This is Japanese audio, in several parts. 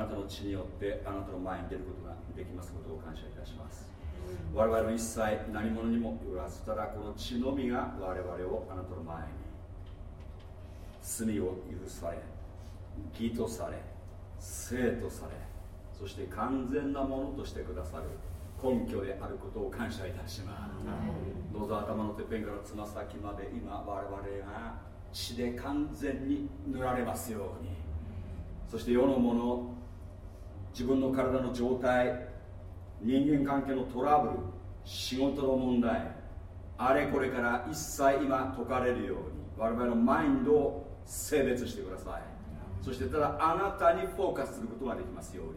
なたの血によってあなたの前に出ることができますことを感謝いたします。我々の一切何者にもよらずただこの血のみが我々をあなたの前に罪を許され義とされ生とされそして完全なものとしてくださる根拠であることを感謝いたします。どうぞ頭のてっぺんからつま先まで今我々が血で完全に塗られますように。そして世のもの自分の体の状態人間関係のトラブル仕事の問題あれこれから一切今解かれるように我々のマインドを性別してください。そしてただあなたにフォーカスすることができますように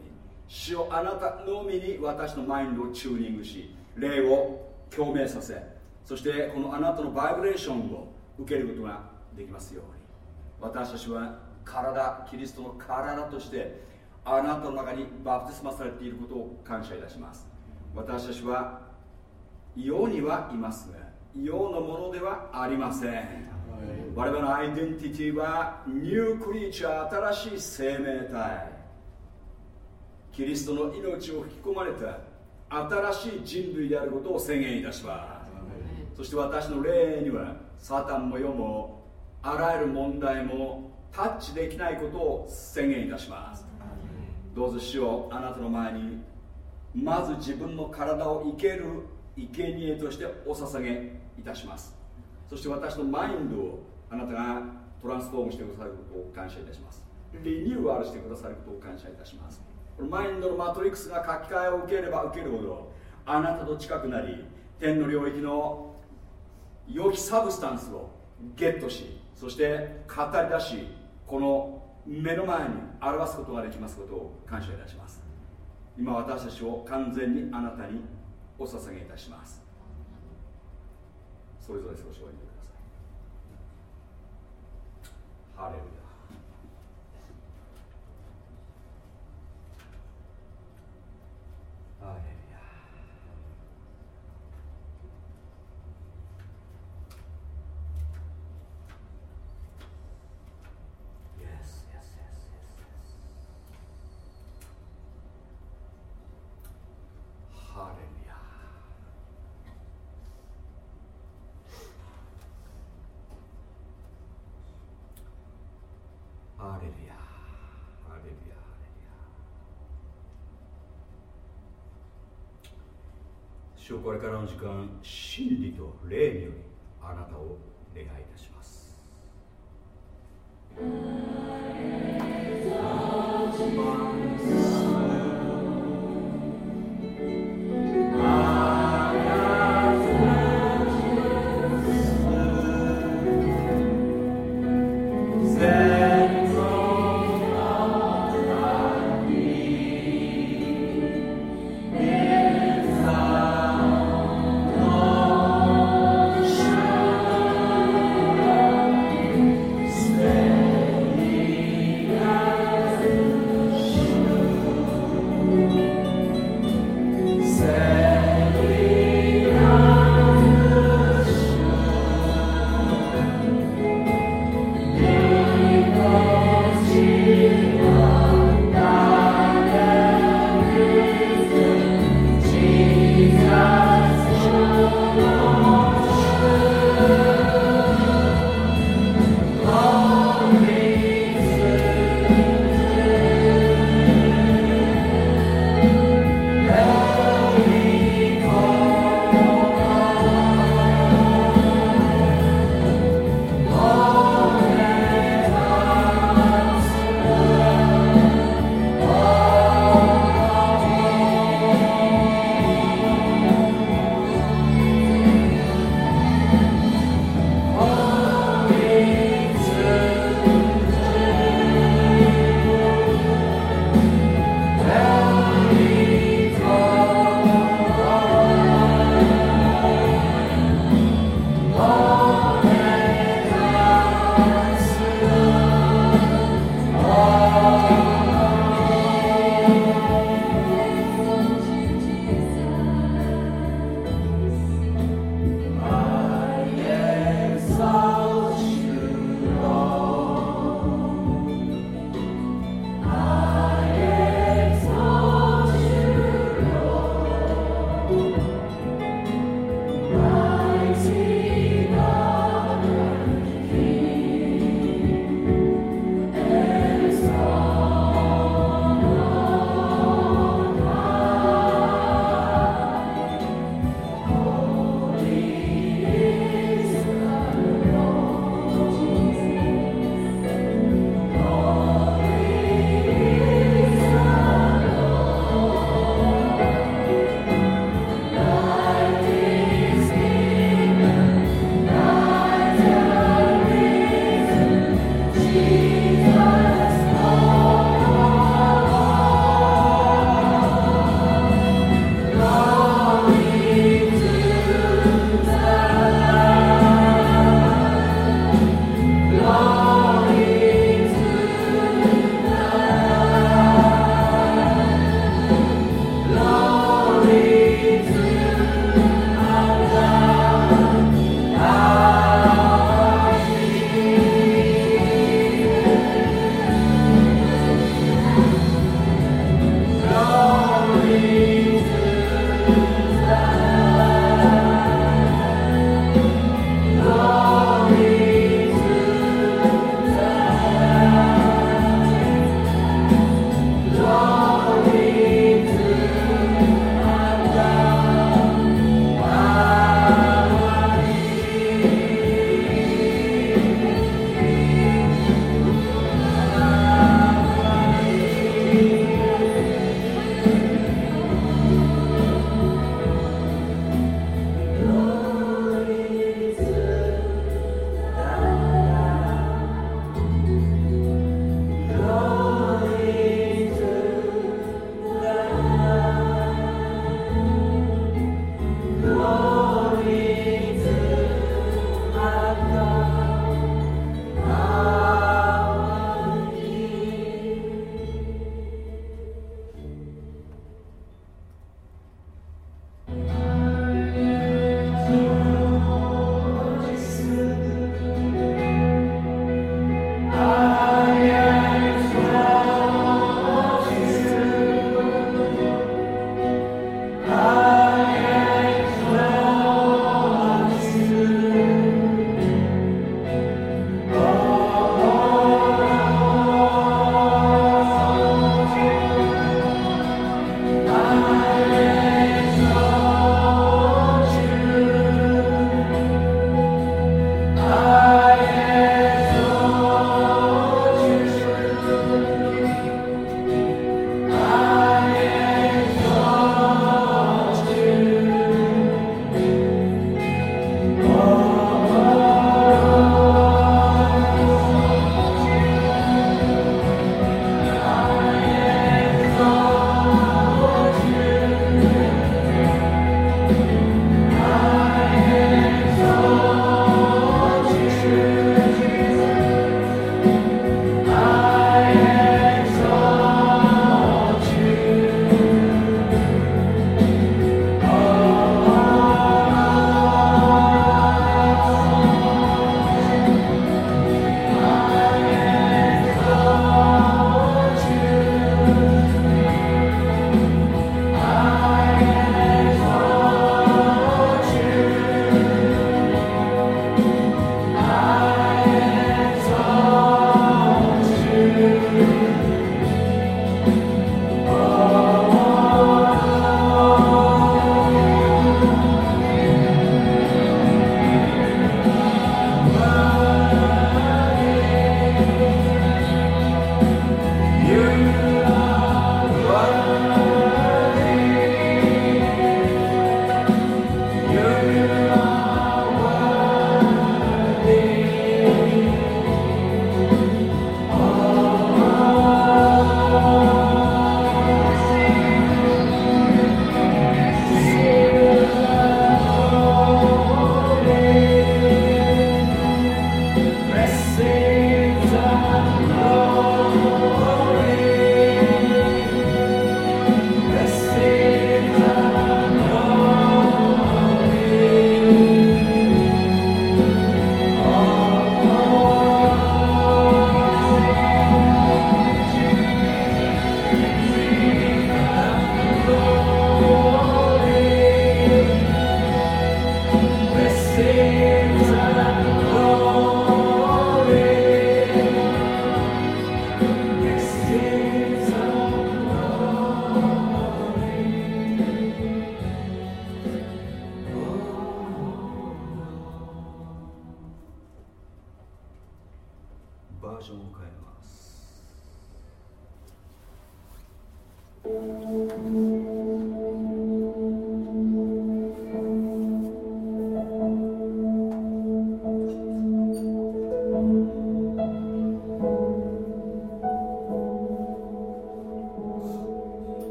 主をあなたのみに私のマインドをチューニングし霊を共鳴させそしてこのあなたのバイブレーションを受けることができますように。私たちは体キリストの体としてあなたの中にバプテスマされていることを感謝いたします。私たちは世にはいますが世のものではありません。我々のアイデンティティはニュークリーチャー新しい生命体。キリストの命を吹き込まれた新しい人類であることを宣言いたします。そして私の霊にはサタンも世もあらゆる問題もタッチできないことを宣言いたします。どうぞ主をあなたの前にまず自分の体を生ける生贄としてお捧げいたします。そして私のマインドをあなたがトランスフォームしてくださることを感謝いたします。リニューアルしてくださることを感謝いたします。このマインドのマトリックスが書き換えを受ければ受けるほどあなたと近くなり天の領域の良きサブスタンスをゲットしそして語り出しこの目の前に表すことができますことを感謝いたします。今私たちを完全にあなたにお捧げいたします。それぞれ少しおいてください。ハレルヤハレルヤハレルヤハレルヤ。ハレルヤ。ハレルヤ主これからの時間真理と霊によりあなたを願いいたします。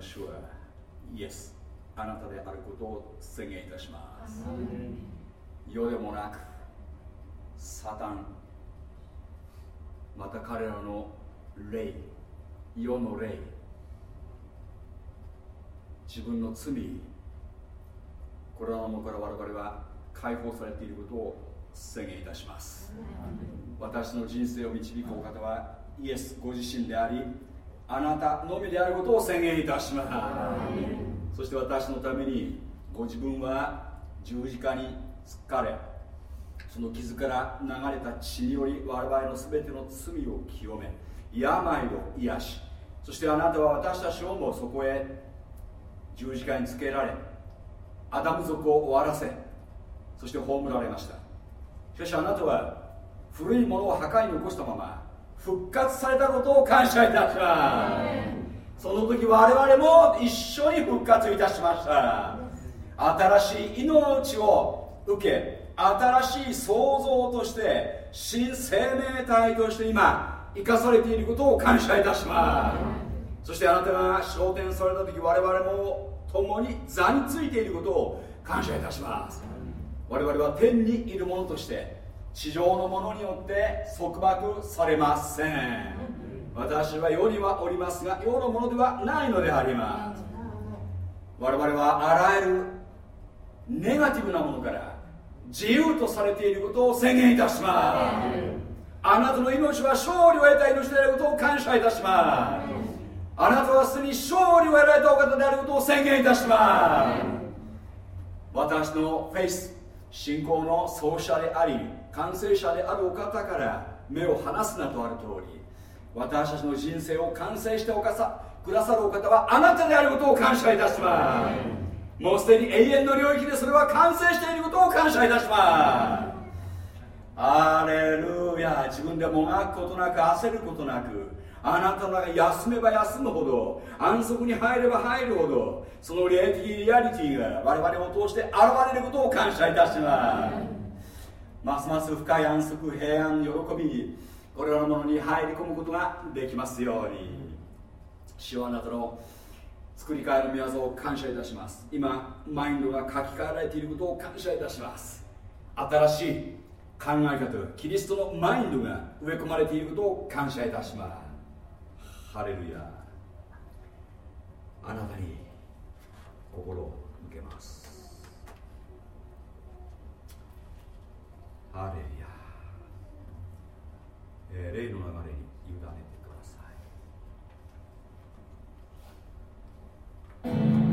主はイエスあなたであることを宣言いたします。世でもなくサタン。また彼らの霊。世の霊。自分の罪。これらのものから我々は解放されていることを宣言いたします。私の人生を導くお方はイエスご自身でありあなたのみであることを宣言いたします。そして私のためにご自分は十字架につかれその傷から流れた血により我々の全ての罪を清め病を癒しそしてあなたは私たちをもそこへ十字架につけられアダム族を終わらせそして葬られました。しかしあなたは古いものを墓に残したまま復活されたことを感謝いたします。その時我々も一緒に復活いたしました。新しい命を受け新しい創造として新生命体として今生かされていることを感謝いたします。そしてあなたが昇天された時我々も共に座についていることを感謝いたします。我々は天にいる者として地上のものによって束縛されません。私は世にはおりますが世のものではないのであります。我々はあらゆるネガティブなものから自由とされていることを宣言いたします。あなたの命は勝利を得た命であることを感謝いたします。あなたはすでに勝利を得られたお方であることを宣言いたします。私のフェイス信仰の創始者であり完成者であるお方から目を離すなとある通り私たちの人生を完成しておかさくださるお方はあなたであることを感謝いたします。もうすでに永遠の領域でそれは完成していることを感謝いたします。アレルヤ自分でもがくことなく焦ることなくあなたが休めば休むほど安息に入れば入るほどその霊的リアリティが我々を通して現れることを感謝いたしますますます深い安息平安喜びにこれらのものに入り込むことができますように。主はあなたの作り変えの御業を感謝いたします。今マインドが書き換えられていることを感謝いたします。新しい考え方キリストのマインドが植え込まれていることを感謝いたします。ハレルヤ。あなたに心を向けますハレルヤ、えー、霊の流れに委ねてください。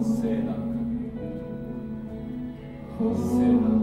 Hosanna. Hosanna.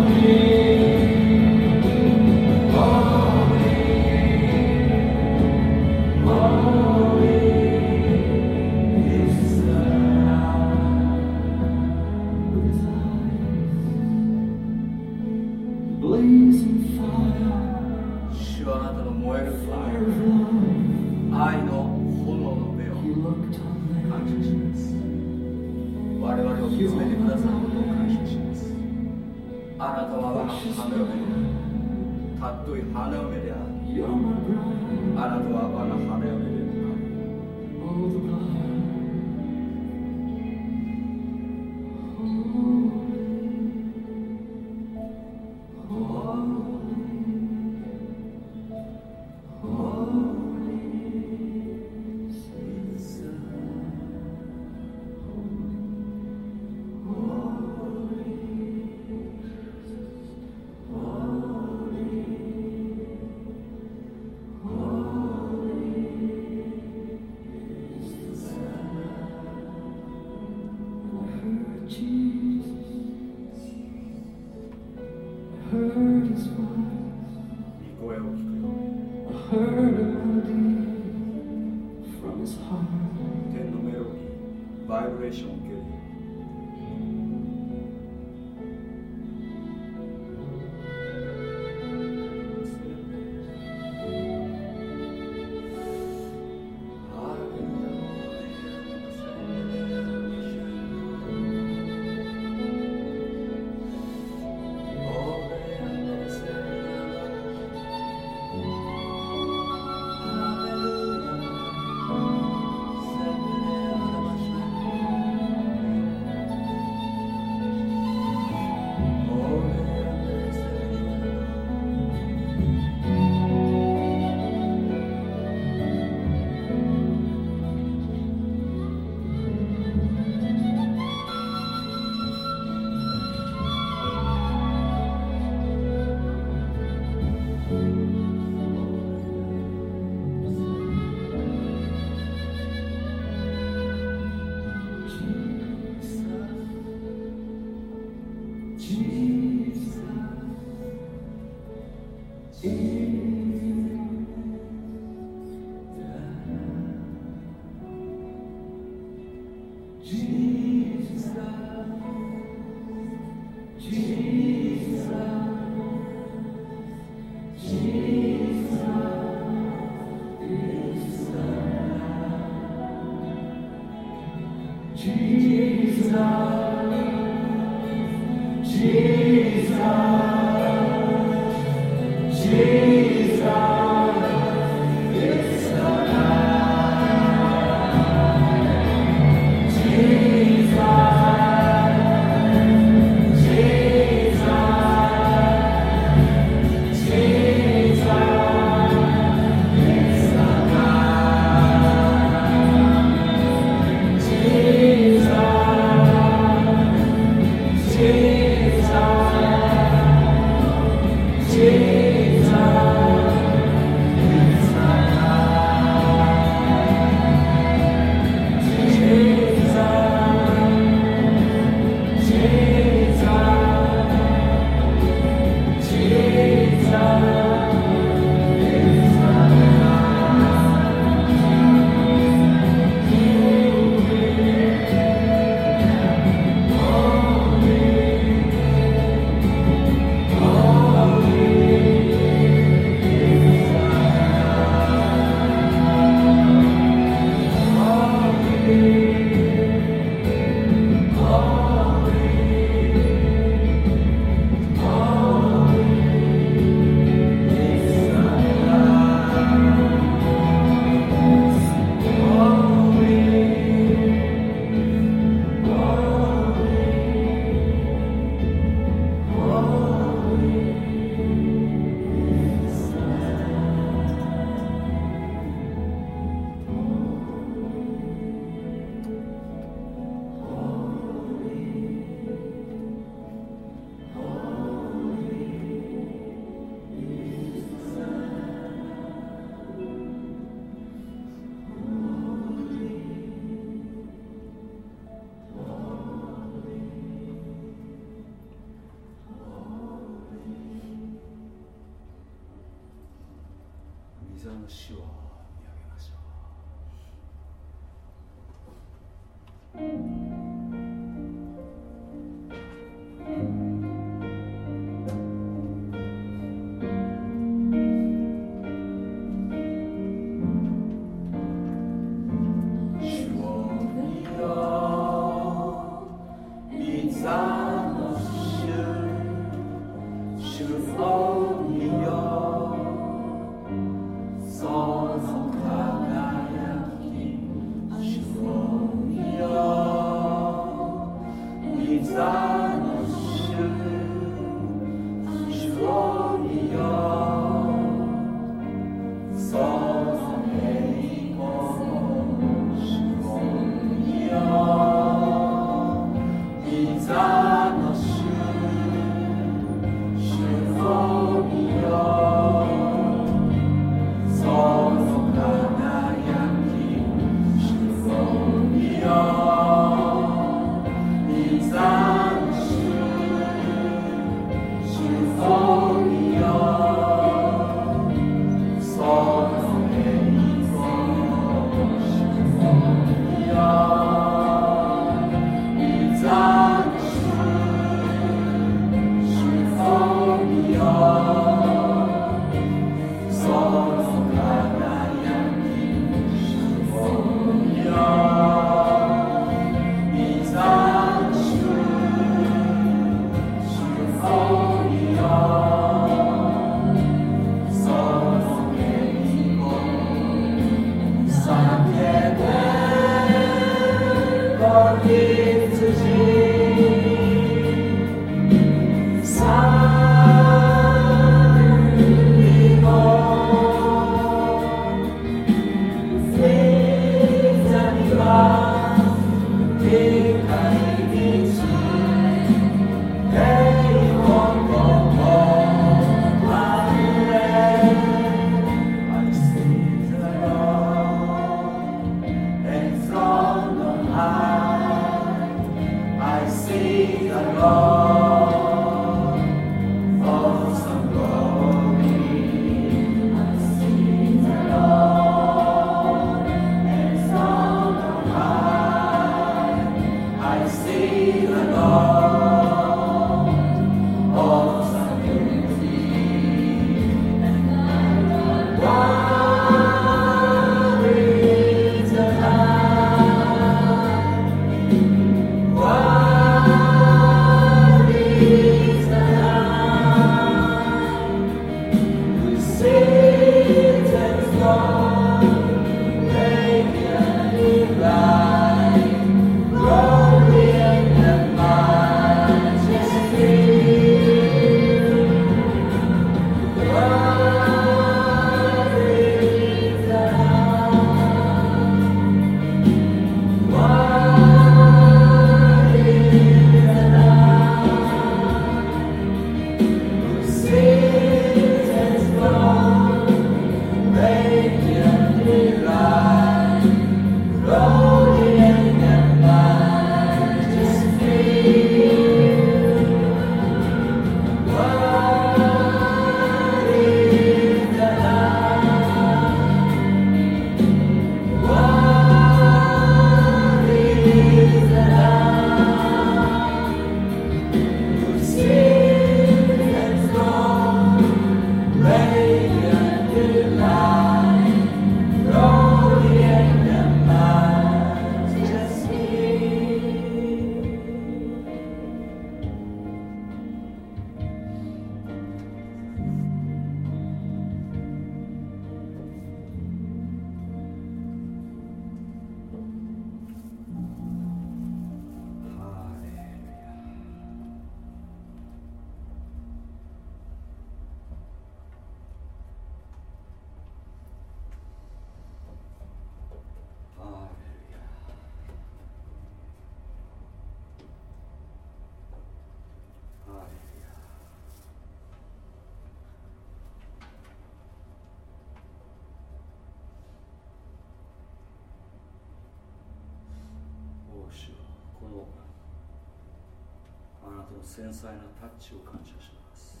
繊細なタッチを感謝します。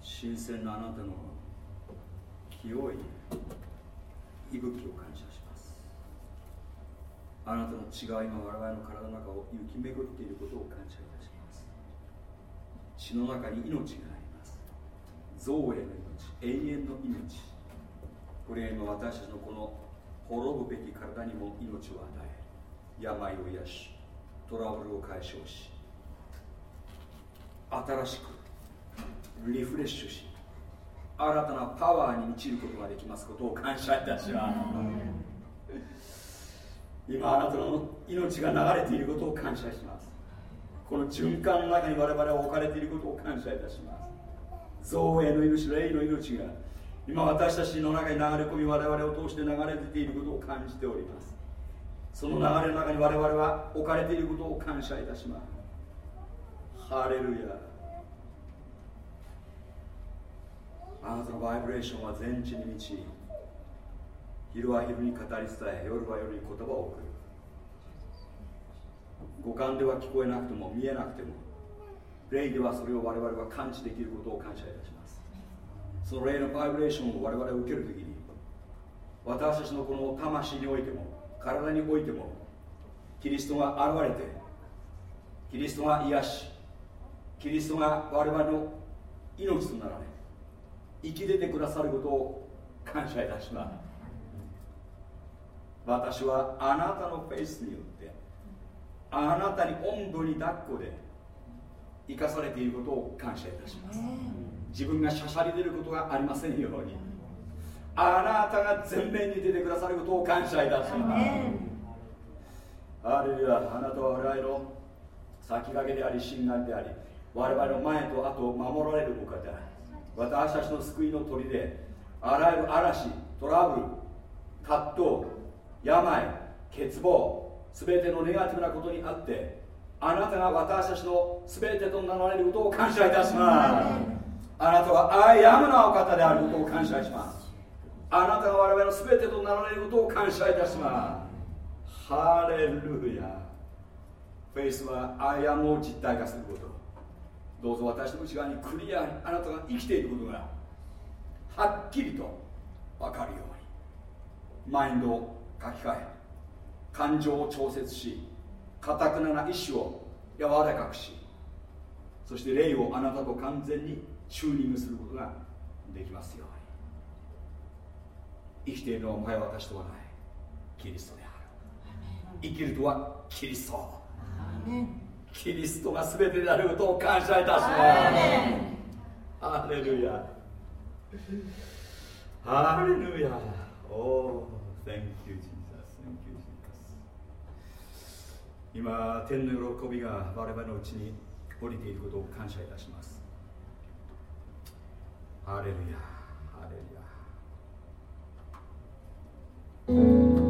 新鮮なあなたの清い息吹を感謝します。あなたの違いが我々の体の中を行き巡っていることを感謝いたします。血の中に命があります。造営の命永遠の命。これ今私たちのこの滅ぶべき体にも命を与え病を癒しトラブルを解消し新しくリフレッシュし新たなパワーに満ちることができますことを感謝いたします。今あなたの命が流れていることを感謝します。この循環の中に我々は置かれていることを感謝いたします。造営の命霊の命が今私たちの中に流れ込み我々を通して流れていることを感じておりますその流れの中に我々は置かれていることを感謝いたします。ハレルヤ。あなたのバイブレーションは全地に満ち昼は昼に語り伝え夜は夜に言葉を送る。五感では聞こえなくても見えなくても霊ではそれを我々は感知できることを感謝いたします。その霊のバイブレーションを我々は受けるときに私たちのこの魂においても体においてもキリストが現れてキリストが癒しキリストが我々の命となられ生き出てくださることを感謝いたします。私はあなたのフェイスによってあなたに温度に抱っこで生かされていることを感謝いたします。自分がしゃしゃり出ることがありませんようにあなたが前面に出てくださることを感謝いたします。あるいはあなたは我々の先駆けであり心眼であり我々の前と後を守られるお方。私たちの救いの砦であらゆる嵐トラブル葛藤病欠乏全てのネガティブなことにあってあなたが私たちの全てとなられることを感謝いたします。あなたは I AM なお方であることを感謝しますあなたが我々の全てとなられることを感謝いたします。ハレルヤ。フェイスはアイアムを実体化すること。どうぞ私の内側にクリアにあなたが生きていることがはっきりと分かるように。マインドを書き換え感情を調節しかたくなな意志を柔らかくしそして霊をあなたと完全にチューニングすることができますよ生きているのはお前は私とはない。キリストである。生きるとはキリスト。キリストが全てであることを感謝いたします。ハレルヤ。ハレルヤ。おお Thank you Jesus. Thank you Jesus. 今天の喜びが我々のうちに降りていることを感謝いたします。ハレルヤハレル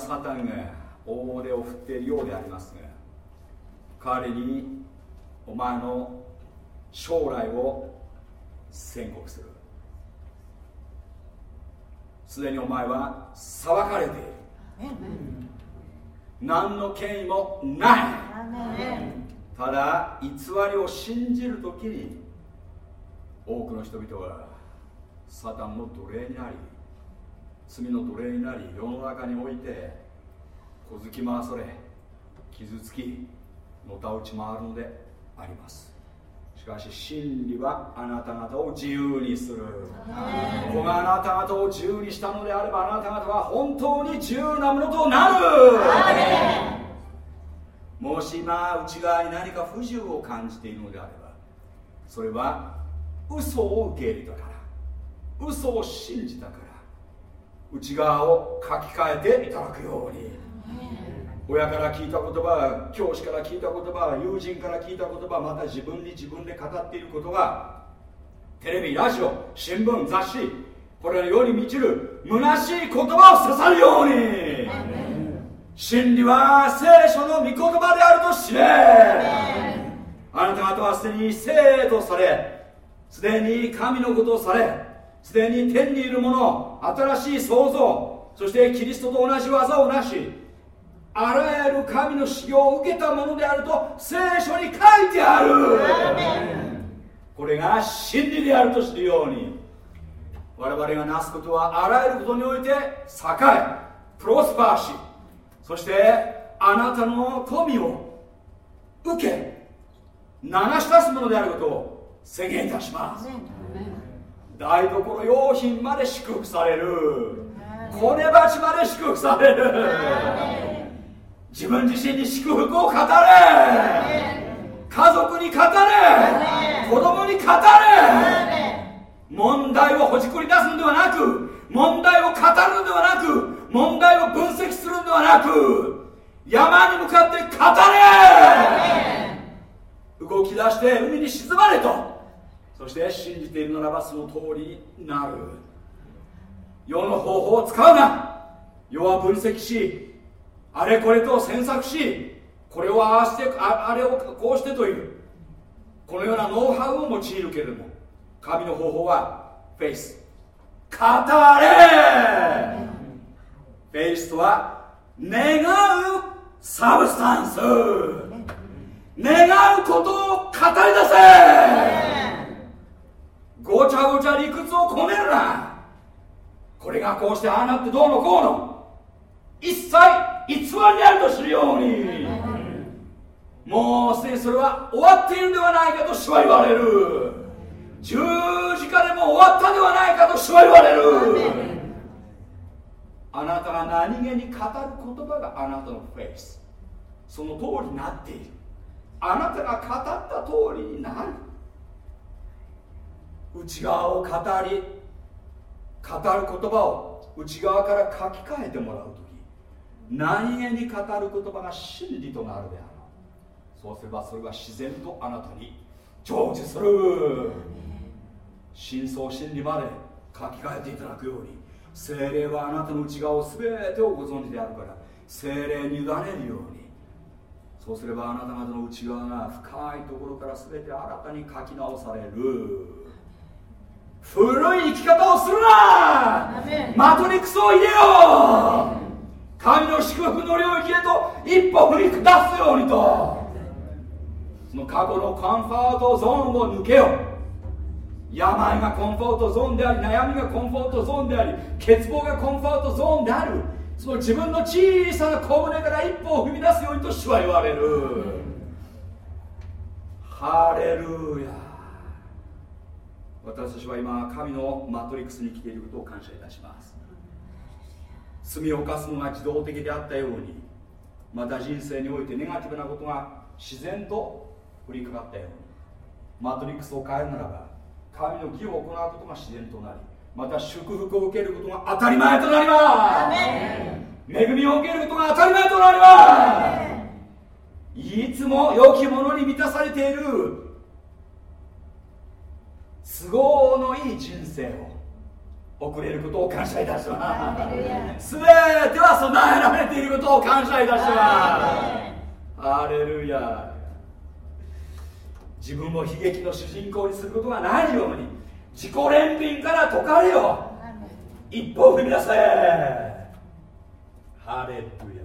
サタンが大手を振っているようでありますが彼にお前の将来を宣告する。すでにお前は裁かれている。何の権威もない。ただ偽りを信じるときに多くの人々はサタンの奴隷になり罪の奴隷になり世の中において小突き回され傷つきのたうち回るのであります。しかし真理はあなた方を自由にする。ここがあなた方を自由にしたのであればあなた方は本当に自由なものとなる。もし今内側に何か不自由を感じているのであればそれは嘘を受け入れたから嘘を信じたから内側を書き換えていただくように。親から聞いた言葉教師から聞いた言葉友人から聞いた言葉また自分に自分で語っていることがテレビラジオ新聞雑誌これのように満ちる虚しい言葉を刺さるように。真理は聖書の御言葉であると知れ。あなた方はすでに生とされすでに神のことをされすでに天にいるもの新しい創造そしてキリストと同じ技をなしあらゆる神の修行を受けたものであると聖書に書いてある。これが真理であると知るように我々がなすことはあらゆることにおいて栄えプロスパーしそしてあなたの富を受け流し出すものであることを宣言いたします台所用品まで祝福される。コネ鉢まで祝福される。自分自身に祝福を語れ。家族に語れ。子供に語れ。問題をほじくり出すんではなく問題を語るんではなく問題を分析するんではなく山に向かって語れ。動き出して海に沈まれとそして信じているならばその通りになる。世の方法を使うな。世は分析しあれこれと詮索しこれを合わせてああれをこうしてという。このようなノウハウを用いるけれども神の方法はフェイス。語れ!フェイスとは願うサブスタンス。願うことを語り出せ!ごちゃごちゃ理屈をこねるな。これがこうしてああなってどうのこうの。一切偽りあるとするように。もうすでにそれは終わっているんではないかと主は言われる。十字架でも終わったではないかと主は言われる。あなたが何気に語る言葉があなたのフェイス。その通りになっている。あなたが語った通りになる。内側を語り語る言葉を内側から書き換えてもらうと何気に語る言葉が真理となるであろう。そうすればそれは自然とあなたに成就する。真相真理まで書き換えていただくように精霊はあなたの内側を全てをご存知であるから精霊に委ねるように。そうすればあなた方の内側が深いところから全て新たに書き直される。古い生き方をするな。マトリックスを入れよう。神の祝福の領域へと一歩踏み下すようにと。その過去のコンファートゾーンを抜けよ病がコンフォートゾーンであり悩みがコンフォートゾーンであり欠乏がコンフォートゾーンである。その自分の小さな小舟から一歩を踏み出すようにと主は言われる。ハレルヤ私たちは今神のマトリックスに来ていることを感謝いたします。罪を犯すのが自動的であったようにまた人生においてネガティブなことが自然と降りかかったようにマトリックスを変えるならば神の義を行うことが自然となりまた祝福を受けることが当たり前となります。恵みを受けることが当たり前となります。いつも良きものに満たされている都合のいい人生を送れることを感謝いたします。全ては備えられていることを感謝いたします。ハレルヤ自分を悲劇の主人公にすることがないように自己憐憫から解かれよ。一歩踏み出せ。ハレルヤ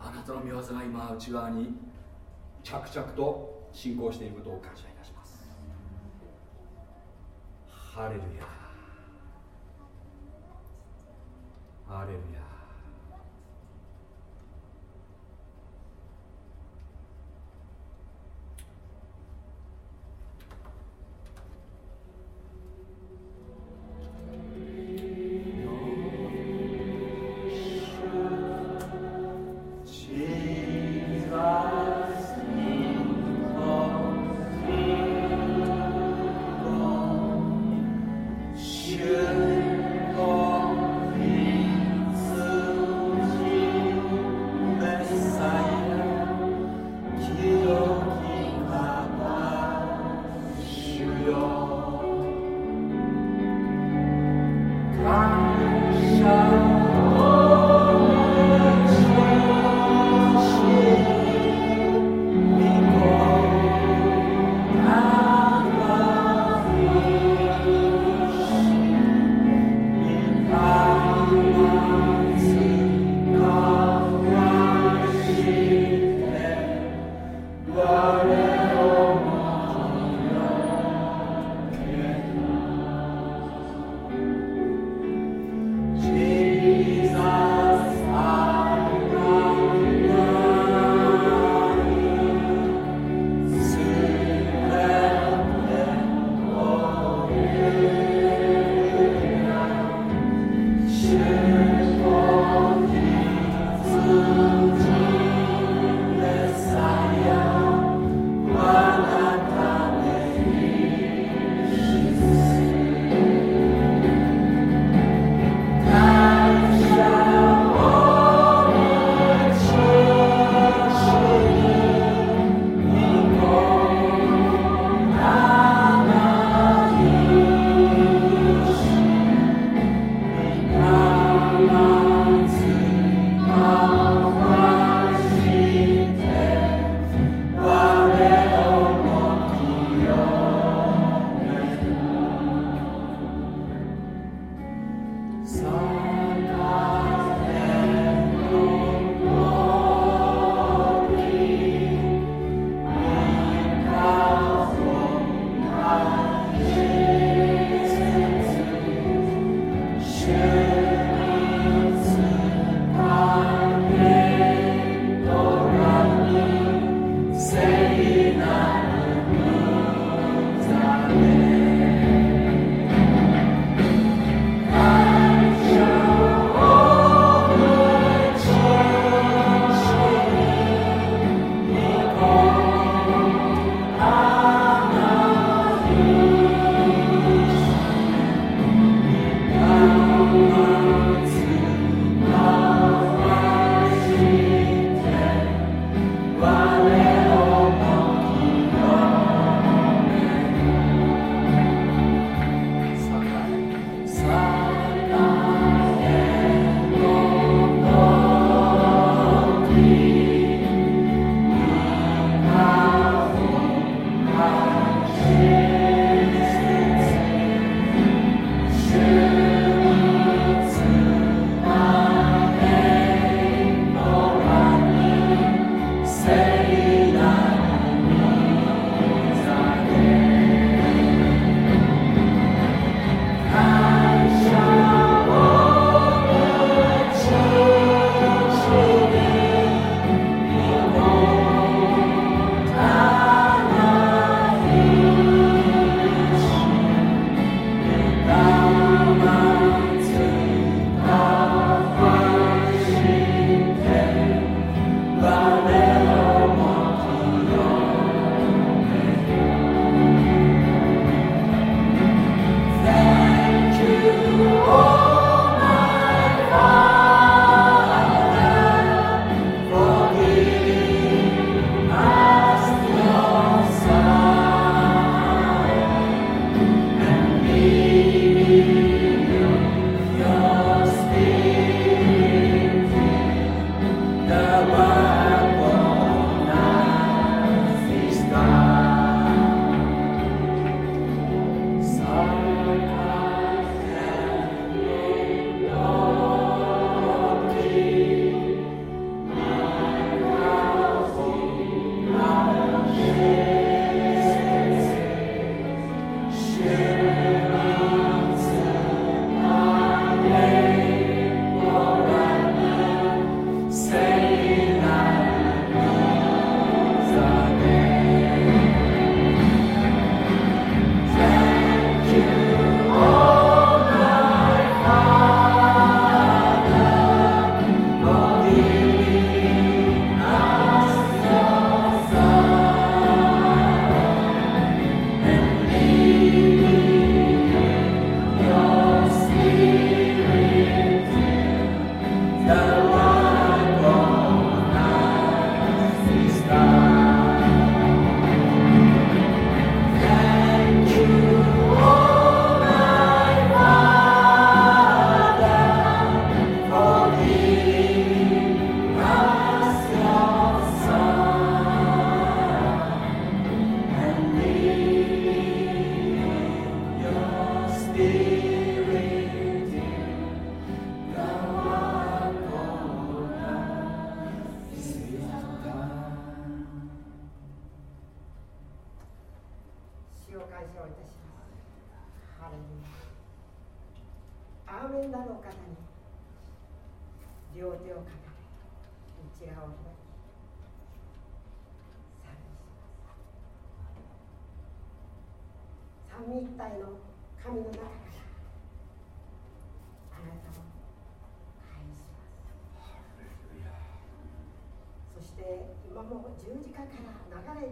あなたの御業が今内側に着々と進行していることを感謝ハレルヤハレルヤ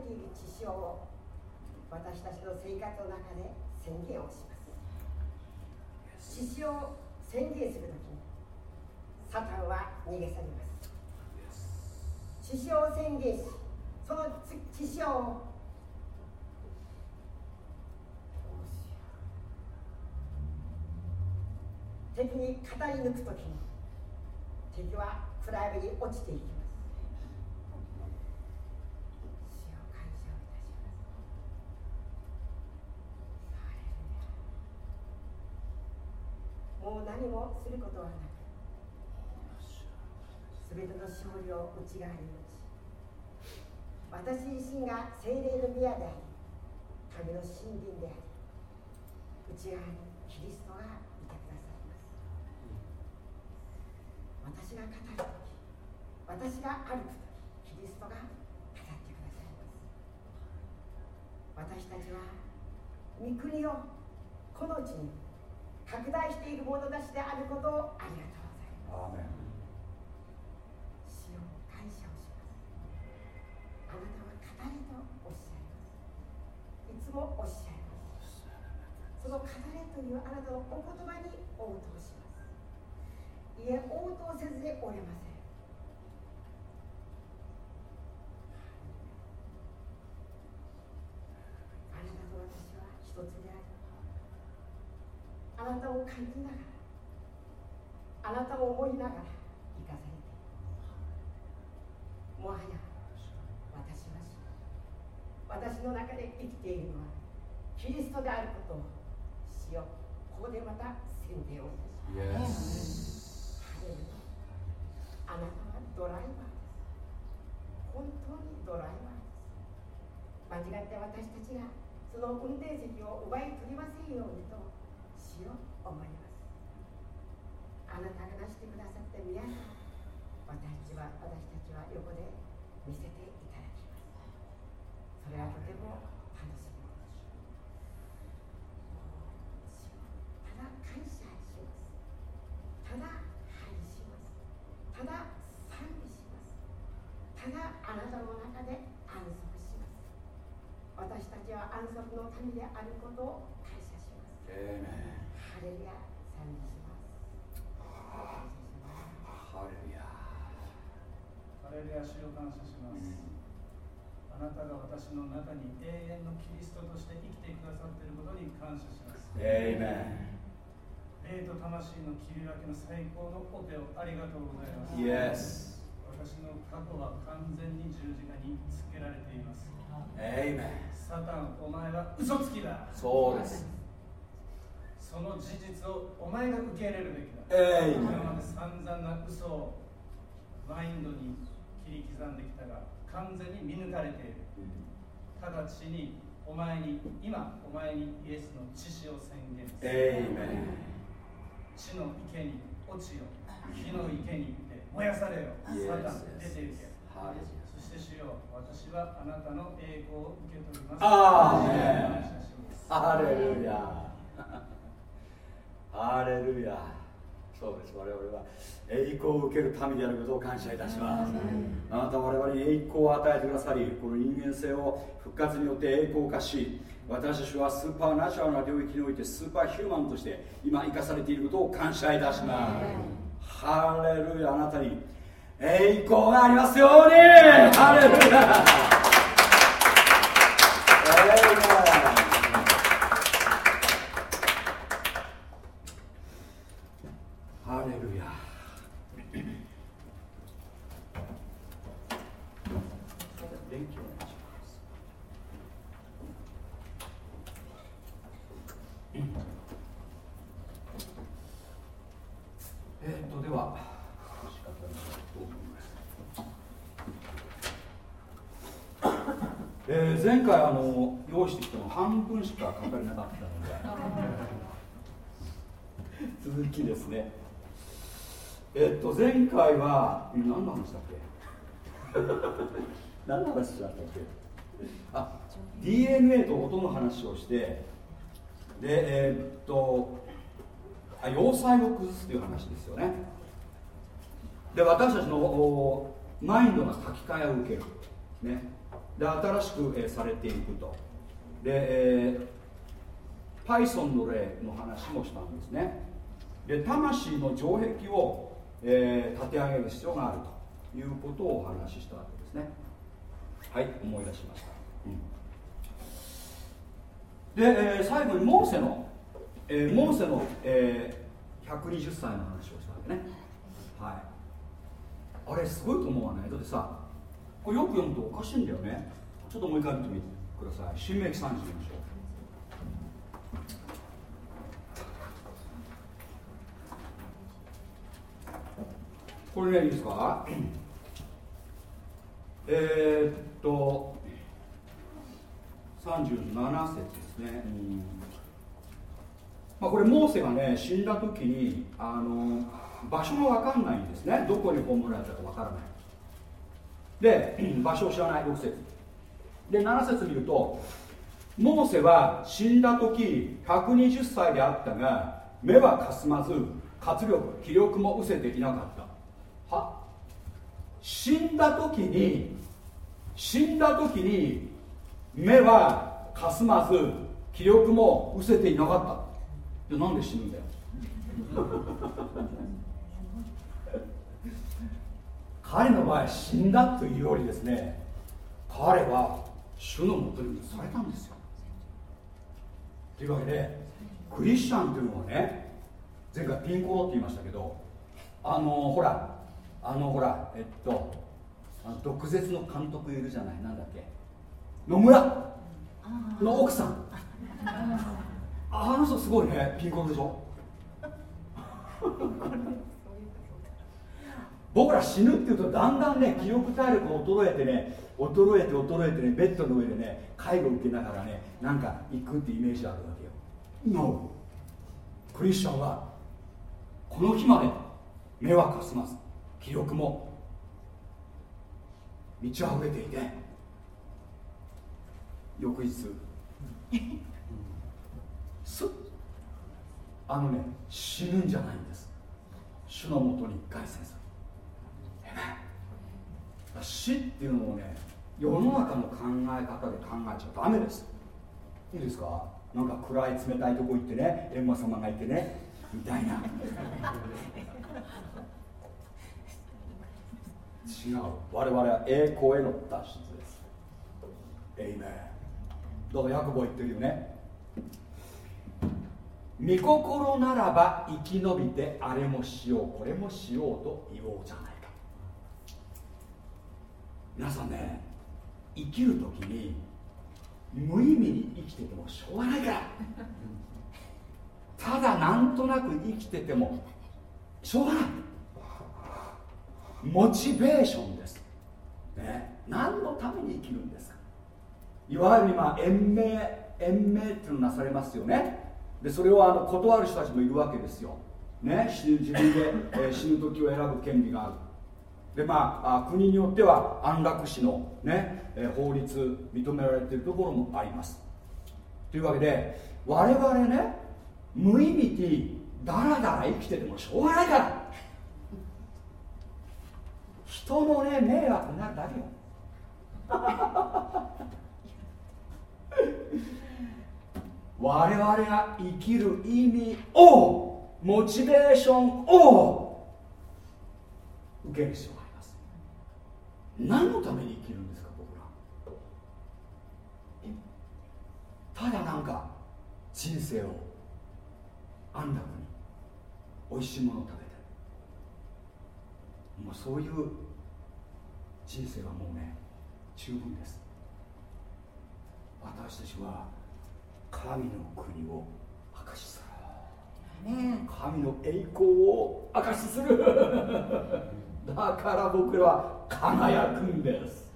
から流れている血潮を私たちの生活の中で宣言をします。血潮を宣言するときにサタンは逃げ去ります。血潮を宣言しその血潮を敵に語り抜くときに敵は暗闇に落ちていきます主を感謝をいたしますもう何もすることはなく全ての勝利を内側に持ち私自身が精霊の宮であり神の神殿であり内側にキリストがいてくださいます。私が語る時私が歩く時キリストが語ってくださいます。私たちは御国をこの地に拡大している者たちであることをありがとうございます。主を感謝をしますあなたは語れとおっしゃいます。いつもおっしゃいます。その語れというあなたのお言葉に応答します。いえ応答せずにおりません。あなたと私は一つであるあなたを感じながらあなたを思いながら生かされてもはや私は私の中で生きているのはキリストであることをしよここでまた宣言をいたします。あなたはドライバーです。本当にドライバーです。間違って私たちがその運転席を奪い取りませんようにとしよう思います。あなたが出してくださって皆さん私は私たちは横で見せていただきます。それはとても楽しみです。ただ感謝します。ただ愛します。ただ賛美します。ただあなたの中で安息します。私たちは安息の民であることを感謝します。レルヤ賛美しますハレルヤハレルヤ主を感謝します、うんあなたが私の中に永遠のキリストとして生きてくださっていることに感謝します。エイメン霊と魂の切り分けの最高のオペをありがとうございます。Yes. 私の過去は完全に十字架につけられています。サタン、お前は嘘つきだ。そうです。その事実をお前が受け入れるべきだ。Amen. 今まで散々な嘘をマインドに切り刻んできたが、完全に見抜かれている。直ちにお前に、今お前にイエスの知識を宣言する。Amen. 地の池に落ちよ火の池に行って燃やされよサタン出て行けそして主よ私はあなたの栄光を受け取りますあーハレルヤハレルヤそうです。我々は栄光を受ける民であることを感謝いたします。あなたは我々に栄光を与えてくださりこの人間性を復活によって栄光化し私たちはスーパーナチュラルな領域においてスーパーヒューマンとして今生かされていることを感謝いたします。ハレルヤあなたに栄光がありますように。ハレルヤ回あの用意してきたの半分しか語れなかったので続きですねえっと前回は何の話だっけ？何の話だったっけ？あ DNA と音の話をしてでえー、っとあ要塞を崩すという話ですよね。で私たちのマインドが書き換えを受ける、ね、で新しく、えー、されていくと。で、えー、Python の例の話もしたんですね。で魂の城壁を、えー、立て上げる必要があるということをお話ししたわけですね。はい思い出しました、うん、で、えー、最後にモーセの、えー、モーセの、えー、120歳の話をしたわけね。はい。あれすごいと思わない？だってさこれよく読むとおかしいんだよね。ちょっともう一回見てみてください。新明記30ましょうこれねいいですか？えー、っと37節ですね、うん。まあ、これモーセがね死んだ時にあの場所が分かんないんですね。どこに葬られたか分からない。で 場所を知らない。6節。で7節見るとモーセは死んだ時120歳であったが目はかすまず活力気力も失せていなかった。は死んだ時に死んだ時に目はかすまず気力も失せていなかった。なんで死ぬんだよ。彼の場合死んだというよりですね彼は主のもとに移されたんですよ。というわけでクリスチャンというのはね前回ピンコロって言いましたけどあのほらあのほらえっとあの毒舌の監督いるじゃないなんだっけ。野村。の奥さん。あの人すごいねピンコロでしょ。僕ら死ぬっていうとだんだんね記憶体力が衰えてね衰えて衰えてねベッドの上でね介護を受けながらねなんか行くってイメージあるわけよ。No クリスチャンはこの日まで目はかすまず気力も。満ち溢れていて。翌日。すっ。あのね死ぬんじゃないんです。主のもとに凱旋する。死っていうのをね世の中の考え方で考えちゃダメです。いいですか？なんか暗い冷たいとこ行ってね閻魔様がいてねみたいな違う。我々は栄光への脱出です。エイメンだからヤコボ言ってるよね。御心ならば生き延びてあれもしようこれもしようと言おうじゃないか。皆さんね生きる時に無意味に生きててもしょうがないから。ただなんとなく生きててもしょうがない。モチベーションです、ね、何のために生きるんですか。いわゆる今延命延命っていうのなされますよね。でそれをあの断る人たちもいるわけですよ、ね、死ぬ自分で、えー、死ぬ時を選ぶ権利がある。でまあ国によっては安楽死の、ねえー、法律認められているところもあります。というわけで我々ね無意味にダラダラ生きててもしょうがないから。人のね迷惑になるだけよ。我々が生きる意味をモチベーションを受ける必要があります。何のために生きるんですか僕ら。ただなんか人生を安楽に美味しいものを食べて。もうそういう人生はもうね十分です。私たちは神の国を証しする。神の栄光を証しする。だから僕らは輝くんです。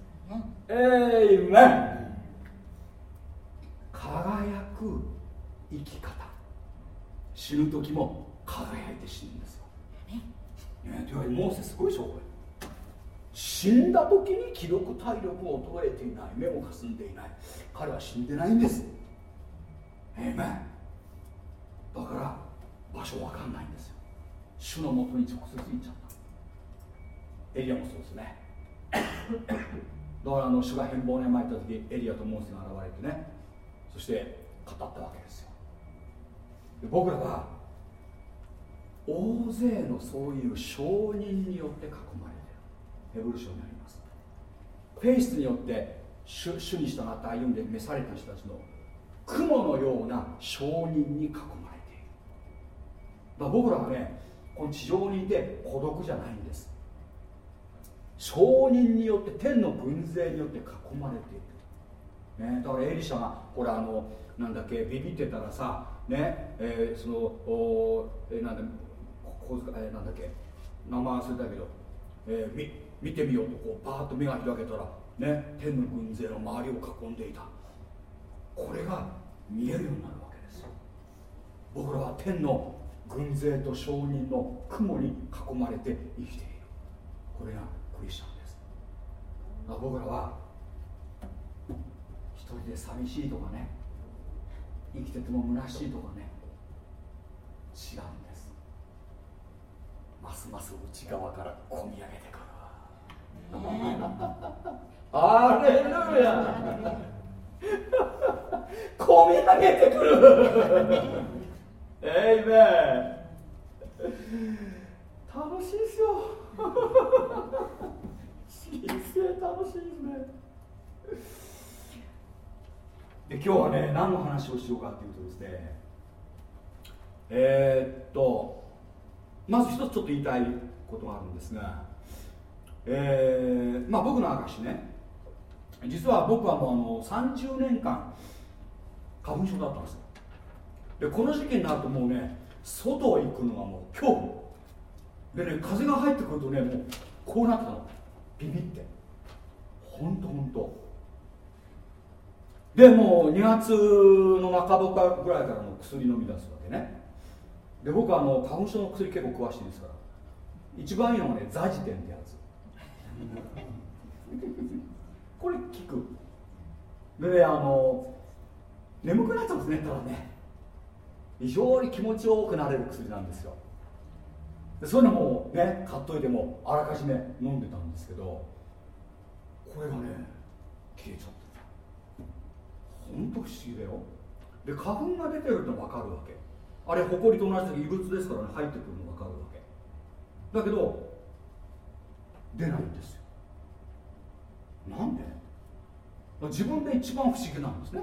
えいめん輝く生き方。死ぬ時も輝輝いて死ぬんですよ、ね、というわけでモーセすごいでしょこれ死んだ時に記録体力も衰えていない。目もかすんでいない。彼は死んでないんです。えだから場所わかんないんですよ。主のもとに直接行っちゃった。エリアもそうですね。だからあの主が変貌に参った時エリアとモーセが現れてね。そして語ったわけですよ。で僕らは大勢のそういう証人によって囲まれヘブル書にあります。フェイスによって主主に従って歩んで召された人たちの雲のような証人に囲まれている。だ僕らはねこの地上にいて孤独じゃないんです。証人によって天の軍勢によって囲まれている、ね、だからエリシャがこれあのなんだっけビビってたらさねえー、そのお、えー、なんだここえー、なんだっけ名前忘れたけど、えー、見てみようとこうパーッと目が開けたらね天の軍勢の周りを囲んでいた。これが見えるようになるわけですよ。僕らは天の軍勢と証人の雲に囲まれて生きている。これがクリスチャンです。僕らは一人で寂しいとかね生きてても虚しいとかね違うんです。ますます内側から込み上げてくる。アレルヤ込み上げてくるエイメン楽しいですよ人生楽しいですねで今日はね何の話をしようかというとですねえー、っとまず一つちょっと言いたいことがあるんですがえー、まあ僕の証ね。実は僕はもうあの30年間花粉症だったんですよ。でこの時期になるともうね外行くのがもう恐怖。でね風が入ってくるとねもうこうなったの。ビビって。ほんとほんと。でもう2月の半ばぐらいからの薬飲み出すわけね。で僕はあの花粉症の薬結構詳しいですから。一番いいのはねザジテンってやつ。これ効く。でねあの眠くなっちゃうんですねただね。非常に気持ちよくなれる薬なんですよ。そういうのもね買っといてもあらかじめ飲んでたんですけどこれがね消えちゃった本当不思議だよ。で花粉が出てるの分かるわけ。あれ埃と同じ異物ですからね入ってくるの分かるわけ。だけど出ないんですよ。なんで？自分で一番不思議なんですね。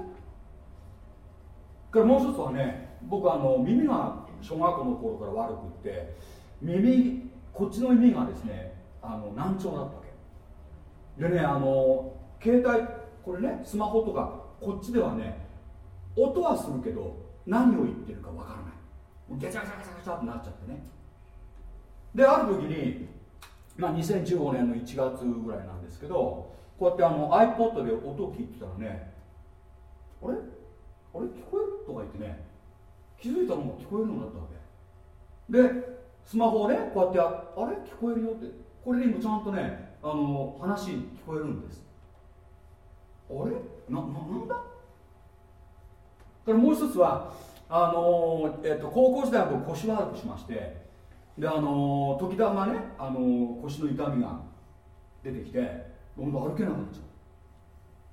からもう一つはね僕あの耳が小学校の頃から悪くって耳こっちの耳がですねあの難聴だったわけ。でねあの携帯これねスマホとかこっちではね音はするけど何を言ってるかわからない。ガチャガチャガチャガチャってなっちゃってね。である時に、まあ、2015年の1月ぐらいなんですけどこうやってあの iPod で音を聞いてたらねあれ？あれ？聞こえる？とか言ってね気づいたのも聞こえるようになったわけ。でスマホをねこうやってあれ？聞こえるよって。これで今ちゃんとねあの話聞こえるんです。あれ？ななんだ？からもう一つはあのー、えっと、高校時代は僕腰悪くしましてであの、時たまね、あの、腰の痛みが出てきて本当歩けなくなっち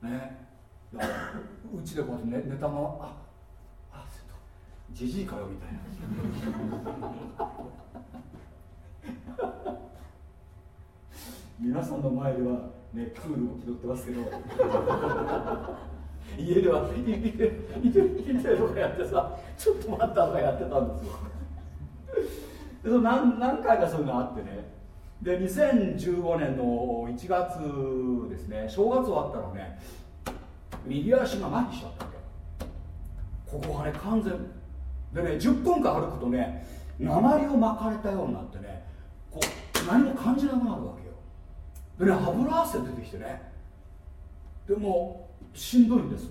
ゃう。ね。うちでこうやって寝寝たままああっとじじいかよみたいな。皆さんの前ではねクールを気取ってますけど。家では「いていていていて」とかやってさ「ちょっと待った」とかやってたんですよ。でそ何何回かそういうのあってね。で2015年の1月ですね。正月終わったらね右足が麻痺しちゃったわけ。ここがね完全でね10分間歩くとね鉛を巻かれたようになってねこう何も感じなくなるわけよ。でね油汗出てきてね。でもしんどいんです。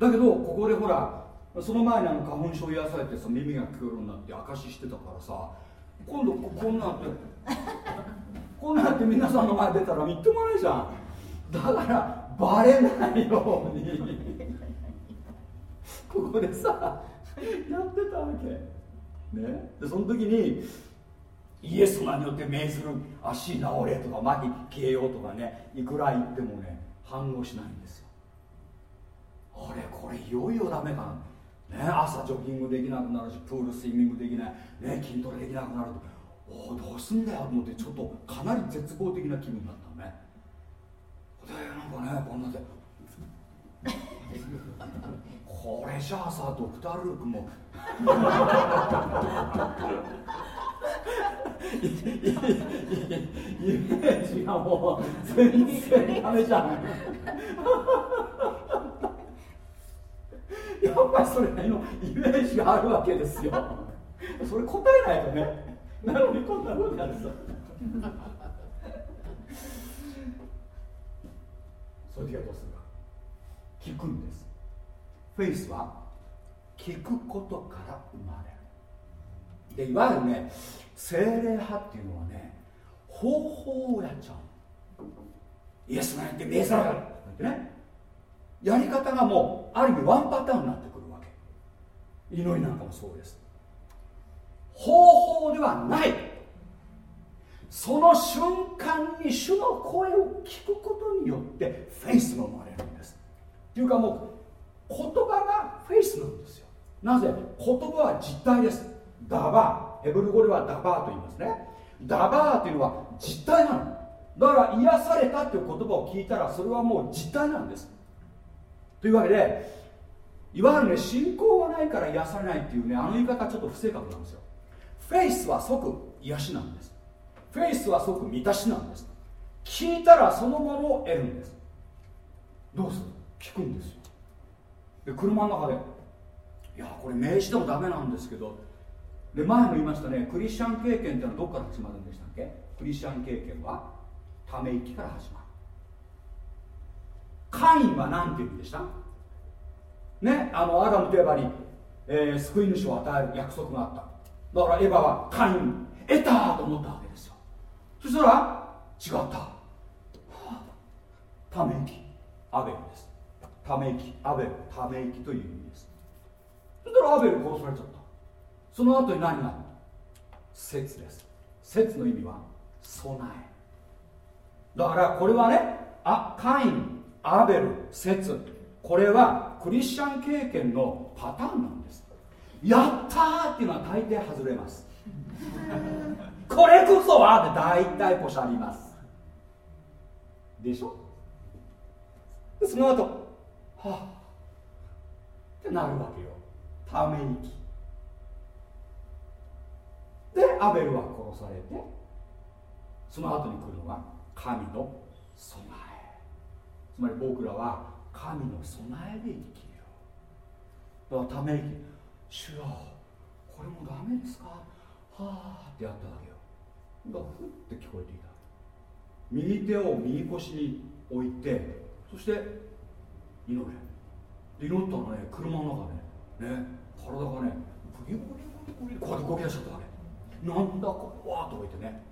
だけどここでほらその前にあの花粉症癒されてさ耳が聞こえるようになって証ししてたからさ今度こんなって こんなって皆さんの前出たらみっともないじゃん。だからバレないように。ここでさやってたわけ。ね。でその時にイエス様によって命ずる足治れとか麻痺消えようとかねいくら言ってもね反応しないんですよ。あれこれいよいよダメかな、ね、朝ジョギングできなくなるしプールスイミングできない、ね、筋トレできなくなると。おおどうすんだよと思ってちょっとかなり絶望的な気分だったのね。でなんかねこんなで。これじゃあさドクター・ルークも。イメージがもう全然ダメじゃん。やっぱりそれなりのイメージがあるわけですよ。それ答えないとね。なのにこんなことやるさそういう時はどうするか。聞くんです。フェイスは聞くことから生まれる。でいわゆるね精霊派っていうのはね方法をやっちゃうイエスが言って見えさらがってね。やり方がもうある意味ワンパターンになってくるわけ。祈りなんかもそうです。方法ではない。その瞬間に主の声を聞くことによってフェイスが生まれるんです。っていうかもう言葉がフェイスなんですよ。なぜ？言葉は実体です。ダバー。ヘブル語ではダバーと言いますね。ダバーというのは実体なの。だから癒されたっていう言葉を聞いたらそれはもう実体なんです。というわけでいわゆるね信仰がないから癒されないっていうねあの言い方ちょっと不正確なんですよ。フェイスは即癒しなんです。フェイスは即満たしなんです。聞いたらそのものを得るんです。どうする？聞くんですよ。で車の中でいやこれ名刺でもダメなんですけどで前も言いましたね。クリスチャン経験ってのはどこから始まるんでしたっけ？クリスチャン経験はため息から始まる。カインは何ていう意味でした？ねあのアダムとエバに、えー、救い主を与える約束があった。だからエヴァはカイン得たと思ったわけですよ。そしたら違った、はあ、ため息。アベルです。ため息。アベルため息という意味です。そしたらアベル殺されちゃった。その後に何が説です。説の意味は備え。だからこれはねあカインアベル説。これはクリスチャン経験のパターンなんです。やったーっていうのは大抵外れます。これこそはって大体ポシャります。でしょ？その後はあってなるわけよ。ため息。でアベルは殺されてその後に来るのが神の備え。つまり僕らは神の備えで生きるだからため息。主よこれもダメですか？はあってやったわけよ。だからふって聞こえていた。右手を右腰に置いてそして祈れ。祈ったらね車の中で。ね体がねブリブリブリブリこうやって動き出しちゃったわけ。なんだこれはとか言ってね。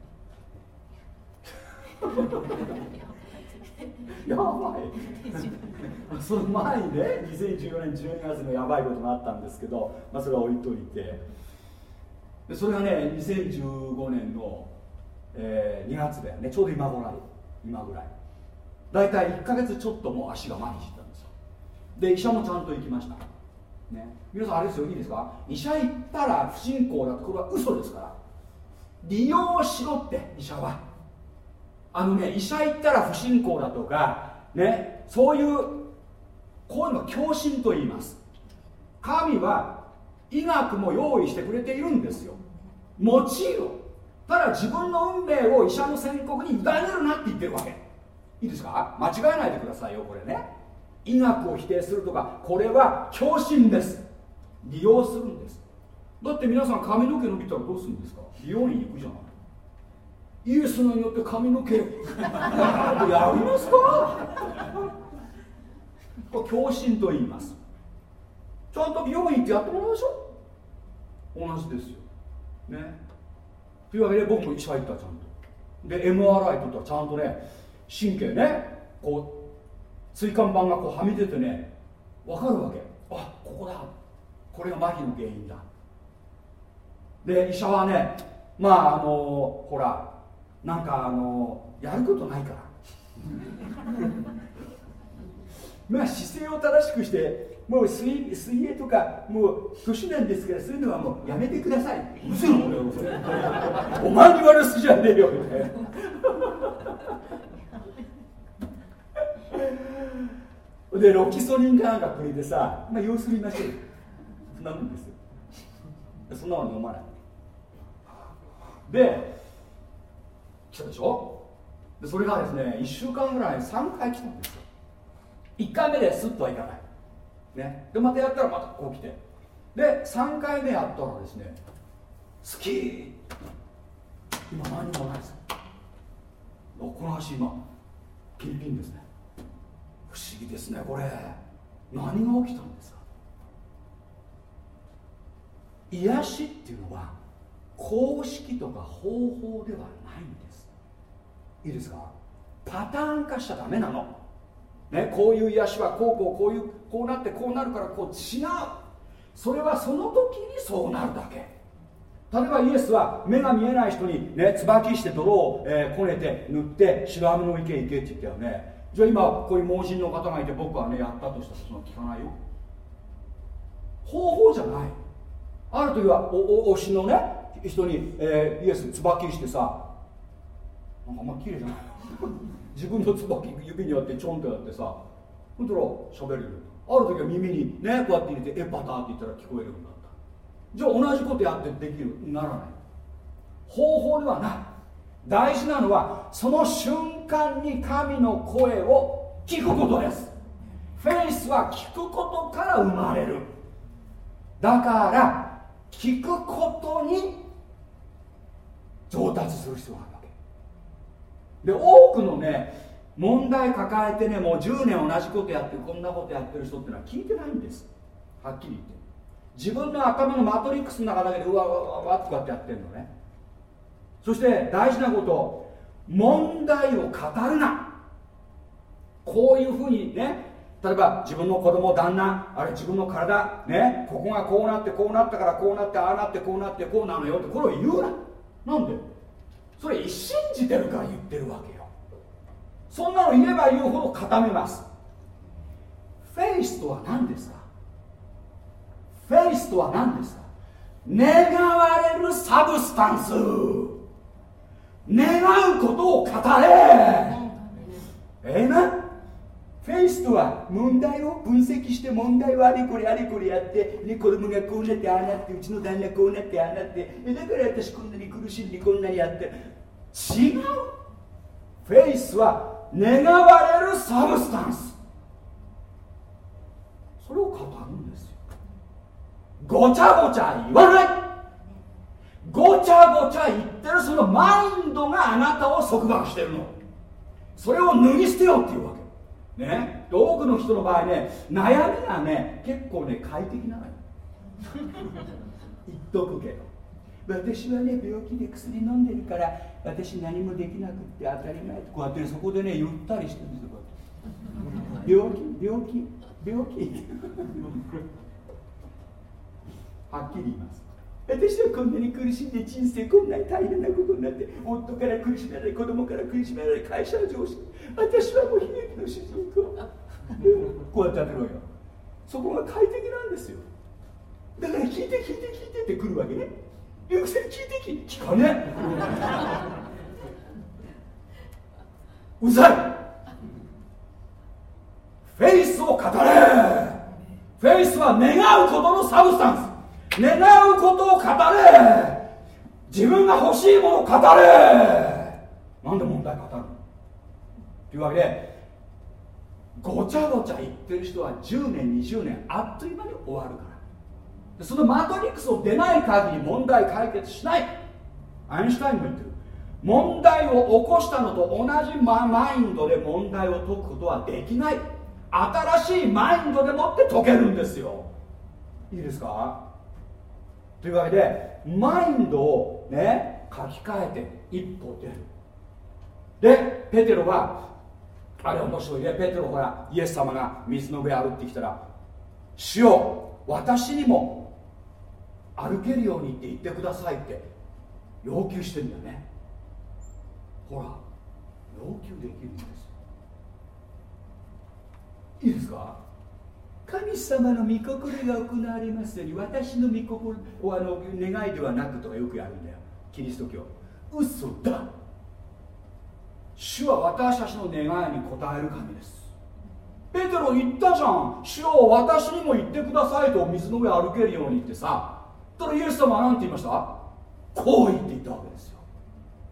やばい。その前にね2014年12月のやばいことがあったんですけど、まあ、それは置いといて。でそれがね2015年の、えー、2月だよね。ちょうど今ぐらい今ぐらい。大体1か月ちょっともう足が麻痺してたんですよ。で医者もちゃんと行きました。ね、皆さんあれですよいいですか？医者行ったら不信仰だとこれは嘘ですから。利用しろって医者は。あのね医者行ったら不信仰だとかねそういうこういうの共振と言います。神は医学も用意してくれているんですよ。もちろん。ただ自分の運命を医者の宣告に委ねるなって言ってるわけ。いいですか？間違えないでくださいよこれね。医学を否定するとかこれは共振です。利用するんです。だって皆さん髪の毛伸びたらどうするんですか？美容院行くじゃない。イエスのによって髪の毛。やりますかこれ共振と言います。ちゃんと美容院行ってやってもらうでしょう。同じですよ。ね。というわけで僕も医者行ったちゃんと。で MRI 取ったらちゃんとね神経ねこう椎間板がこうはみ出てね分かるわけ。あここだ。これが麻痺の原因だ。で医者はねまああのほらなんかあのやることないから。まあ姿勢を正しくしてもう水水泳とかもう年なんですからそういうのはもうやめてください。お前。に言われすじゃねえよ。みたいなでロキソニンかなんかくれてさ、まあ、様子見ましょうそんなもんですよ。そんなの飲まない。で来たでしょ？でそれがですね1週間ぐらい3回来たんですよ。1回目でスッとはいかない。ね。でまたやったらまたこう来て。で3回目やったらですね好き今何もないです。この足今キリピンですね。不思議ですねこれ。何が起きたんですか？癒しっていうのは公式とか方法ではないんですいいですか？パターン化しちゃダメなの。ね、こういう癒しはこうこうこういうこうなってこうなるからこう違う。それはその時にそうなるだけ。例えばイエスは目が見えない人にね椿して泥を、えー、こねて塗って白網の池へ行けって言ったよね。じゃあ今こういう盲人の方がいて僕はねやったとしたらその聞かないよ。方法じゃない。ある時はおお推しのね人に、えー、イエス椿してさなんかあんま綺麗じゃない 自分の椿指にやってちょんとやってさほんとら喋れる。ある時は耳にねこうやって入れて「エパター」って言ったら聞こえるようになった。じゃあ同じことやってできるならない。方法ではない。大事なのはその瞬間に神の声を聞くことです。フェイスは聞くことから生まれる。だから聞くことに上達する必要があるで多くのね問題抱えてねもう10年同じことやってこんなことやってる人ってのは聞いてないんです。はっきり言って。自分の頭のマトリックスの中だけでうわうわうわうわってやってるのね。そして大事なこと。問題を語るな。こういうふうにね例えば自分の子供旦那あれ自分の体ねここがこうなってこうなったからこうなってああなってこうなってこうなのよってこれを言うな。なんで？それ信じてるから言ってるわけよ。そんなの言えば言うほど固めます。フェイスとは何ですか？フェイスとは何ですか？願われるサブスタンス。願うことを語れ。ええな？フェイスとは問題を分析して問題をあれこれあれこれやって、ね、子供がこうなってああなってうちの旦那こうなってああなって。だから私こんなに苦しんでこんなにやって。違う。フェイスは願われるサブスタンス。それを語るんですよ。ごちゃごちゃ言わない。ごちゃごちゃ言ってるそのマインドがあなたを束縛してるの。それを脱ぎ捨てようっていうわけ。ね多くの人の場合ね悩みがね結構ね快適なのよ。言っとくけど私はね病気で薬飲んでるから私何もできなくって当たり前こうやって、ね、そこでねゆったりしてるんですよ。病気病気病気。はっきり言います。私はこんなに苦しんで人生こんなに大変なことになって夫から苦しめられ子供から苦しめられ会社の上司私はもう悲劇の主人公。こうやってやってるわけよ。そこが快適なんですよ。だから聞いて聞いて聞いてってくるわけね。よくせ聞いて聞かね。えうざい。フェイスを語れ。フェイスは願うことのサブスタンス。願うことを語れ。自分が欲しいものを語れ。なんで問題語るというわけでごちゃごちゃ言ってる人は10年20年あっという間に終わるから。そのマトリックスを出ない限り問題解決しない。アインシュタインも言ってる。問題を起こしたのと同じマインドで問題を解くことはできない。新しいマインドでもって解けるんですよ。いいですか？というわけでマインドをね書き換えて一歩出る。でペテロはあれ面白いね。ペテロほらイエス様が水の上歩ってきたら「主よ私にも歩けるようにって言ってください」って要求してんだよね。ほら要求できるんですいいですか？神様の御心が行われますように私の御心をあの願いではなくとかよくやるんだよ。キリスト教。嘘だ。主は私たちの願いに応える神です。ペテロ言ったじゃん。主を私にも言ってくださいと水の上歩けるようにってさ。たらイエス様は何て言いました？こう言って言ったわけですよ。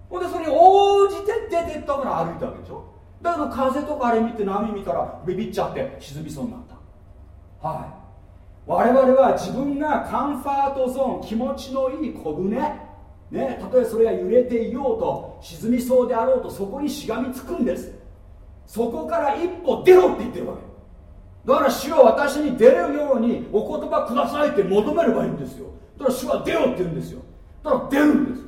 ほんでそれに応じて出てったから歩いたわけでしょ。だけど風とかあれ見て波見たらビビっちゃって沈みそうになった。はい。我々は自分がカンファートゾーン気持ちのいい小舟ね、たとえそれが揺れていようと沈みそうであろうとそこにしがみつくんです。そこから一歩出ろって言ってるわけ。だから主は私に出るようにお言葉くださいって求めればいいんですよ。だから主は出ろって言うんですよ。だから出るんです。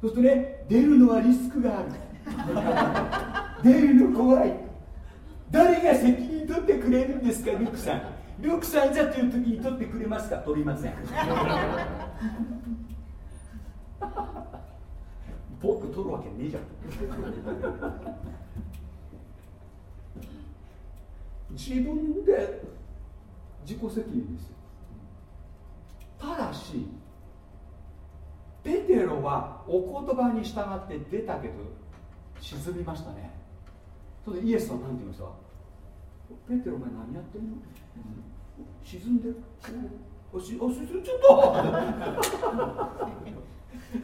そうするとね出るのはリスクがある。出るの怖い。誰が責任取ってくれるんですかルクさん。ルクさんじゃという時に取ってくれますか取りません。僕取るわけねえじゃん。自分で自己責任ですただしペテロはお言葉に従って出たけど沈みましたね。それでイエスは何て言いましたペテロお前何やってんの、沈んでる。おしお沈んじゃっ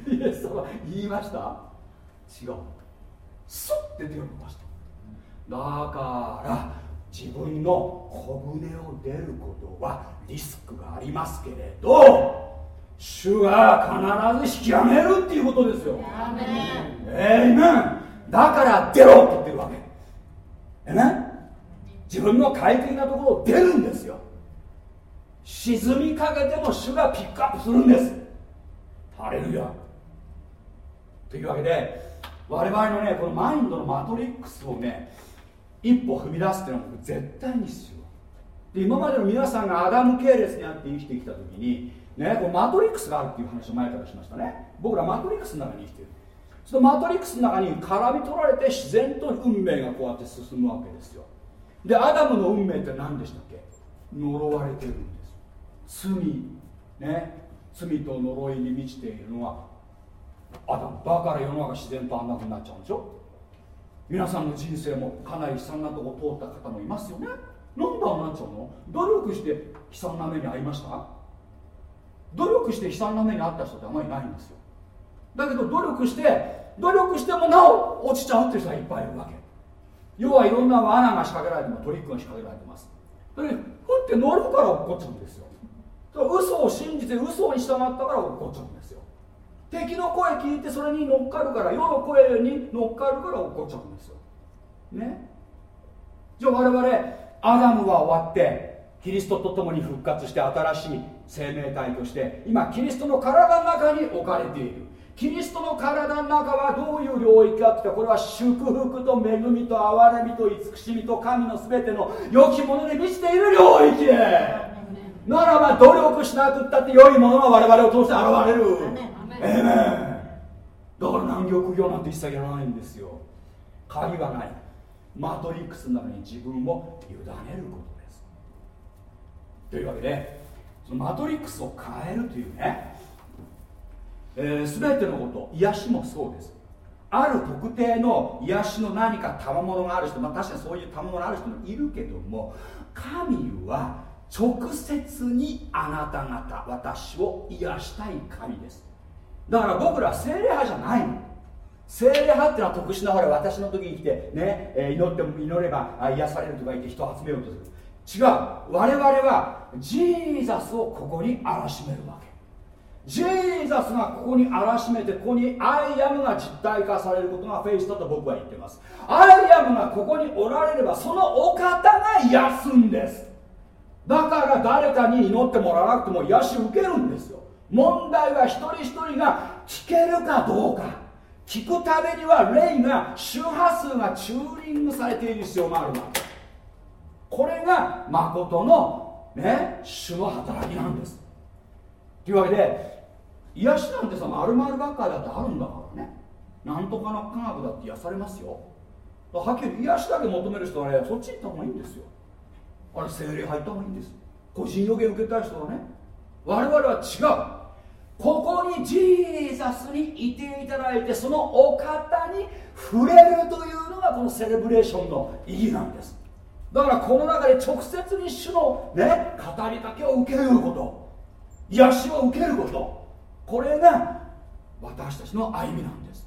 たイエス様言いました？違う。スッて手を伸ばした。だから自分の小舟を出ることはリスクがありますけれど主が必ず引き上げるっていうことですよ。ええー、だから出ろって言ってるわけ。えね自分の快適なところを出るんですよ沈みかけても主がピックアップするんです。ハレルヤ。というわけで我々のねこのマインドのマトリックスをね一歩踏み出すっていうのは絶対に必要。で今までの皆さんがアダム系列にあって生きてきた時にねこうマトリックスがあるっていう話を前からしましたね。僕らマトリックスの中に生きてる。そのマトリックスの中に絡み取られて自然と運命がこうやって進むわけですよ。でアダムの運命って何でしたっけ？呪われてるんです。罪ね罪と呪いに満ちているのはアダムだから世の中自然とあんなふうになっちゃうんでしょ？皆さんの人生もかなり悲惨なとこ通った方もいますよね。なんでああなっちゃうの？努力して悲惨な目に遭いました？努力して悲惨な目に遭った人ってあまりないんですよ。だけど努力して努力してもなお落ちちゃうって人がいっぱいいるわけ。要はいろんな罠が仕掛けられてもトリックが仕掛けられてます。それふって乗るから起こっちゃうんですよ。嘘を信じて嘘に従ったから起こっちゃうんですよ。敵の声聞いてそれに乗っかるから世の声に乗っかるから起こっちゃうんですよ。ね？じゃあ我々アダムは終わってキリストと共に復活して新しい生命体として今キリストの体の中に置かれている。キリストの体の中はどういう領域かってこれは祝福と恵みと憐れみと慈しみと神の全ての良きもので満ちている領域ならば努力しなくったって良いものが我々を通して現れる。ええ。だから南極業なんて一切やらないんですよ。鍵はない。マトリックスの中に自分を委ねることです。というわけでそのマトリックスを変えるというね、えー、全てのこと癒しもそうです。ある特定の癒しの何か賜物がある人、まあ、確かにそういう賜物ある人もいるけども神は直接にあなた方私を癒したい神です。だから僕らは聖霊派じゃないの。聖霊派っていうのは特殊なほら癒しの時に来てね、え祈っても祈れば癒されるとか言って人を集めようとする。違う。我々は Jesus をここにあらしめるわけ。 Jesus がここにあらしめてここに I AM が実体化されることがフェイスだと僕は言ってます。 I AM がここにおられればそのお方が癒すんです。だから誰かに祈ってもらわなくても癒し受けるんですよ。問題は一人一人が聞けるかどうか。聞くためには霊が周波数がチューリングされている必要があるわけ。これが誠のね主の働きなんです。というわけで癒しなんてさ丸々学会だってあるんだからね。なんとかの科学だって癒されますよ。はっきり癒しだけ求める人はねそっち行った方がいいんですよ。あれ精霊入った方がいいんです。個人予言受けたい人はね我々は違う。ここにジーザスにいていただいてそのお方に触れるというのがこのセレブレーションの意義なんです。だからこの中で直接に主のね語りだけを受けること。癒しを受けること。これが私たちの歩みなんです。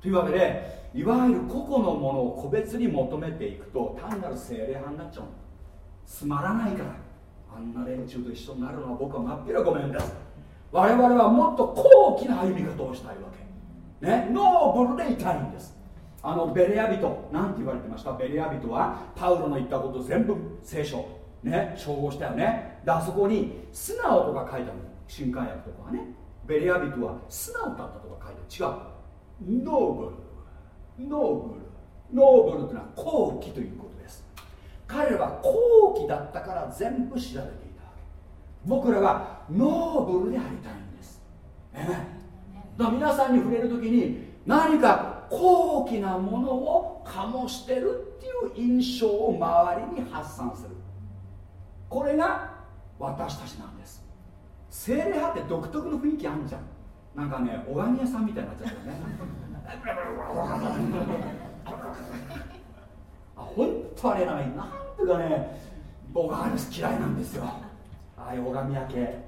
というわけでいわゆる個々のものを個別に求めていくと単なる精霊派になっちゃうんです。つまらないからあんな連中と一緒になるのは僕は真っ平ごめんです我々はもっと高貴な歩み方をしたいわけ。ね？ノーブルでいたいんです。あのベレア人なんて言われてましたベレア人はパウロの言ったこと全部聖書。ね？照合したよね？であそこに素直とか書いてある新海薬とかはね。ベレア人は素直だったとか書いて違う。 Noble。Noble。Noble というのは高貴というこ彼らは高貴だったから全部調べていたわけ。僕らは noble でありたいんです、えだから皆さんに触れる時に何か高貴なものを醸してるっていう印象を周りに発散する。これが私たちなんです。聖霊派って独特の雰囲気あるじゃん。なんかね拝み屋さんみたいになっちゃうよね。本当あれないなんていうかね僕はあれ嫌いなんですよ。ああいう拝み分け。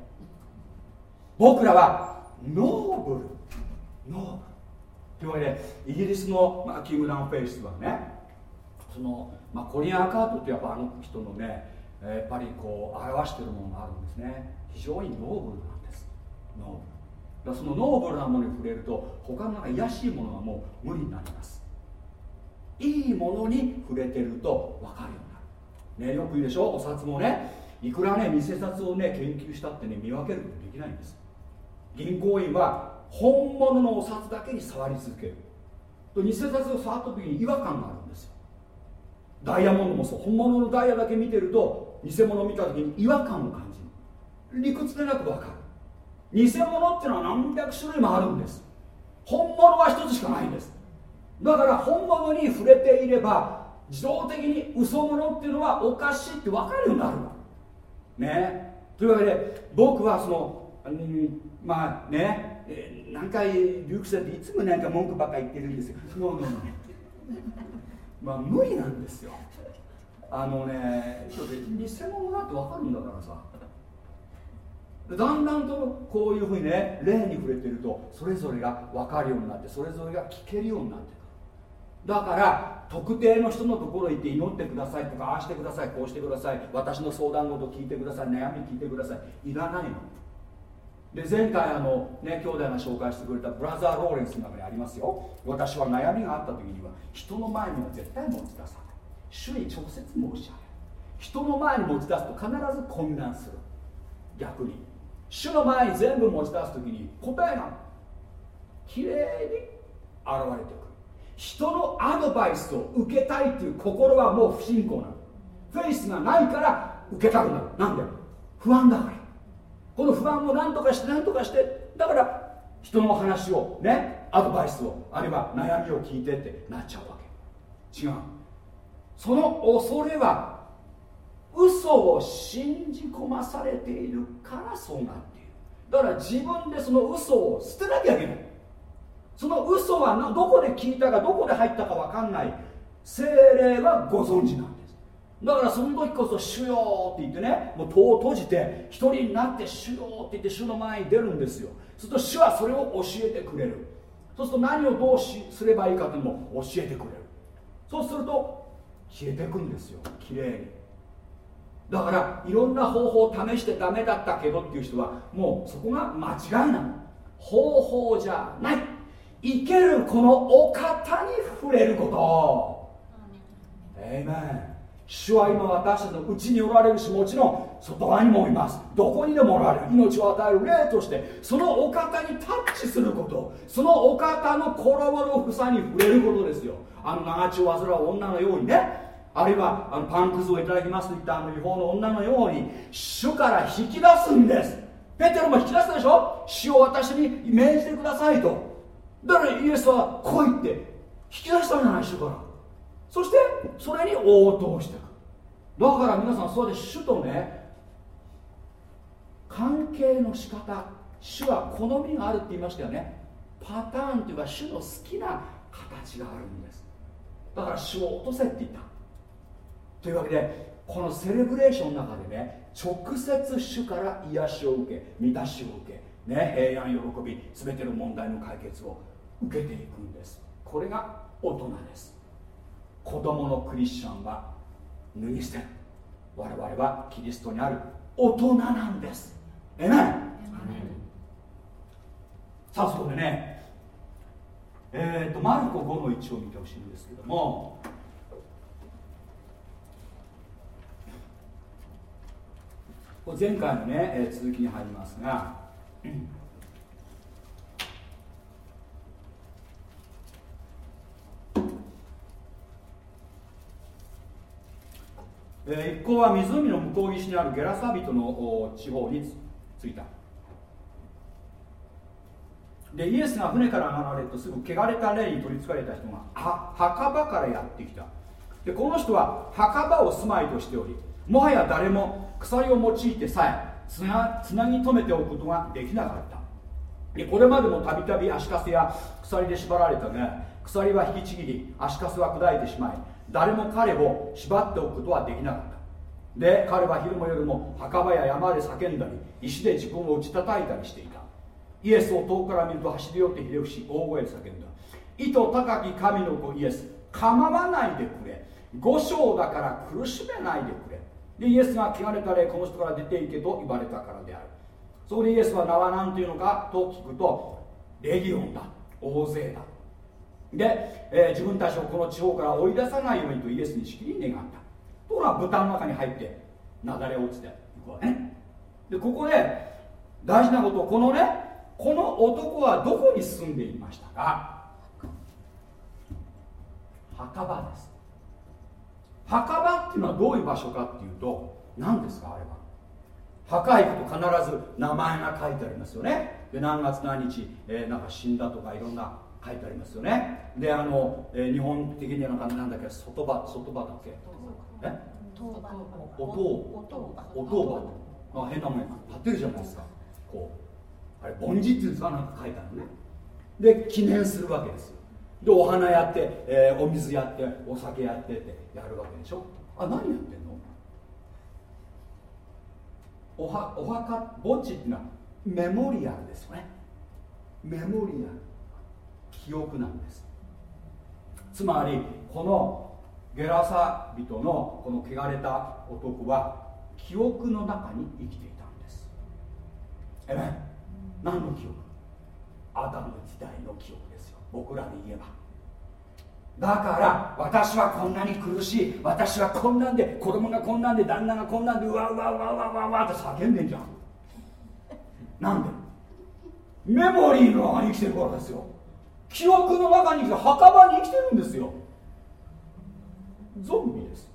僕らは noble。Noble。というわけでイギリスの、まあ、 Kingdom Faith はねその、まあ、 Colin Urquhart ってやっぱあの人のねやっぱりこう表してるものがあるんですね。非常に noble なんです。 Noble。だその noble なものに触れると他のなんか卑しいものはもう無理になります。いいものに触れてると分かるようになる。ねよく言うでしょ？お札もねいくらね偽札をね研究したってね見分けることできないんです。銀行員は本物のお札だけに触り続ける。と偽札を触った時に違和感があるんですよ。ダイヤモンドもそう。本物のダイヤだけ見てると偽物を見た時に違和感を感じる。理屈でなく分かる。偽物っていうのは何百種類もあるんです。本物は一つしかないんです。だから本物に触れていれば自動的に嘘物っていうのはおかしいって分かるようになるわ。ね。というわけで僕はその、うん、まあね。何回リュークセっていつもなんか文句ばっかり言ってるんですよ。も うまあ無理なんですよ。あのね偽物だって分かるんだからさ。だんだんとこういうふうにね霊に触れてるとそれぞれが分かるようになってそれぞれが聞けるようになって。だから特定の人のところに行って祈ってくださいとかああしてくださいこうしてください私の相談事聞いてください悩み聞いてくださいいらないの。で前回あのね兄弟が紹介してくれたブラザー・ローレンスの中にありますよ。私は悩みがあった時には人の前には絶対持ち出さない。主に直接申し上げる。人の前に持ち出すと必ず混乱する。逆に。主の前に全部持ち出す時に答えがきれいに現れてくる。人のアドバイスを受けたいっていう心はもう不信仰なの。フェイスがないから受けたくなる。なんで？不安だから。この不安を何とかして何とかして。だから人の話をねアドバイスをあるいは悩みを聞いてってなっちゃうわけ。違う。その恐れは嘘を信じ込まされているからそうなっている。だから自分でその嘘を捨てなきゃいけない。その嘘はどこで聞いたかどこで入ったか分かんない。精霊はご存知なんです。だからその時こそ「主よ」って言ってねもう戸を閉じて一人になって「主よ」って言って主の前に出るんですよ。すると主はそれを教えてくれる。そうすると何をどうしすればいいかというのも教えてくれる。そうすると消えてくんですよきれいに。だからいろんな方法を試してダメだったけどっていう人はもうそこが間違いなの。方法じゃない。生けるこのお方に触れること。えいめん主は今私たちのうちにおられるしもちろん外側にもいます。どこにでもおられる。命を与える霊としてそのお方にタッチすること。そのお方の衣の房に触れることですよ。あの長血を患う女のようにね。あるいはあのパンくずをいただきますといったあの違法の女のように主から引き出すんです。ペテロも引き出すでしょ。主を私に命じてくださいと。だからイエスは来いって引き出したんじゃない主から。そしてそれに応答していく。だから皆さんそうで主とね関係の仕方主は好みがあるって言いましたよね。パターンというか主の好きな形があるんです。だから主を落とせって言った。というわけでこのセレブレーションの中でね直接主から癒しを受け満たしを受け、ね、平安喜び全ての問題の解決を受けていくんです。これが大人です。子供のクリスチャンは脱ぎ捨てる。我々はキリストにある大人なんです。えめさあそこでねえっ、ー、とマルコ5の1を見てほしいんですけども前回のね、えー、続きに入りますが、え、一行は湖の向こう岸にあるゲラサ人の地方に着いたでイエスが船から上がられるとすぐ汚れた霊に取りつかれた人が墓場からやってきた。でこの人は墓場を住まいとしておりもはや誰も鎖を用いてさえつなつなぎ止めておくことができなかった。でこれまでもたびたび足かせや鎖で縛られたが鎖は引きちぎり足かせは砕いてしまい誰も彼を縛っておくことはできなかった。で彼は昼も夜も墓場や山で叫んだり石で自分を打ち叩いたりしていた。イエスを遠くから見ると走り寄って秀吉大声で叫んだ。意図高き神の子イエス構わないでくれ。五章だから苦しめないでくれ。でイエスが汚れた霊この人から出ていけと言われたからである。そこでイエスは名は何というのかと聞くとレギオンだ。大勢だ。で、えー、自分たちをこの地方から追い出さないようにとイエスにしきり願った。ところが豚の中に入って雪崩落ちていくわね。でここで大事なことこのねこの男はどこに住んでいましたか。墓場です。墓場っていうのはどういう場所かっていうと何ですかあれは。墓行くと必ず名前が書いてありますよね。で何月何日、えー、なんか死んだとかいろんな書いてありますよね。であの、えー、日本的にはなんだっけ外場外場だっけ？え？おとおとば変なもん立ってるじゃないですか。こう。あれ梵字っていうんですか？なんか書いてあるね。で記念するわけですよ。でお花やって、えー、お水やってお酒やってってやるわけでしょ？あ何やってんの？おはお墓墓地っていうのはメモリアルですよね。メモリアル記憶なんです。つまりこのゲラサ人のこの汚れた男は記憶の中に生きていたんです。えめ何の記憶？アダム時代の記憶ですよ。僕らで言えばだから私はこんなに苦しい。私はこんなんで子供がこんなんで旦那がこんなんでうわうわうわうわうわうわって叫んでんじゃん。なんで？メモリーの中に生きてるからですよ。記憶の中に生きて墓場に生きてるんですよ。ゾンビです。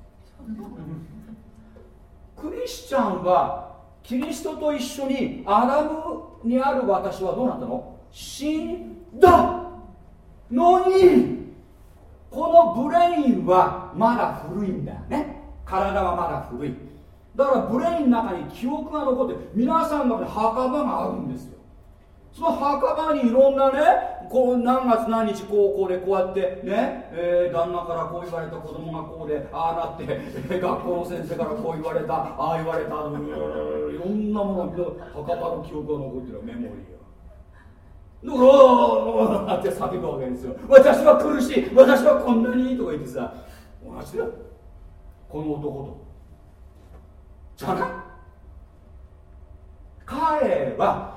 クリスチャンはキリストと一緒にアダムにある私はどうなったの？死んだのに。この brain はまだ古いんだよね。体はまだ古い。だから brain の中に記憶が残って皆さんの中に墓場があるんですよ。その墓場にいろんなねこう何月何日こうこうでこうやってね、えー、旦那からこう言われた子供がこうでああなって学校の先生からこう言われたああ言われたいろんなものが墓場の記憶が残ってるメモリーだから「って叫ぶわけですよ。私は苦しい私はこんなにいいとか言ってさ同じだよ。この男と。じゃない。彼は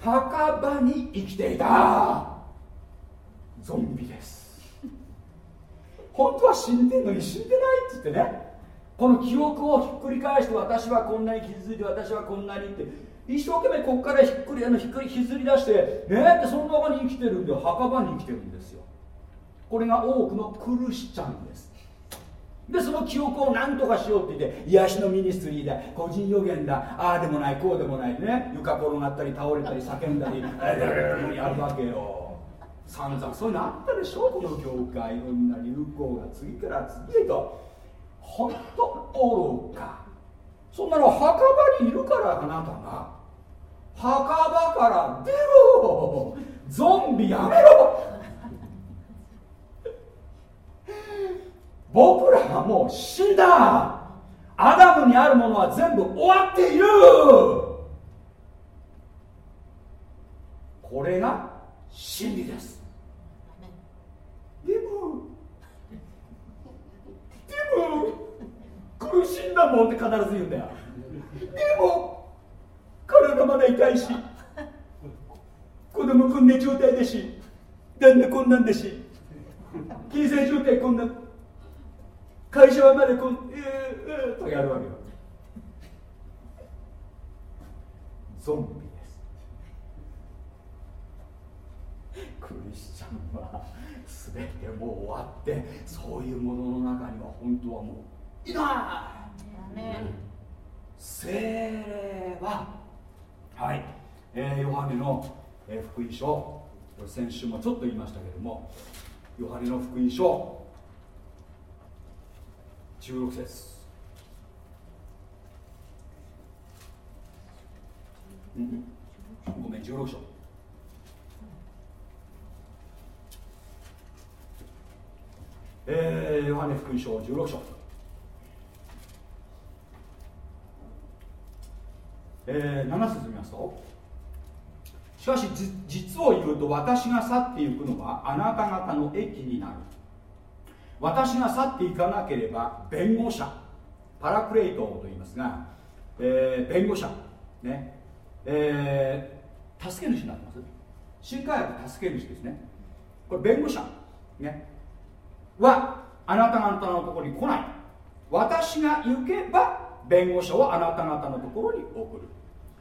墓場に生きていた。ゾンビです。本当は死んでんのに死んでないって言ってね。この記憶をひっくり返して私はこんなに傷ついて私はこんなにって一生懸命ここからひっくりあのひっくり引きずり出してねってその中に生きてるんで墓場に生きてるんですよ。これが多くのクルシチャンです。でその記憶を何とかしようって言って癒しのミニストリーだ個人予言だ。ああでもないこうでもないね。床転がったり倒れたり叫んだりやるわけよ。散々。そういうのあったでしょ？この業界いろんな流行が次から次へと。本当愚か。そんなの墓場にいるからあなたが。墓場から出ろ。ゾンビやめろ。僕らはもう死んだ。アダムにあるものは全部終わっている。これが真理です。でもでも苦しんだもんって必ず言うんだよ。でも体まだ痛いし子供こんな状態だし旦那こんなんだし金銭状態こんな会社はまだこんえー、えー、とやるわけよ。ゾンビです。クリスチャンは全てもう終わってそういうものの中には本当はもういない。精霊ははい、えー、ヨハネの、えー、福音書。先週もちょっと言いましたけどもヨハネの福音書。16節ごめん16章えー、ヨハネ福音書16章えー、7節見ますと。しかし実を言うと私が去っていくのはあなた方の益になる。私が去っていかなければ弁護者パラクレイトと言いますが、えー、弁護者ねえー、助け主になってます。新海薬助け主ですね。これ弁護者ねはあなた方のところに来ない。私が行けば弁護士をあなた方のところに送る。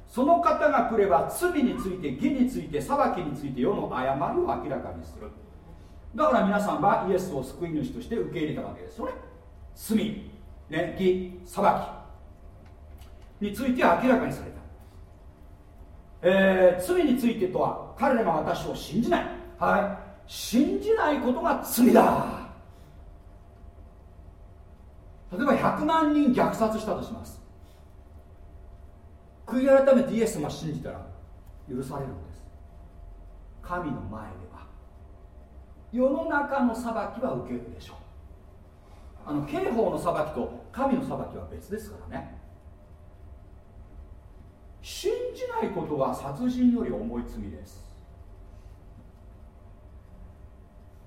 その方が来れば罪について義について裁きについて世の誤りを明らかにする。だから皆さんはイエスを救い主として受け入れたわけです。よね罪、ね、義裁きについて明らかにされた、えー、罪についてとは彼らが私を信じない。はい。信じないことが罪だ。例えば100万人虐殺したとします。悔い改めてイエス様信じたら許されるんです。神の前で世の中の裁きは受けるでしょう。あの刑法の裁きと神の裁きは別ですからね。信じないことは殺人より重い罪です。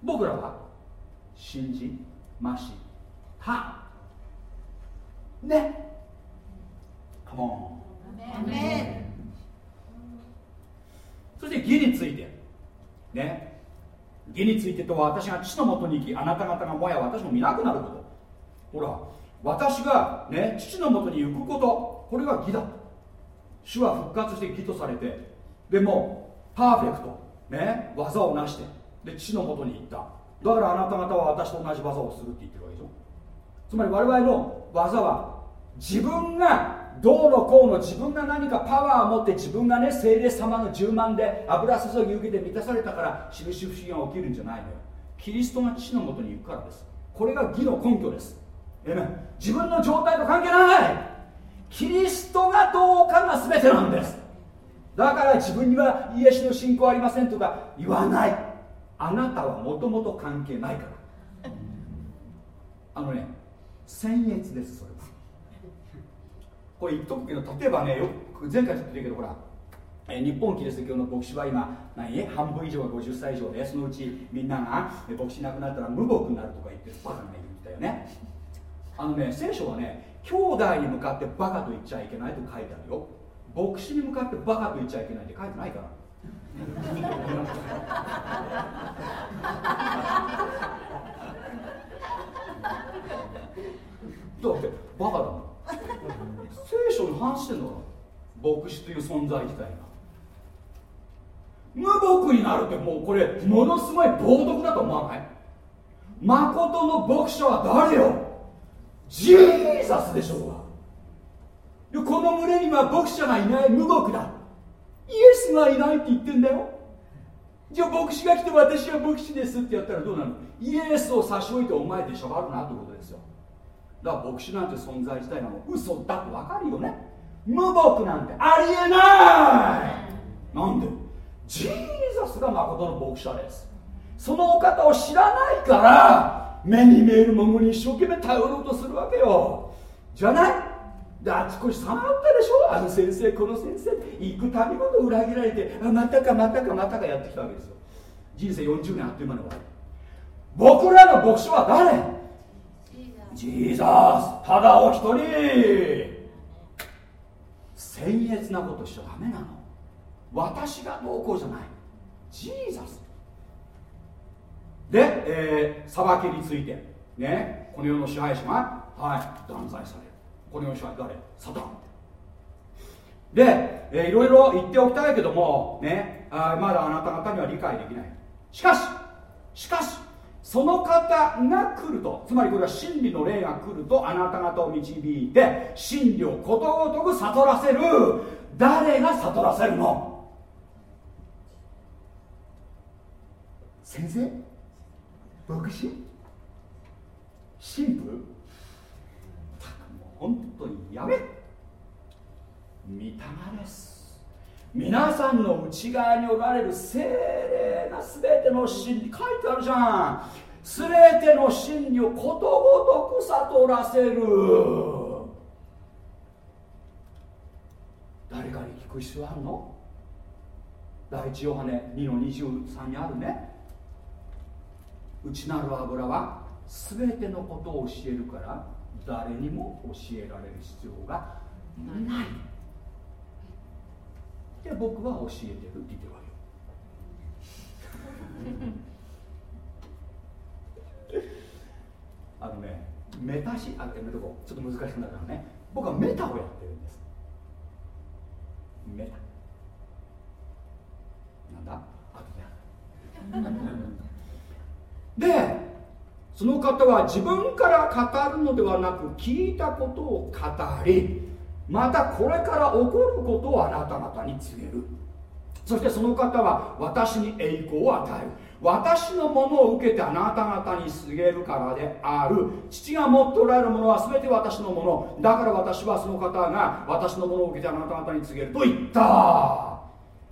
僕らは信じました。ね。カモンそして義について。ね義についてとは私が父のもとに行きあなた方がもや私も見なくなること。ほら私がね父のもとに行くこと。これが義だ。主は復活して義とされて。でもパーフェクト。ね技を成して。で父のもとに行った。だからあなた方は私と同じ技をするって言ってるわけでしょ。つまり我々の技は自分がどうのこうの自分が何かパワーを持って自分がね聖霊様の10万で油注ぎ受けて満たされたから印不思議が起きるんじゃないのよ。キリストが父のもとに行くからです。これが義の根拠です。え自分の状態と関係ない。キリストがどうかが全てなんです。だから自分には癒しの信仰ありませんとか言わない。あなたはもともと関係ないから。あのね僭越ですそれこれ言っとくけど例えばねよく前回ちょっと言ったけどほらえ日本キリスト教の牧師は今何半分以上が50歳以上でそのうちみんなが牧師なくなったら無牧になるとか言ってるバカがいるんだよね。あのね聖書はね兄弟に向かってバカと言っちゃいけないと書いてあるよ。牧師に向かってバカと言っちゃいけないって書いてないから。だってバカだな聖書に反してんだか牧師という存在自体が。無牧になるってもうこれものすごい冒涜だと思わない？誠の牧者は誰よ？ジーザスでしょうが。この群れには牧者がいない無牧だ。イエスがいないって言ってんだよ。じゃあ牧師が来て私は牧師ですってやったらどうなる？イエスを差し置いてお前でしょ。がるなってことですよ。だから牧師なんて存在自体が嘘だって分かるよね。無牧なんてありえない。なんで？ジーザスが誠の牧者です。そのお方を知らないから目に見えるものに一生懸命頼ろうとするわけよ。じゃない？であちこちさまったでしょ？あの先生この先生。行くたびごと裏切られてあまたかまたかまたかやってきたわけですよ。人生40年あっという間に終わる僕らの牧師は誰？ジーザスただお一人。僭越なことしちゃダメなの。私がどうこうじゃない。ジーザス。で、えー、裁きについて。ね。この世の支配者がはい。断罪される。この世の支配誰？サタン。で、えー、いろいろ言っておきたいけどもね。あまだあなた方には理解できない。しかししかしその方が来ると。つまりこれは真理の霊が来るとあなた方を導いて真理をことごとく悟らせる。誰が悟らせるの？先生？牧師？神父？たくもう本当にやめ。御霊です。皆さんの内側におられる精霊な全ての真理書いてあるじゃん。全ての真理をことごとく悟らせる。誰かに聞く必要あるの？第一ヨハネ2の23にあるね。内なる油は全てのことを教えるから誰にも教えられる必要がない。で僕は教えてるって言ってるわけあのねメタシあやめとこう。ちょっと難しくなるからね。僕はメタをやってるんです。メタ。なんだ？あと ででその方は自分から語るのではなく聞いたことを語りまたこれから起こることをあなた方に告げる。そしてその方は私に栄光を与える。私のものを受けてあなた方に告げるからである。父が持っておられるものは全て私のもの。だから私はその方が私のものを受けてあなた方に告げると言った。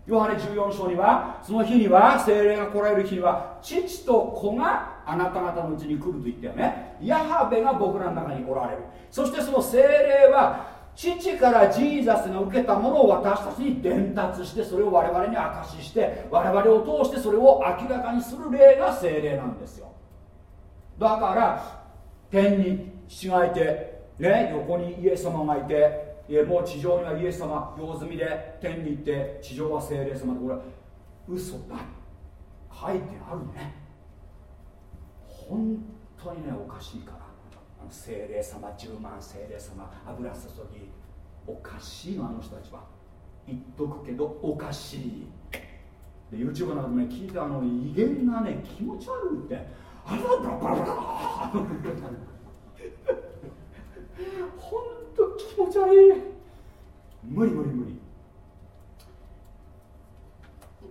ヨハネ14章にはその日には精霊が来られる日には父と子があなた方のうちに来ると言ったよね。ヤハベが僕らの中におられる。そしてその精霊は父からジーザスが受けたものを私たちに伝達してそれを我々に証しして我々を通してそれを明らかにする霊が精霊なんですよ。だから天に父がいて、ね、横にイエス様がいてもう地上にはイエス様用済みで天に行って地上は精霊様でこれは嘘だ書いてあるね。本当にねおかしいから。精霊様10万精霊様油注ぎおかしいのあの人たちは。言っとくけどおかしい。で YouTube などね聞いてあの威厳がね気持ち悪いって。あらバラバラバラ本当気持ち悪い無理無理無理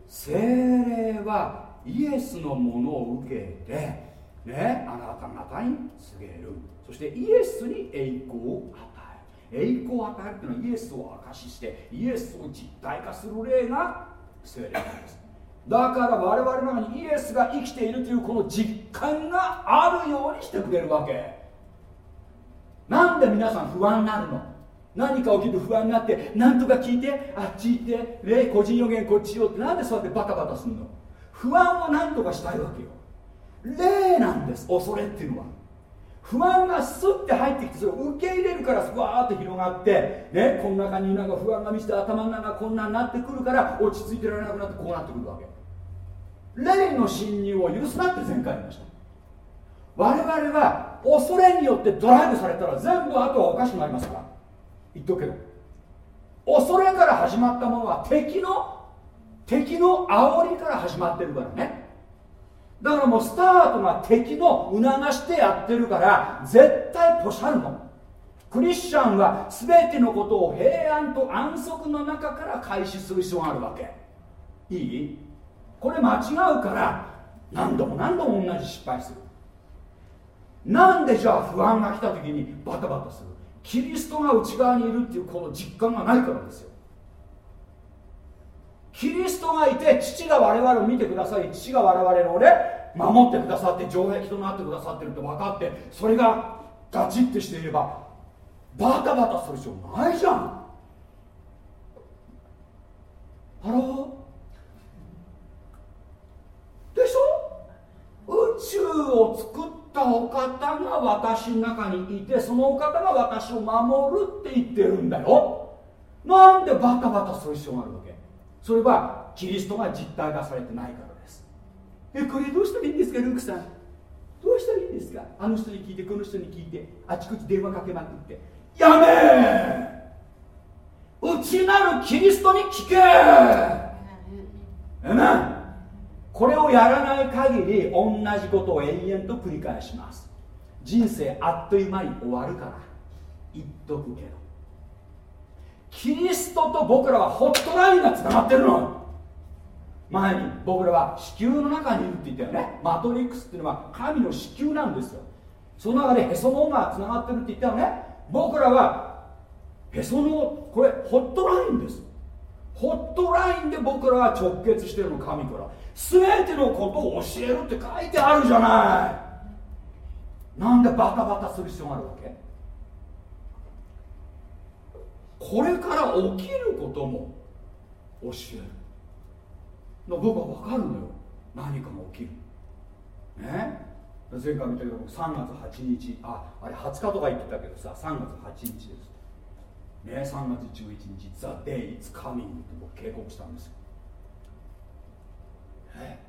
精霊はイエスのものを受けてねあなた方に告げる。そしてイエスに栄光を与える。栄光を与えるというのはイエスを証ししてイエスを実体化する霊が精霊なんです。だから我々の中にイエスが生きているというこの実感があるようにしてくれるわけ。なんで皆さん不安になるの？何か起きる不安になって何とか聞いてあっち行って霊個人予言こっちよって。なんでそうやってバタバタするの？不安を何とかしたいわけよ。霊なんです恐れっていうのは。不安がスッて入ってきてそれを受け入れるからふわーっと広がってねこの中になんか不安が満ちて頭の中こんなになってくるから落ち着いてられなくなってこうなってくるわけ。霊の侵入を許すなって前回言いました。我々は恐れによってドライブされたら全部あとはおかしくなりますから。言っとくけど。恐れから始まったものは敵の敵の煽りから始まってるからね。だからもうスタートが敵の促してやってるから絶対ポシャるのクリスチャンは全てのことを平安と安息の中から開始する必要があるわけ。いい？これ間違うから何度も何度も同じ失敗する。なんでじゃあ不安が来た時にバタバタする？キリストが内側にいるっていうこの実感がないからですよ。キリストがいて父が我々を見てくださり父が我々のね守ってくださって城壁となってくださってるって分かってそれがガチッてしていればバタバタする必要ないじゃん。ハローでしょ？宇宙を作ったお方が私の中にいてそのお方が私を守るって言ってるんだよ。なんでバタバタする必要があるわけ？それはキリストが実体化されてないからです。えこれどうしたらいいんですかルークさん？どうしたらいいんですか？あの人に聞いてこの人に聞いてあちこち電話かけまくって。やめ内なるキリストに聞けえめこれをやらない限り同じことを延々と繰り返します。人生あっという間に終わるから。言っとくけど。キリストと僕らはホットラインがつながってるの。前に僕らは子宮の中にいるって言ったよね。マトリックスっていうのは神の子宮なんですよ。その中でへその緒がつながってるって言ったよね。僕らはへそのこれホットラインです。ホットラインで僕らは直結してるの神から。全てのことを教えるって書いてあるじゃない。なんでバタバタする必要があるわけ？これから起きることも教える。僕は分かるのよ。何かが起きる。ね？前回見たけど3月8日。ああれ20日とか言ってたけどさ3月8日です。ね3月11日「ザ・デイ・イツ・カミング」って僕警告したんですよ。え？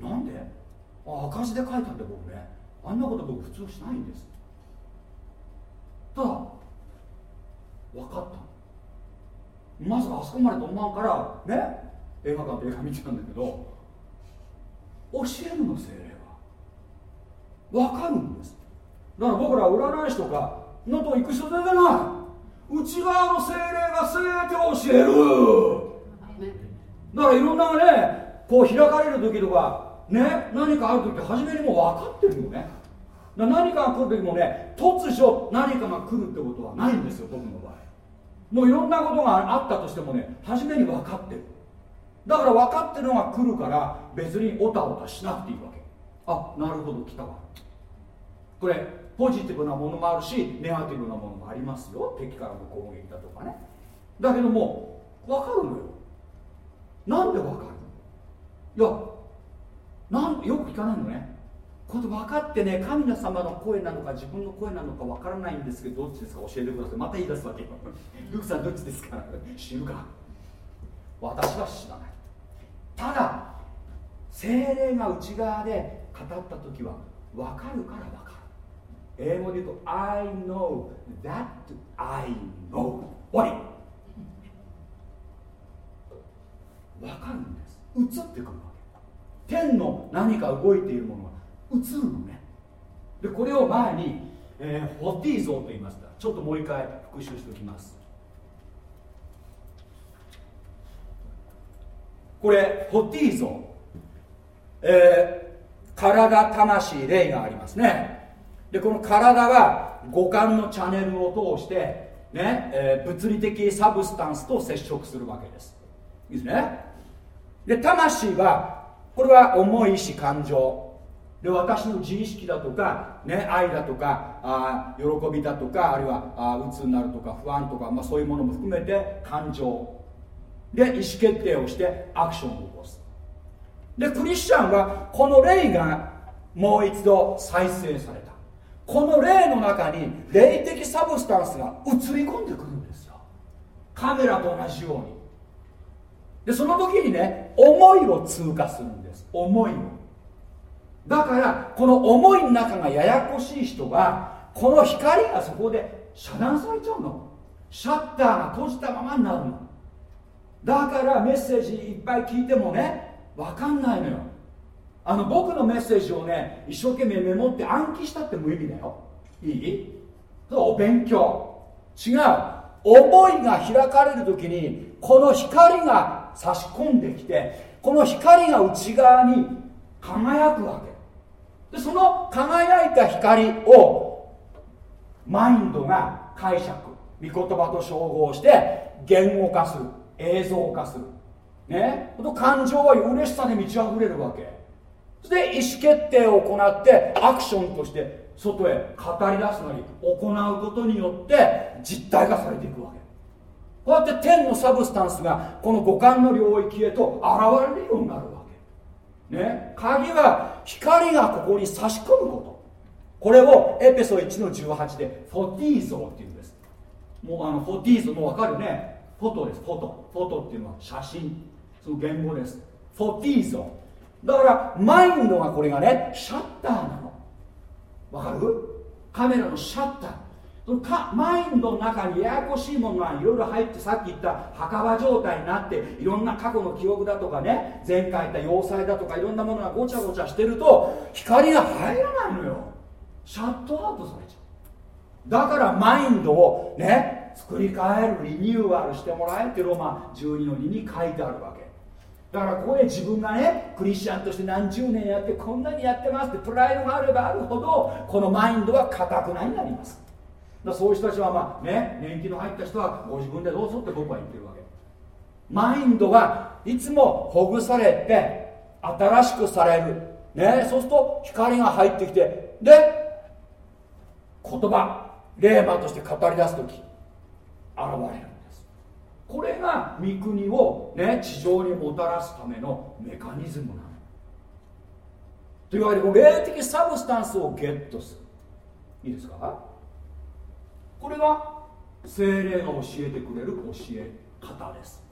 なんで？あ赤字で書いたんで僕ね。あんなこと僕普通しないんです。ただ分かった。まさかあそこまでと思わんからね映画館で映画見てたんだけど教えるの精霊は。分かるんです。だから僕ら占い師とかのと行く人全然ない。内側の精霊が全て教える。だからいろんなねこう開かれる時とかね何かある時って初めにもう分かってるよね。何かが来る時もね突如何かが来るってことはないんですよ僕の場合。もういろんなことがあったとしてもね初めに分かってる。だから分かってるのが来るから別にオタオタしなくていいわけ。あなるほど来たわ。これポジティブなものもあるしネガティブなものもありますよ。敵からの攻撃だとかね。だけども分かるのよ。なんで分かるいやなんよく聞かないのね。これ分かってね神の様の声なのか自分の声なのか分からないんですけどどっちですか？教えてください。また言い出すわけ。よ ルクさんどっちですか？知るか。私は知らない。ただ精霊が内側で語った時は分かるから分かる。英語で言うと I know that I know 終わり分かるんです。映ってくるわけ。天の何か動いているものが映るのね。でこれを前に、えー、フォティー像と言いました。ちょっともう一回復習しておきます。これフォティー。像、えー、体魂霊がありますね。でこの体は五感のチャンネルを通してね、えー、物理的サブスタンスと接触するわけです。いいですね。で魂はこれは重い意志感情。で私の自意識だとか、ね、愛だとかあ喜びだとかあるいはあ鬱になるとか不安とか、まあ、そういうものも含めて感情。で意思決定をしてアクションを起こす。でクリスチャンはこの霊がもう一度再生された。この霊の中に霊的サブスタンスが映り込んでくるんですよ。カメラと同じように。でその時にね思いを通過するんです。思いを。だからこの思いの中がややこしい人はこの光がそこで遮断されちゃうの。シャッターが閉じたままになるの。だからメッセージいっぱい聞いてもね分かんないのよ。あの僕のメッセージをね一生懸命メモって暗記したって無意味だよ。いい？お勉強。違う。思いが開かれる時にこの光が差し込んできてこの光が内側に輝くわけ。でその輝いた光をマインドが解釈御言葉と照合して言語化する映像化する。ね。感情は嬉しさで満ち溢れるわけ。で意思決定を行ってアクションとして外へ語り出すなり行うことによって実体化されていくわけ。こうやって天の substance がこの五感の領域へと現れるようになるわけ。ね。鍵は光がここに差し込むこと。これをエペソ1の18でφωτίζω っていうんです。もうあの φωτίζω もわかるね。フォトです。フォト。フォトっていうのは写真。その原語です。φωτίζω だからマインドがこれがねシャッターなの。わかる？カメラのシャッター。かマインドの中にややこしいものがいろいろ入ってさっき言った墓場状態になっていろんな過去の記憶だとかね前回言った要塞だとかいろんなものがごちゃごちゃしてると光が入らないのよ。シャットアウトされちゃう。だからマインドをね作り変えるリニューアルしてもらえってローマ12の2に書いてあるわけ。だからここで自分がねクリスチャンとして何十年やってこんなにやってますってプライドがあればあるほどこのマインドはかたくなになります。だそういう人たちはまあね年金の入った人はご自分でどうぞって僕は言ってるわけ。マインドはいつもほぐされて新しくされる。ねそうすると光が入ってきてで言葉霊馬として語り出す時現れるんです。これが御国を、ね、地上にもたらすためのメカニズムなの。というわけで霊的サブスタンスをゲットする。いいですか？これが精霊が教えてくれる教え方です。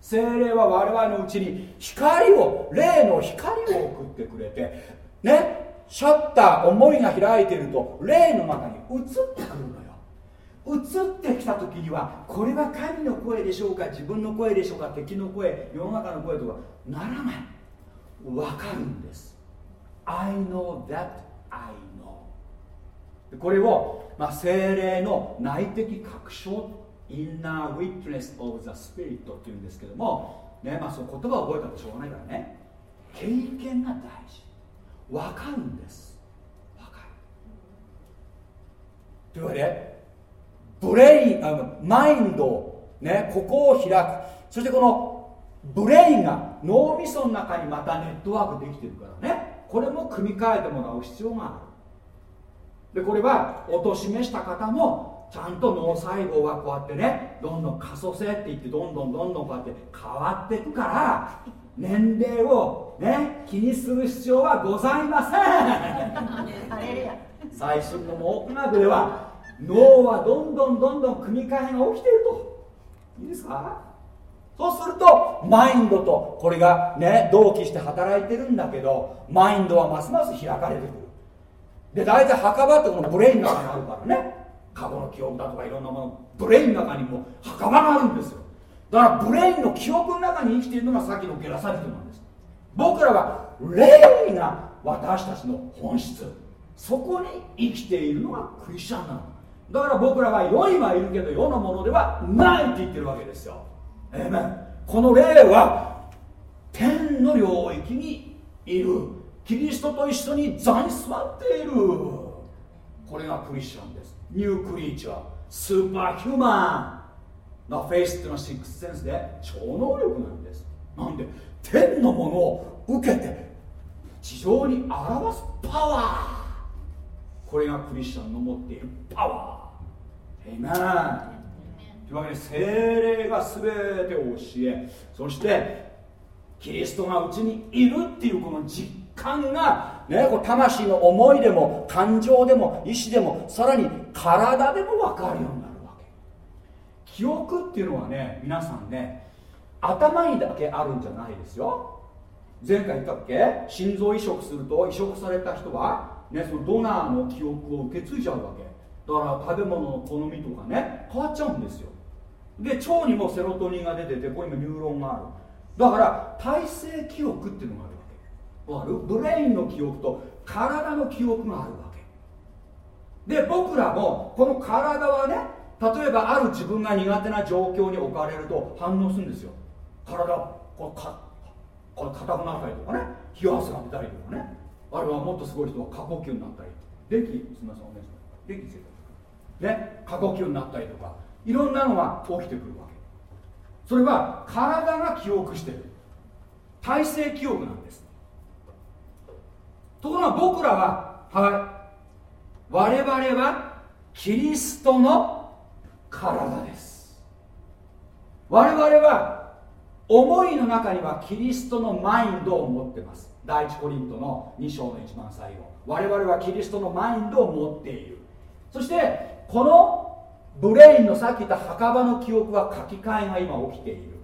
精霊は我々のうちに光を霊の光を送ってくれてねシャッター思いが開いていると霊の中に移ってくるのよ。移ってきた時にはこれは神の声でしょうか自分の声でしょうか敵の声世の中の声とかならない。分かるんです。I know that I know これを、まあ、精霊の内的確証 Inner Witness of the Spirit っていうんですけども、ねまあ、その言葉を覚えたってしょうがないからね。経験が大事。分かるんです。分かる。というわけでブレインあのマインドねここを開く。そしてこのブレインが脳みその中にまたネットワークできてるからね。これも組み替えてもらう必要がある。でこれはおとしめした方もちゃんと脳細胞がこうやってねどんどん可塑性って言ってどんどんどんどんこうやって変わっていくから年齢をね気にする必要はございません。最新の盲学では脳はどんどんどんどん組み替えが起きていると。いいですか？そうするとマインドとこれがね同期して働いてるんだけどマインドはますます開かれてくるで大体墓場ってこの brain の中にあるからね。過去の記憶だとかいろんなもの brain の中にも墓場があるんですよ。だから brain の記憶の中に生きているのがさっきのゲラサ人なんです。僕らは霊が私たちの本質。そこに生きているのがクリスチャンなの。だから僕らは世にはいるけど世のものではないって言ってるわけですよ。えめこの霊は天の領域にいる。キリストと一緒に座に座っている。これがクリスチャンです。ニュークリーチャー。スーパーヒューマン。なフェイスっていうのはシックスセンスで超能力なんです。なんで天のものを受けて地上に表すパワー。これがクリスチャンの持っているパワー。エイメンというわけで精霊が全てを教えそしてキリストがうちにいるっていうこの実感が、ね、こう魂の思いでも感情でも意志でもさらに体でも分かるようになるわけ。記憶っていうのはね皆さんね頭にだけあるんじゃないですよ。前回言ったっけ？心臓移植すると移植された人は、ね、そのドナーの記憶を受け継いじゃうわけ。だから食べ物の好みとかね変わっちゃうんですよ。で腸にもセロトニンが出ててここにもニューロンがある。だから体性記憶っていうのがある。 brain の記憶と体の記憶があるわけ。で僕らもこの体はね例えばある自分が苦手な状況に置かれると反応するんですよ。体こうかこれ硬くなったりとかね。冷や汗が出たりとかね。あるいはもっとすごい人は過呼吸になったり。電気すみませんお願いします。電気つけたね。過呼吸になったりとか。いろんなのが起きてくるわけ。それは体が記憶してる。体制記憶なんです。ところが僕らははい。我々はキリストの体です。我々は思いの中にはキリストのマインドを持ってます。第一コリントの2章の一番最後。我々はキリストのマインドを持っている。そしてこのブレインのさっき言った墓場の記憶は書き換えが今起きている。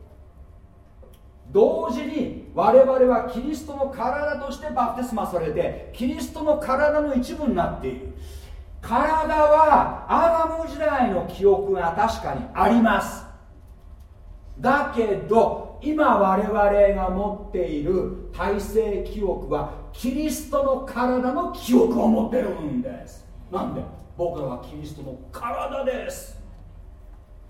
同時に我々はキリストの体としてバプテスマされてキリストの体の一部になっている。体はアダム時代の記憶が確かにあります。だけど今我々が持っている体制記憶はキリストの体の記憶を持ってるんです。なんで？僕らはキリストの体です。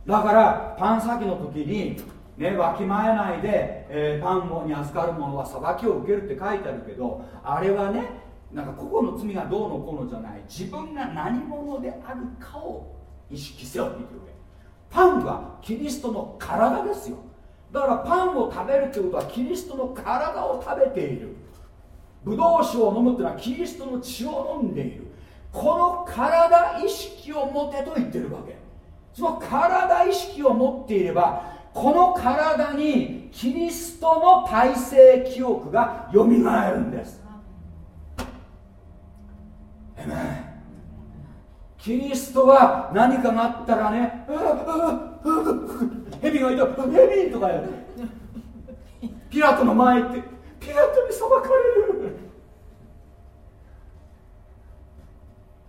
だからパン先の時にね、わきまえないで、えー、パンに預かる者は裁きを受けるって書いてあるけどあれはねなんか個々の罪がどうのこうのじゃない。自分が何者であるかを意識せよって言ってるパンはキリストの体ですよ。だからパンを食べるということはキリストの体を食べている。ブドウ酒を飲むというのはキリストの血を飲んでいる。この体意識を持てと言ってるわけ。その体意識を持っていればこの体にキリストの体制記憶がよみがえるんです。えめキリストは何かがあったらね蛇がいた蛇とかやるピラトの前行ってピラトに裁かれる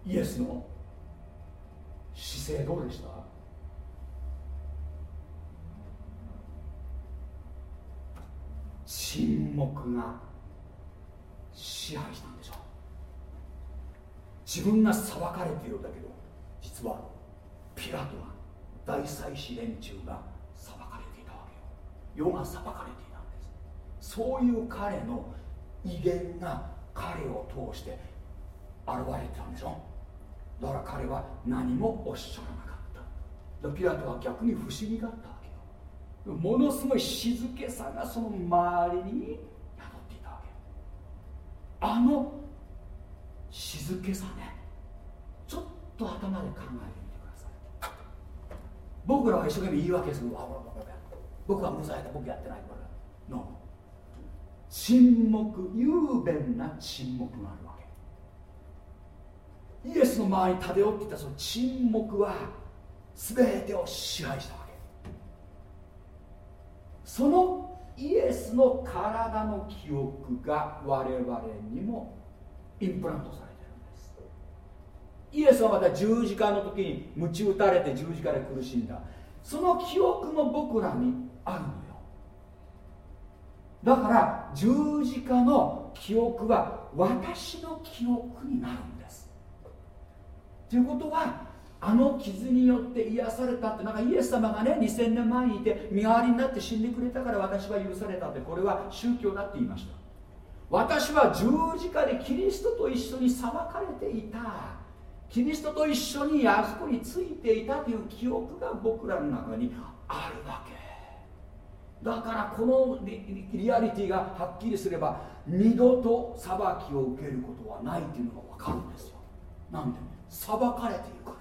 イエスの姿勢どうでした沈黙が支配したんでしょう。自分が裁かれているんだけど実はピラトは大祭司連中が裁かれていたわけよ。世が裁かれていたんです。そういう彼の威厳が彼を通して現れてたんでしょだから彼は何もおっしゃらなかった。ピラトは逆に不思議だった。ものすごい静けさがその周りに宿っていたわけ。あの静けさね。ちょっと頭で考えてみてください。僕らは一生懸命言い訳する。わ僕は無罪だ。僕やってない。から。の沈黙雄弁な沈黙があるわけ。イエスの周りに漂っていたその沈黙は全てを支配した。わけそのイエスの体の記憶が我々にもインプラントされてるんです。イエスはまた十字架の時に鞭打たれて十字架で苦しんだ。その記憶も僕らにあるのよ。だから十字架の記憶は私の記憶になるんです。ということはあの傷によって癒されたってなんかイエス様がね2000年前にいて身代わりになって死んでくれたから私は許されたってこれは宗教だって言いました。私は十字架でキリストと一緒に裁かれていた。キリストと一緒にあそこについていたという記憶が僕らの中にあるわけ。だからこのリアリティがはっきりすれば二度と裁きを受けることはないっていうのが分かるんですよ。なんで？裁かれているから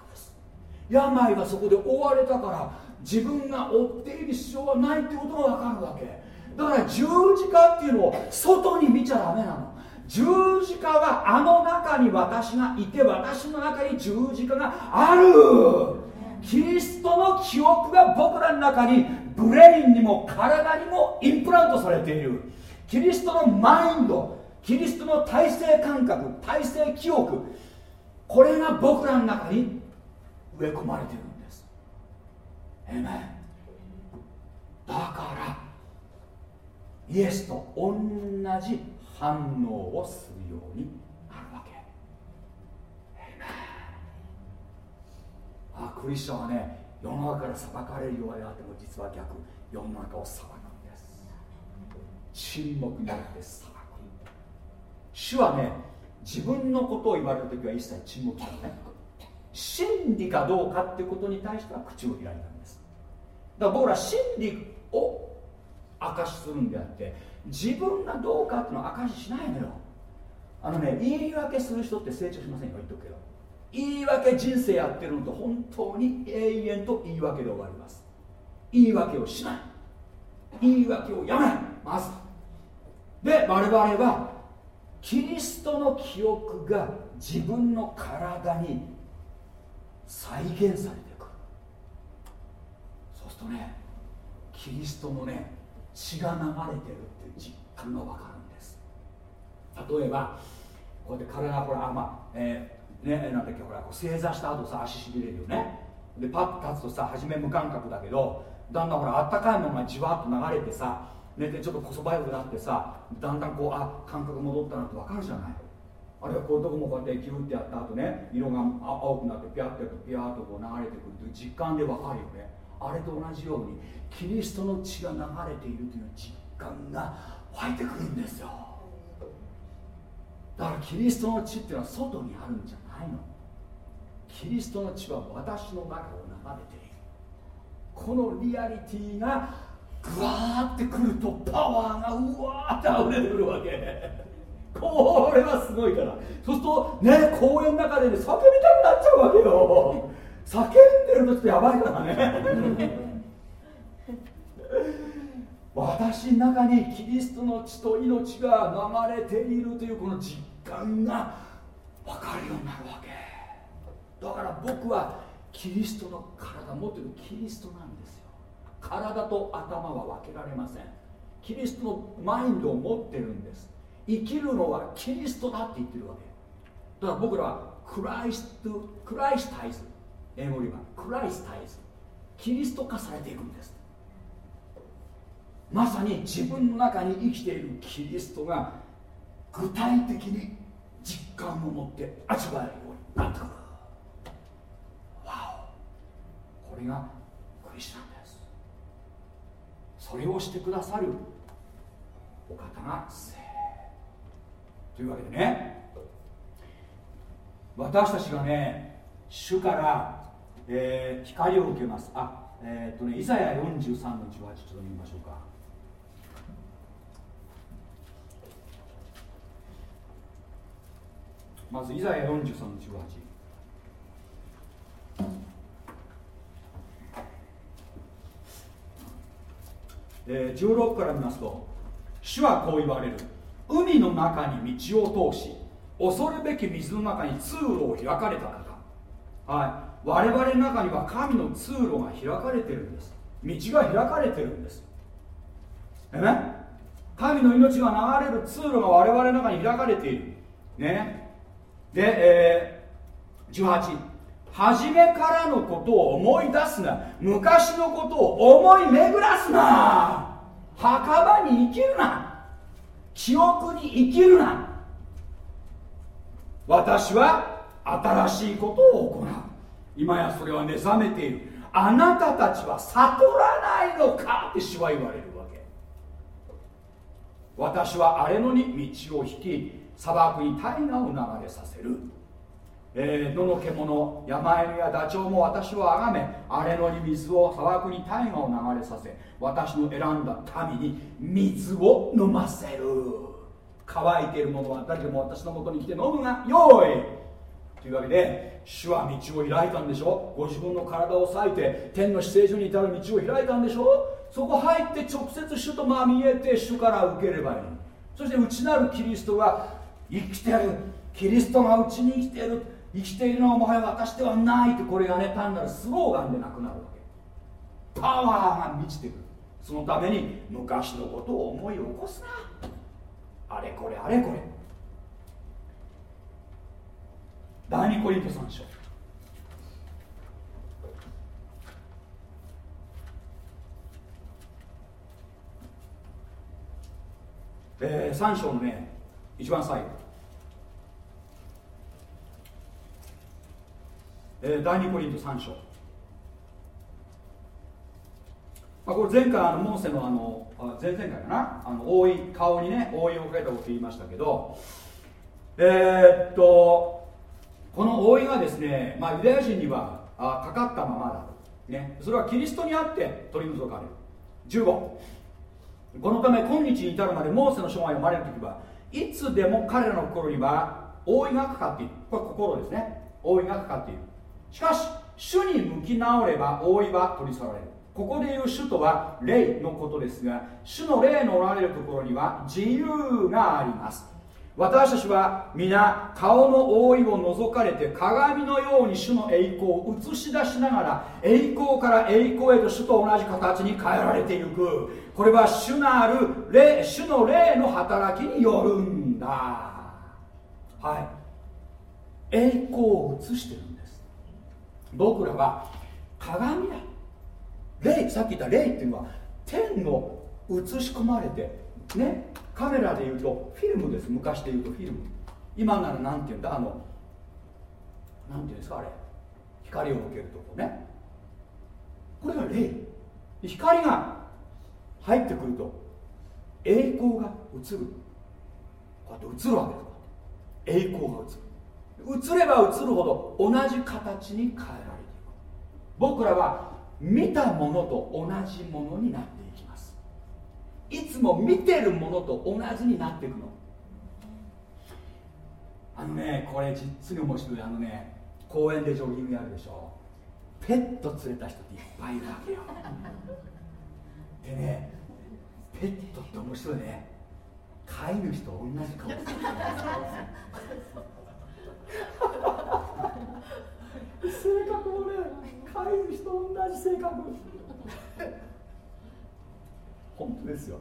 病はそこで追われたから自分が追っている必要はないってことが分かるわけ。だから十字架っていうのを外に見ちゃダメなの。十字架はあの中に私がいて私の中に十字架がある。キリストの記憶が僕らの中にブレインにも体にもインプラントされている。キリストのマインドキリストの体制感覚体制記憶。これが僕らの中に植え込まれてるんです。えめだからイエスと同じ反応をするようになるわけ。あクリスチャンはね世の中から裁かれるようであっても実は逆世の中を裁くんです。沈黙によって裁く。主はね自分のことを言われる時は一切沈黙なのね真理かどうかっていうことに対しては口を開いたんです。だから僕ら真理を証しするんであって自分がどうかっていうのを証ししないのよ。あのね言い訳する人って成長しませんよ言っとくけど。言い訳人生やってるのと本当に永遠と言い訳で終わります。言い訳をしない。言い訳をやめまず。で我々はキリストの記憶が自分の体に再現されていくそうするとねキリストのね血が流れてるっていう実感が分かるんです。例えばこうやって体ほらあまあえー、ねなんだっけほらこう正座した後さ足しびれるよね。でパッと立つとさ初め無感覚だけどだんだんほらあったかいものがじわっと流れてさ寝てちょっとこそばよくなってさだんだんこうあ感覚戻ったなって分かるじゃない。あるいはこういうとこもこうやってギュってやった後ね色が青くなってピャッてピャーっとこう流れてくるという実感で分かるよね。あれと同じようにキリストの血が流れているという実感が湧いてくるんですよ。だからキリストの血っていうのは外にあるんじゃないの。キリストの血は私の中を流れている。このリアリティがぐわーってくるとパワーがうわーって溢れてくるわけ。これはすごいから。そうするとね公園の中でね叫びたくなっちゃうわけよ。叫んでるとちょっとやばいからね。私の中にキリストの血と命が流れているというこの実感が分かるようになるわけ。だから僕はキリストの体持ってるキリストなんですよ。体と頭は分けられません。キリストのマインドを持ってるんです。生きるのはキリストだって言ってるわけ。だから僕らはクライストクライスタイズ。英語ではクライスタイズ。キリスト化されていくんです。まさに自分の中に生きているキリストが具体的に実感を持って味わえるようになってくる。わお。これがクリスチャンです。それをしてくださるお方が聖というわけでね私たちがね主から、えー、光を受けます。あえっ、とねイザヤ43の18ちょっと見ましょうか。まずイザヤ43の18えー、16から見ますと主はこう言われる。海の中に道を通し恐るべき水の中に通路を開かれた方はい。我々の中には神の通路が開かれてるんです。道が開かれてるんです。えね神の命が流れる通路が我々の中に開かれている。ね。で、えー、18初めからのことを思い出すな。昔のことを思い巡らすな。墓場に生きるな。記憶に生きるな。私は新しいことを行う。今やそれは目覚めている。あなたたちは悟らないのかって主は言われるわけ。私は荒れ野に道を引き砂漠に大河を流れさせる、えー、野の獣山犬やダチョウも私をあがめ荒れ野に水を砂漠に大河を流れさせ私の選んだ民に水を飲ませる。乾いているものは誰でも私のもとに来て飲むがよい。というわけで主は道を開いたんでしょ？ご自分の体を裂いて天の死聖所に至る道を開いたんでしょ？そこ入って直接主とまみえて主から受ければいい。そして内なるキリストが生きてる。キリストがうちに生きてる。生きているのはもはや私ではないってこれがね単なるスローガンでなくなるわけ。パワーが満ちてくる。そのために昔のことを思い起こすな。あれこれあれこれ。第二コリント3章。えー、3章のね一番最後、えー、第2コリント3章、まあ、これ前回あのモーセのあの前々回かな？あの覆い顔にね覆いをかけたこと言いましたけどえー、っとこの覆いがですね、まあ、ユダヤ人にはあかかったままだね、それはキリストにあって取り除かれる。15このため今日に至るまでモーセの書が読まれる時はいつでも彼らの心には覆いがかかっている。これ心ですね。覆いがかかっている。しかし主に向き直れば覆いは取り去られる。ここで言う主とは霊のことですが主の霊のおられるところには自由があります。私たちは皆顔の覆いを除かれて鏡のように主の栄光を映し出しながら栄光から栄光へと主と同じ形に変えられていく。これは主なる霊主の霊の働きによるんだ。はい。栄光を映してる。僕らは鏡だ。霊さっき言った霊っていうのは天を映し込まれてねカメラで言うとフィルムです。昔で言うとフィルム。今なら何て言うんだ？あの何て言うんですか？あれ。光を受けるとこね。これが霊。光が入ってくると栄光が映る。こうやって映るわけです。栄光が映る。映れば映るほど同じ形に変えられていく。僕らは見たものと同じものになっていきます。いつも見てるものと同じになっていくの。あのねこれ実に面白い。あのね公園でジョギングやるでしょ。ペット連れた人っていっぱいいるわけよ。でねペットって面白いね。飼い主と同じ顔する。性格もね飼い主と同じ性格本当ですよ。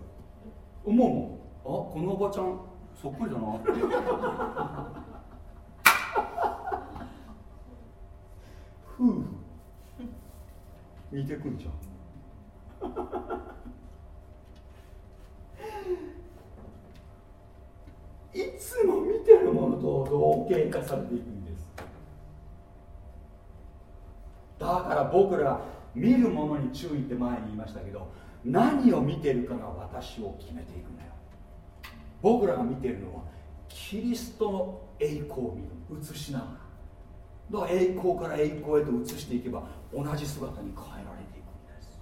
思うもん。あこのおばちゃんそっくりだな夫婦似て。くんじゃん。いつも見てるものと同型化されていくんです。だから僕ら見るものに注意って前に言いましたけど何を見てるかが私を決めていくんだよ。僕らが見てるのはキリストの栄光を見る映しながら。だから栄光から栄光へと移していけば同じ姿に変えられていくんです。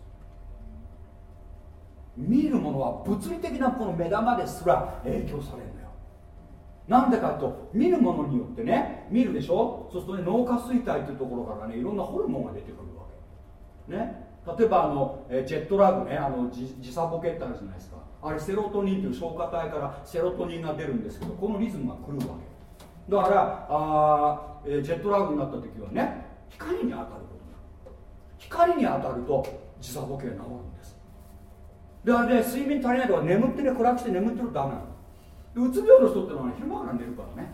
見るものは物理的なこの目玉ですら影響されるのよ。なんでかと見るものによってね見るでしょ？そうするとね脳下垂体っていうところからねいろんなホルモンが出てくるわけ。ね？例えばあのジェットラグねあの時差ボケってあるじゃないですか。あれセロトニンという消化体からセロトニンが出るんですけどこのリズムが狂うわけ。だからあえジェットラグになった時はね光に当たることになる。光に当たると時差ボケが治るんです。であれね睡眠足りないとか眠ってね暗くして眠ってるとダメなの。うつ病の人ってのは、ね、昼間から寝るからね。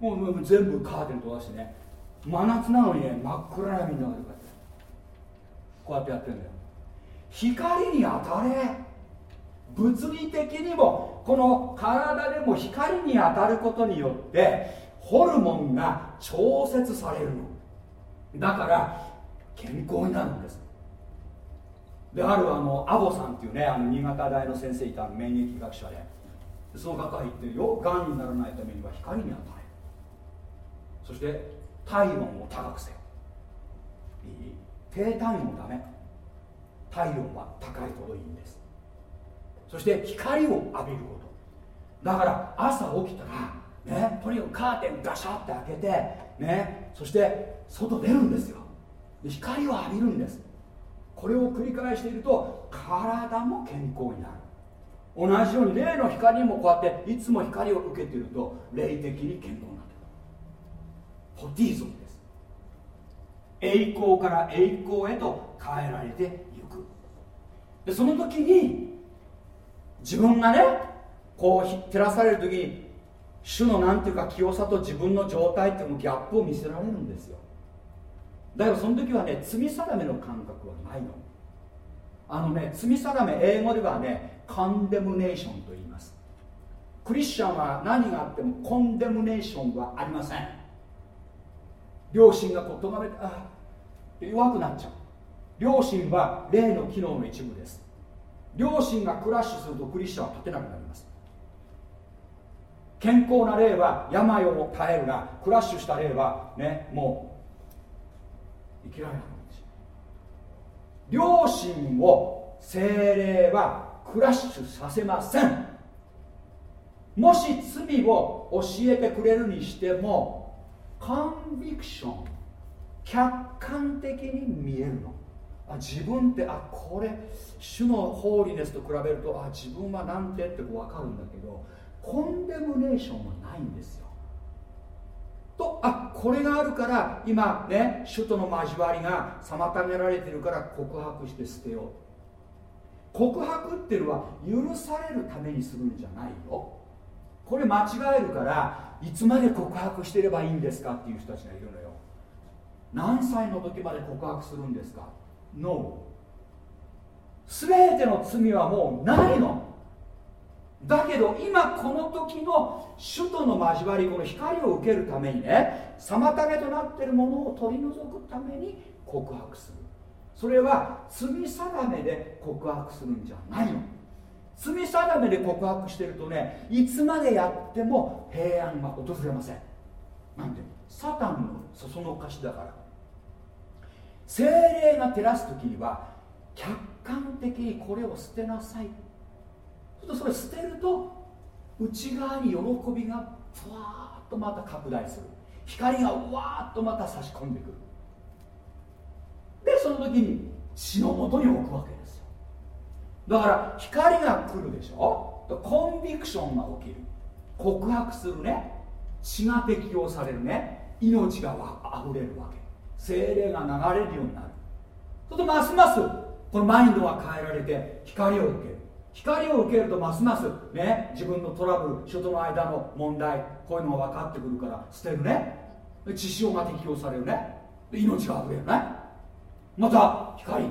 もう全部カーテン閉ざしてね。真夏なのにね真っ暗闇の中でこうやって。こうやってやってんだよ。光に当たれ。物理的にもこの体でも光に当たることによってホルモンが調節されるの。だから健康になるんです。であるあのアボさんっていうねあの新潟大の先生いた免疫学者で。その方は言ってるよがんにならないためには光に当たれ。そして体温を高くせよいい。低体温ダメ体温は高いほどいいんです。そして光を浴びること。だから朝起きたらねとにかくカーテンガシャって開けてねそして外出るんですよ。で光を浴びるんです。これを繰り返していると体も健康になる同じように霊の光にもこうやっていつも光を受けていると霊的に健康になってくる。ポティーゾンです。栄光から栄光へと変えられていく。でその時に自分がねこう照らされる時に主のなんていうか清さと自分の状態っていうのギャップを見せられるんですよ。だからその時はね罪定めの感覚はないの。あのね罪定め英語ではねカンデムネーションと言います。クリスチャンは何があってもコンデムネーションはありません。両親がこうとがめてあ弱くなっちゃう。両親は霊の機能の一部です。両親がクラッシュするとクリスチャンは立てなくなります。健康な霊は病を耐えるがクラッシュした霊はねもう生きられなくなってしまう両親を精霊はクラッシュさせません。もし罪を教えてくれるにしてもコンビクション客観的に見えるの。あ自分ってあこれ主のホーリネスと比べるとあ自分はなんてって分かるんだけどコンデムネーションはないんですよ。とあこれがあるから今ね首都の交わりが妨げられてるから告白して捨てよう。告白っていうのは許されるためにするんじゃないよ。これ間違えるからいつまで告白してればいいんですかっていう人たちがいるのよ。何歳の時まで告白するんですか？No 全ての罪はもうないの。だけど今この時の首都の交わりこの光を受けるためにね妨げとなっているものを取り除くために告白する。それは罪定めで告白するんじゃないの。罪定めで告白してるとねいつまでやっても平安は訪れません。なんで？サタンのそそのかしだから。精霊が照らす時には客観的にこれを捨てなさい。とそれ捨てると内側に喜びがふわーっとまた拡大する。光がわーっとまた差し込んでくる。でその時に血のもとに置くわけですよ。だから光が来るでしょ？コンビクションが起きる。告白するね。血が適用されるね。命があふれるわけ。精霊が流れるようになる。そうするとますますこのマインドが変えられて光を受ける。光を受けるとますますね自分のトラブル人との間の問題こういうのが分かってくるから捨てるね。血潮が適用されるね。命があふれるね。また光。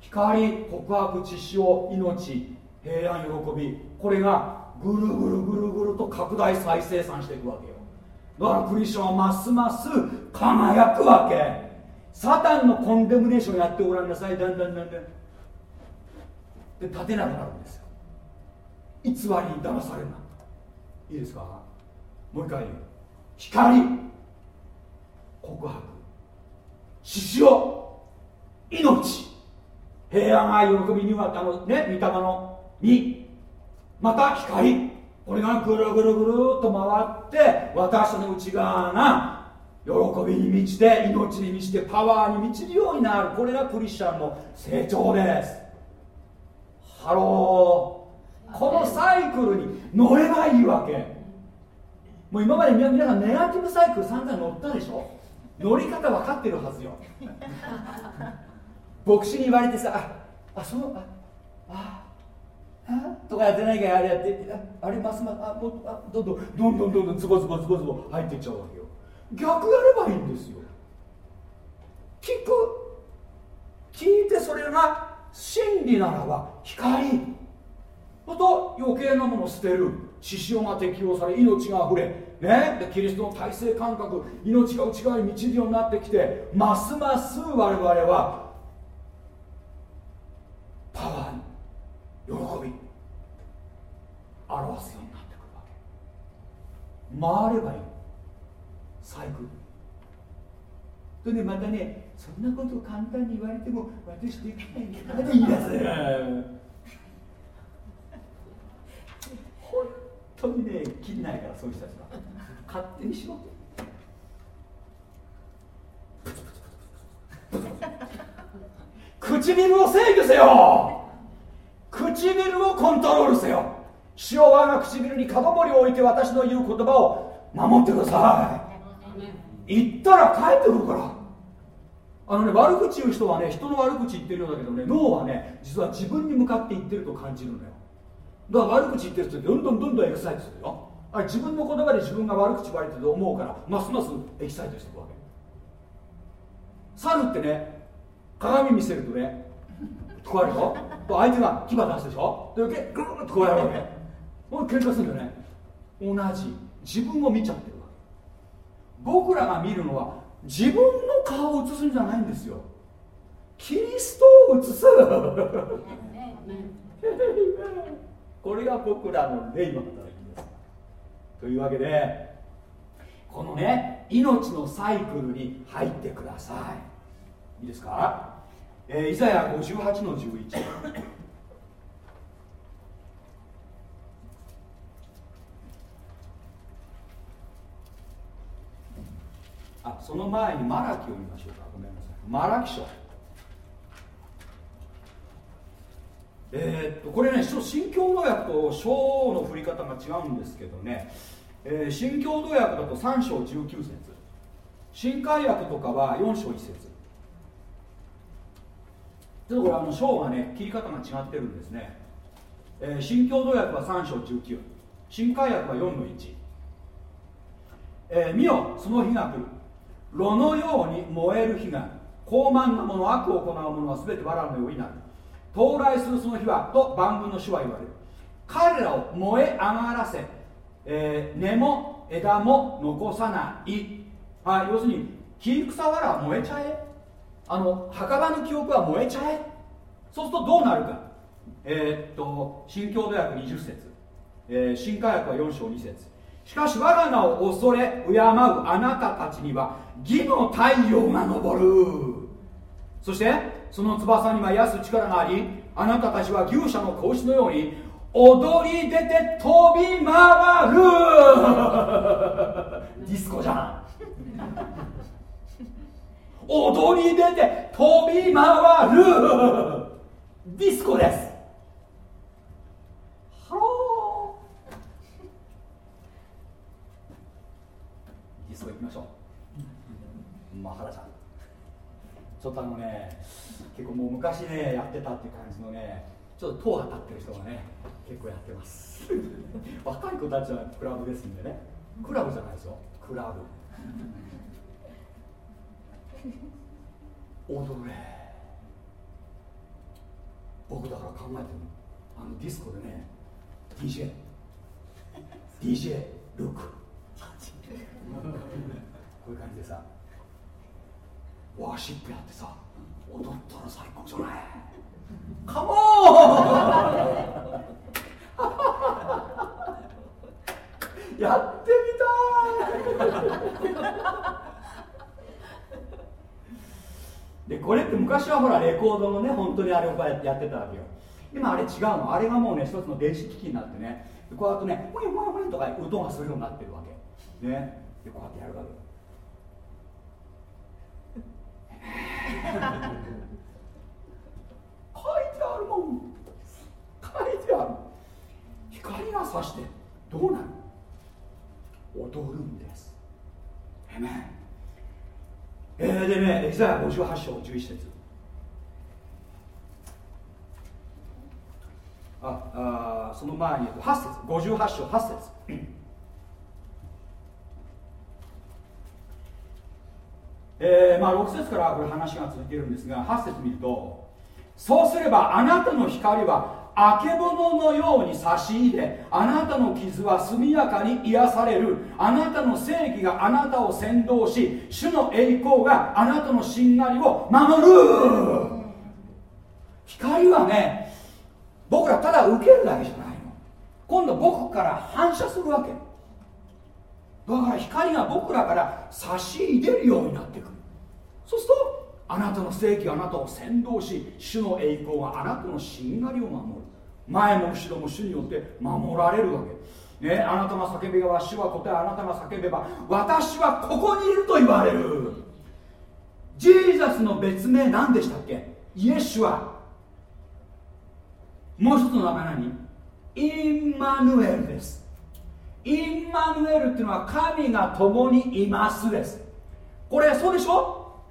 光告白血潮命平安喜び。これがぐるぐるぐるぐると拡大再生産していくわけよ。だからクリスチャンはますます輝くわけ。サタンのコンデムネーションやってごらんなさい。だんだんだんだん。で立てなくなるんですよ。偽りに騙されるな。いいですか？もう一回言う。光。告白。獅子を命。平安愛喜びにはあのね御霊の実また光。これがぐるぐるぐるっと回って私の内側が喜びに満ちて命に満ちてパワーに満ちるようになる。これがクリスチャンの成長です。Hello。このサイクルに乗ればいいわけ。もう今まで皆さんネガティブサイクル散々乗ったでしょ？乗り方分かってるはずよ。牧師に言われてさああそうあああとかやってないからあれやってああれますますあもうあどんどんどんどんどんどんズボズボズボズボ入っていっちゃうわけよ。逆やればいいんですよ。聞く。聞いてそれが真理ならば光。と余計なものを捨てる。獅子が適用され命があふれ。ね。でキリストの体制感覚命が内側に満ちるようになってきてますます我々はパワーに喜び表すようになってくるわけ。回ればいい。サイクルとねまたねそんなこと簡単に言われても私できないからで言い出す。当にね切りないからそういう人たちは。勝手にしろ唇を制御せよ。唇をコントロールせよ。主を我が唇に角盛りを置いて私の言う言葉を守ってください。言ったら帰ってくるから。あのね悪口言う人はね人の悪口言ってるようだけどね脳はね実は自分に向かって言ってると感じるのよ。だから悪口言ってる人どんどんどんどんエキサイトするよ。あれ自分の言葉で自分が悪口言われてると思うからますますエキサイトしていくわけ。猿ってね鏡見せるとねこうやるよ相手が牙出すでしょ。でグーッとこうやるわけ。もう喧嘩するんだよね。同じ。自分を見ちゃってるわけ。僕らが見るのは自分の顔を映すんじゃないんですよ。キリストを映す これが僕らの霊の働きです。というわけでこのね命のサイクルに入ってください。いいですか、えー、イザヤ58の11あその前にマラキを見ましょうか。ごめんなさい。マラキ書。えー、っとこれね新共同訳と章の振り方が違うんですけどね、えー、新共同訳だと3章19節。新海訳とかは4章1節。ちょっとこれあの章がね切り方が違ってるんですね、えー、新共同訳は3章19新海訳は4の1、えー、見よその日が来る。炉のように燃える火が高慢なもの悪を行う者は全て藁のようになる。到来するその日はと万軍の主は言われる。彼らを燃え上がらせ、えー、根も枝も残さない、はい、要するに木草わらは燃えちゃえ。あの墓場の記憶は燃えちゃえ。そうするとどうなるか。えー、っと新共同訳20節、えー、新科学は4章2節。しかし我が名を恐れ敬うあなたたちには義の太陽が昇る。そしてその翼には癒す力がありあなたたちは牛舎の子牛のように踊り出て飛び回る。ディスコじゃん。踊り出て飛び回る。ディスコです。 Hello。ディスコ行きましょう。まあ原ちゃん。ちょっとあのね結構もう昔ねやってたっていう感じのねちょっと塔当たってる人がね結構やってます。若い子たちはクラブですんでね。クラブじゃないですよ。クラブ。踊れ。僕だから考えてるあのディスコでね DJ DJ ルーク。こういう感じでさワーシップやってさ踊ったら最高じゃない。カモンやってみたい! でこれって昔はほらレコードのね本当にあれをやってたわけよ。今あれ違うの。あれがもうね一つの電子機器になってね。こうやってねほいほいほいとか音がするようになってるわけ。ね。でこうやってやるわけ 書いてあるもん。書いてある。光がさしてどうなる？踊るんです。えめえー、でねエキザヤ58章11節。ああその前に8節。58章8節。えー、まあ、6節からこれ話が続いているんですが8節見るとそうすればあなたの光はあけぼののように差し入れあなたの傷は速やかに癒される。あなたの正義があなたを先導し主の栄光があなたのしんがりを守る。光はね僕らただ受けるだけじゃないの。今度僕から反射するわけ。だから光が僕らから差し入れるようになってくる。そうするとあなたの正義あなたを先導し主の栄光があなたのしんがりを守る。前も後ろも主によって守られるわけ。ね、あなたが叫べばわしは答えあなたが叫べば私はここにいると言われる。ジーザスの別名何でしたっけ？イエシュアもう一つの名前何？インマヌエルです。インマヌエルっていうのは神が共にいますです。これそうでしょ？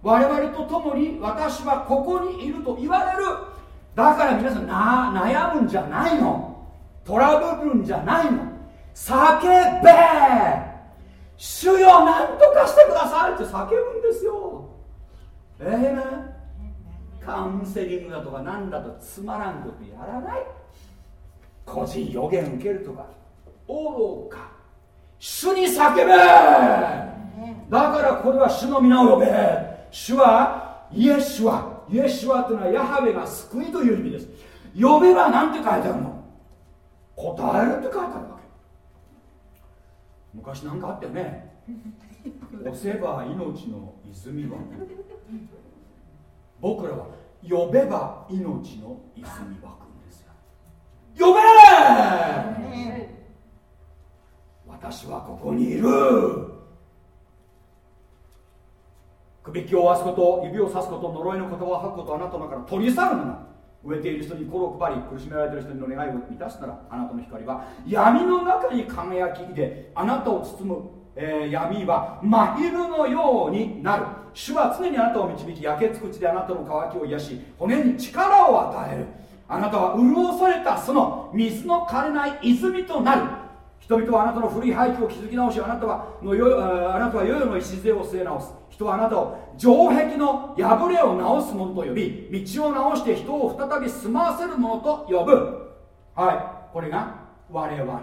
我々と共に私はここにいると言われる。だから皆さんな悩むんじゃないの。トラブルんじゃないの。叫べ。主よ何とかしてくださいって叫ぶんですよ。ええー、ね。カウンセリングだとか何だとつまらんことやらない。個人予言受けるとか。愚か。主に叫べ。だからこれは主の皆を呼べ。主はイエスはイエスはというのはヤハベが救いという意味です。呼べば何て書いてあるの。答えるって書いてあるわけ。昔なんかあったよね。押せば命の泉は。僕らは呼べば命の泉湧くんですよ。呼べ私はここにいる。首輝を合わすこと指をさすこと呪いの言葉を吐くことあなたの中から取り去るのだ植えている人に心を配り苦しめられている人の願いを満たすならあなたの光は。闇の中に輝きであなたを包む、えー、闇は真昼のようになる。主は常にあなたを導き焼け尽くちであなたの渇きを癒し骨に力を与える。あなたは潤されたその水の枯れない泉となる。人々はあなたの古い廃墟を築き直しあなたはのよあなたは世々の礎を据え直す。人はあなたを城壁の破れを直す者と呼び道を直して人を再び住まわせる者と呼ぶ。はい。これが我々。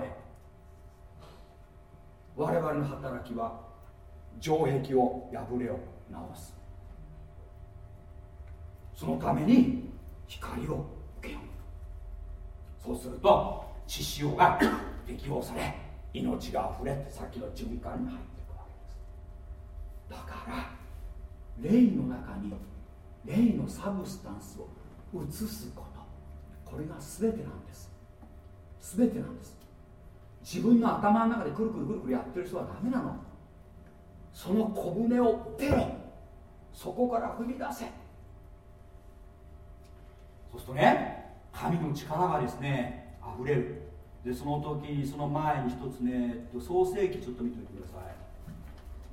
我々の働きは城壁を破れを直す。そのために光を受けよう。そうすると血潮が適用され命があふれてさっきの循環に入っていくわけです。だから霊の中に霊のサブスタンスを移すことこれが全てなんです。全てなんです。自分の頭の中でくるくるくるくるやってる人はダメなの。その小舟を出ろ。そこから踏み出せ。そうするとね神の力がですね溢れる。でその時にその前に一つね創世記ちょっと見ておいてください。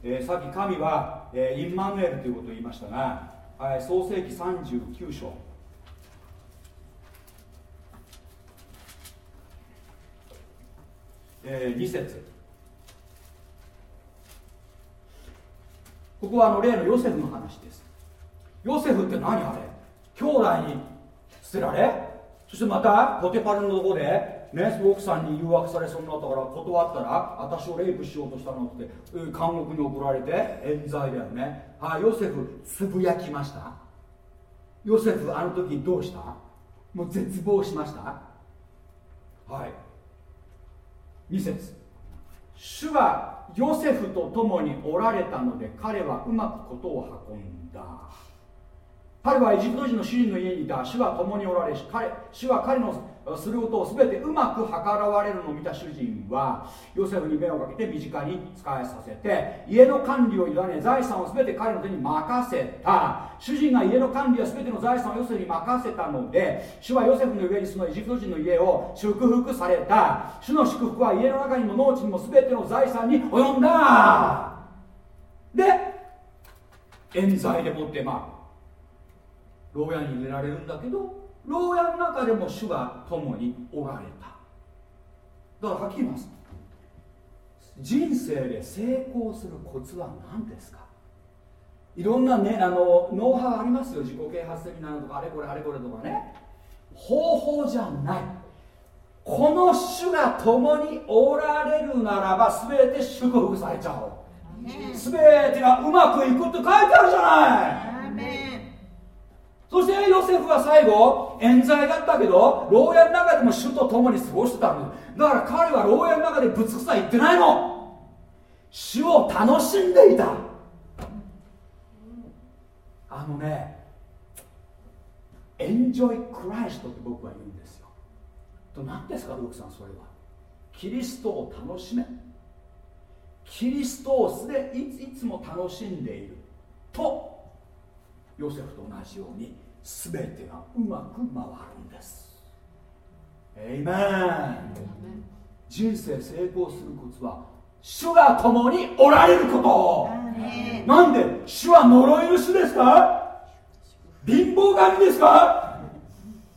えー、さっき神は、えー、インマヌエルということを言いましたが、はい、創世紀39章。えー、2節。ここはあの例のヨセフの話です。ヨセフって何あれ？兄弟に捨てられ？そしてまたポテパルのところでね、奥さんに誘惑されそうになったから断ったら私をレイプしようとしたのって監獄に送られて冤罪だよね。はいヨセフつぶやきました？ヨセフあの時どうした？もう絶望しました？はい。2節主はヨセフと共におられたので彼はうまくことを運んだ。彼はエジプト人の主人の家にいた主は共におられし彼主は彼のすることを全てうまく計らわれるのを見た主人はヨセフに目をかけて身近に仕えさせて家の管理を委ね財産を全て彼の手に任せた。主人が家の管理や全ての財産をヨセフに任せたので主はヨセフの上にそのエジプト人の家を祝福された。主の祝福は家の中にも農地にも全ての財産に及んだ。で冤罪でもってまあ牢屋に入れられるんだけど牢屋の中でも主は共におられた。だからはっきり言います。人生で成功するコツは何ですか？いろんなねあのノウハウありますよ。自己啓発セミナーとかあれこれあれこれとかね。方法じゃない。この主が共におられるならば全て祝福されちゃう。全てがうまくいくって書いてあるじゃないそしてヨセフは最後冤罪だったけど牢屋の中でも主と共に過ごしてたんだだから彼は牢屋の中でぶつくさ言ってないの。主を楽しんでいた。あのねエンジョイクライストって僕は言うんですよ。と何ですかルークさんそれは。キリストを楽しめ。キリストをすでいついつも楽しんでいる。とヨセフと同じように全てがうまく回るんです。エイメン人生成功するコツは主が共におられること。なんで主は呪いの主ですか？貧乏神ですか？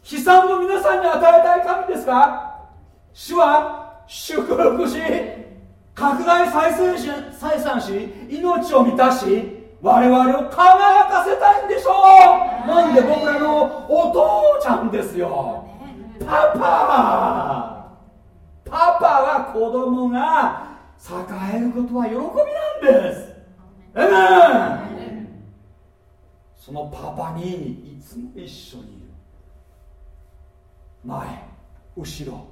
悲惨の皆さんに与えたい神ですか？主は祝福し拡大再生し再産し命を満たし我々を輝かせたいんでしょう。なんで僕らのお父ちゃんですよ。パパ。パパは子供が栄えることは喜びなんです。ええそのパパにいつも一緒にいる。前後ろ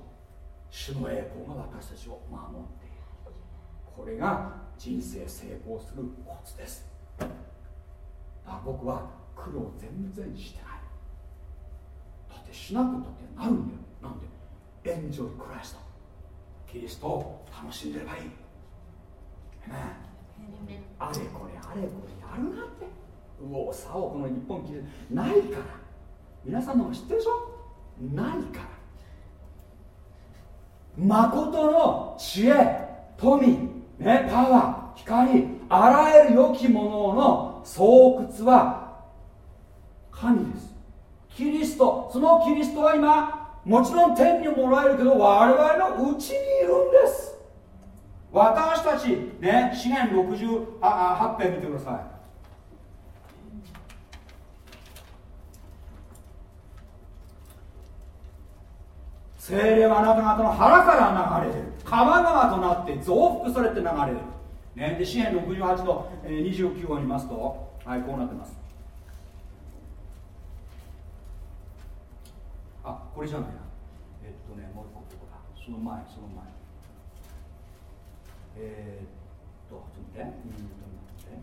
主の栄光が私たちを守っている。これが人生成功するコツですだから僕は苦労全然してない。だってしなくたってなるんだよ。なんで？エンジョイクライストキリストを楽しんでればいい、ね、あれこれあれこれやるなって。右往左往この日本記ないから。皆さんのも知ってるでしょ？ないから。誠の知恵富、ね、パワー光。あらゆる良きものの巣窟は神です。キリストそのキリストは今もちろん天にもらえるけど我々のうちにいるんです。私たちね資源68編見てください。精霊はあなた方の腹から流れる。川川となって増幅されて流れる、ね、で支援68の29を見ますとはいこうなってます。あこれじゃないな。えっとねもう一個ここだ。その前その前。えー、っとちょっと待って。うんと待って。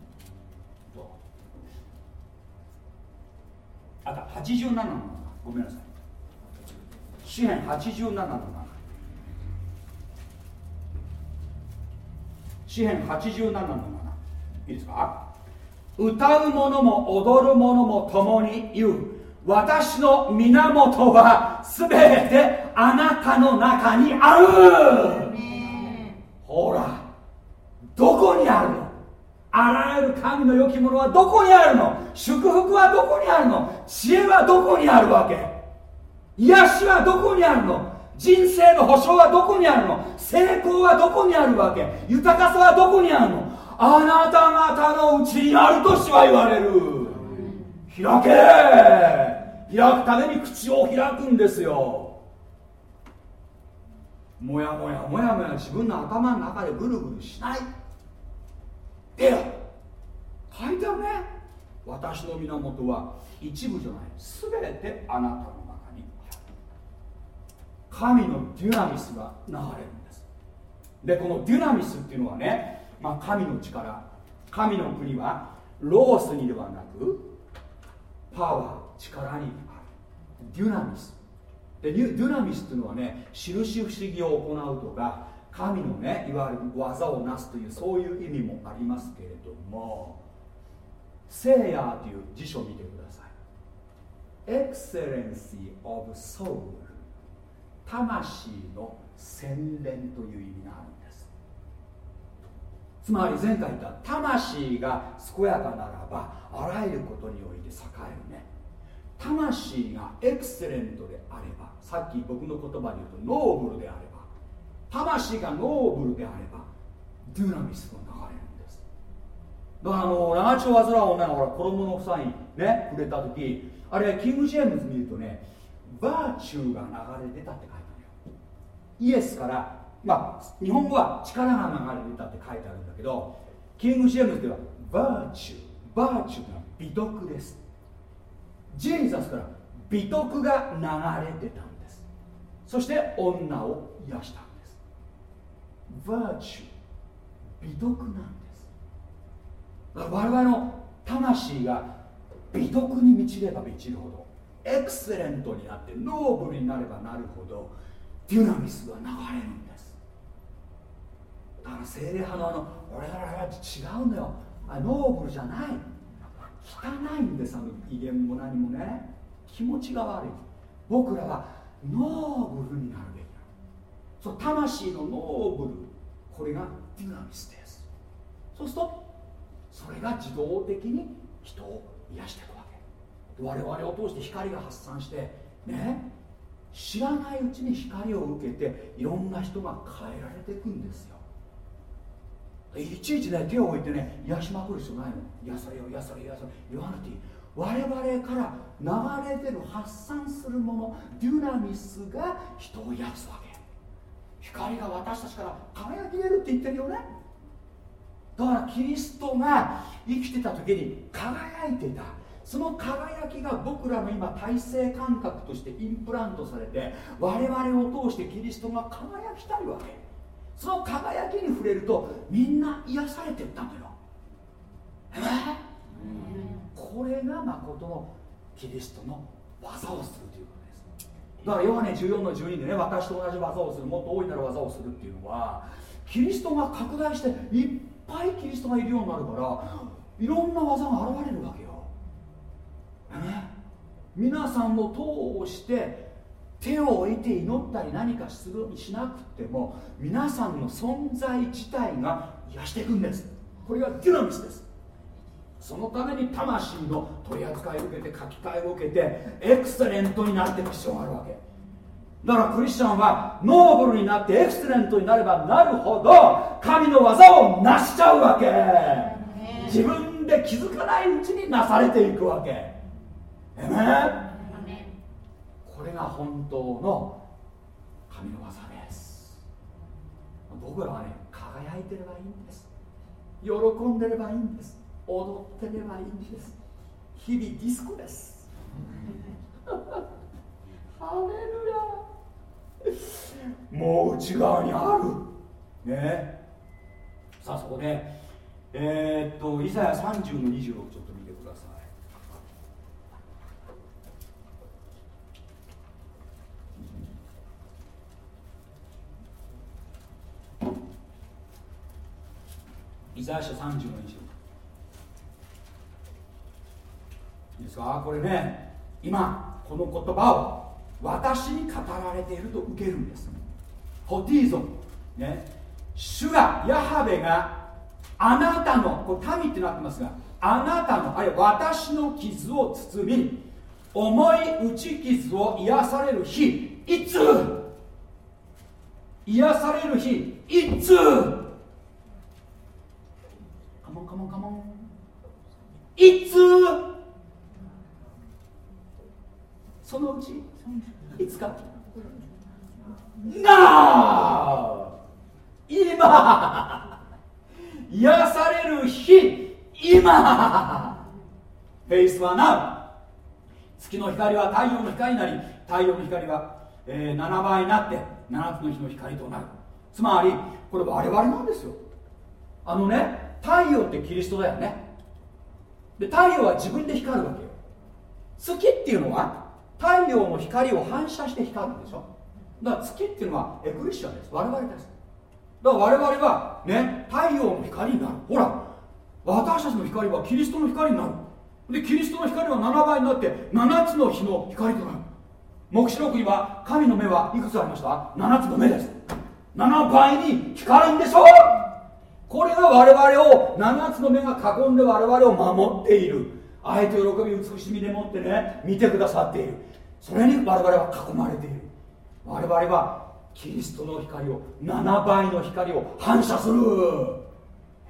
とあった87のごめんなさい。詩篇87の7詩篇87の7いいですか？歌う者も踊る者も共に言う。私の源は全てあなたの中にある。ほらどこにあるの？あらゆる神の良きものはどこにあるの？祝福はどこにあるの？知恵はどこにあるわけ？癒しはどこにあるの？人生の保証はどこにあるの？成功はどこにあるわけ？豊かさはどこにあるの？あなた方のうちにあるとしは言われる。開け！開くために口を開くんですよ。もやもやもやもや自分の頭の中でぐるぐるしない。でよ書いてあるね。私の源は一部じゃない。全てあなたの。神のデュナミスが流れるんです。でこのデュナミスっていうのはね、まあ、神の力神の国はロースにではなくパワー力にある。デュナミス。でデュナミスっていうのはね印不思議を行うとか神のねいわゆる技をなすというそういう意味もありますけれども聖夜という辞書を見てください。Excellency of Soul 魂の洗練という意味があるんです。つまり前回言った魂が健やかならばあらゆることにおいて栄えるね。魂がエクセレントであればさっき僕の言葉で言うとノーブルであれば魂がノーブルであればデュナミスが流れるんです。だからあの長血を患う女がほら衣の房にね触れた時あれキング・ジェームズ見るとねバーチューが流れ出たって書いてイエスからまあ日本語は力が流れてたって書いてあるんだけどキング・ジェームズではバーチューバーチューが美徳です。ジーザスから美徳が流れてたんです。そして女を癒したんです。バーチュー美徳なんです。我々の魂が美徳に満ちれば満ちるほどエクセレントになってノーブルになればなるほどデュナミスが流れるんです。だから聖霊派のあの俺らら違うんだよ。あノーブルじゃない。汚いんですあの威厳も何もね。気持ちが悪い。僕らはノーブルになるべきなそう魂のノーブルこれがデュナミスです。そうするとそれが自動的に人を癒していくわけ。我々を通して光が発散してね。知らないうちに光を受けていろんな人が変えられていくんですよ。いちいちね手を置いてね癒しまくる必要ないの。癒されよ癒されよ癒され言わなくていい。我々から流れてる発散するものデュナミスが人を癒すわけ。光が私たちから輝き出るって言ってるよね。だからキリストが生きてた時に輝いてた。その輝きが僕らの今体制感覚としてインプラントされて我々を通してキリストが輝きたいわけ。その輝きに触れるとみんな癒されてったのよ。えこれが誠のキリストの技をするということです。だからヨハネ14の12でね私と同じ技をするもっと大いなる技をするっていうのはキリストが拡大していっぱいキリストがいるようになるからいろんな技が現れるわけよ、ね、皆さんを通して手を置いて祈ったり何かするしなくても皆さんの存在自体が癒していくんです。これがデュナミスです。そのために魂の取り扱いを受けて書き換えを受けてエクセレントになっていく必要があるわけ。だからクリスチャンはノーブルになってエクセレントになればなるほど神の技を成しちゃうわけ。自分で気づかないうちになされていくわけえめこれが本当の神の技です。僕らはね輝いてればいいんです。喜んでればいいんです。踊ってればいいんです。日々ディスコです。ハレルヤ。もう内側にある。ね。さあそこでえー、っとイザヤ30の26ちょっと見てくださいイザヤ書30の26いいですかこれね今この言葉を私に語られていると受けるんです。ホティーゾン。ね。主がヤハベがあなたのこれ民ってなってますがあなたのあるいは私の傷を包み重い打ち傷を癒される日いつ？癒される日いつ？カモンいつそのうちいつかな今癒される日今。フェイスはな月の光は太陽の光になり太陽の光は、えー、7倍になって7つの日の光となる。つまりこれ我々なんですよ。あのね太陽ってキリストだよね。で太陽は自分で光るわけよ。月っていうのは太陽の光を反射して光るんでしょ。だから月っていうのはエクリシアです。我々です。だから我々はね太陽の光になる。ほら私たちの光はキリストの光になる。でキリストの光は7倍になって7つの日の光となる。黙示録には神の目はいくつありました ?7 つの目です。7倍に光るんでしょ？これ我々を7つの目が囲んで我々を守っている。愛と喜び美しみでもってね見てくださっている。それに我々は囲まれている。我々はキリストの光を7倍の光を反射する。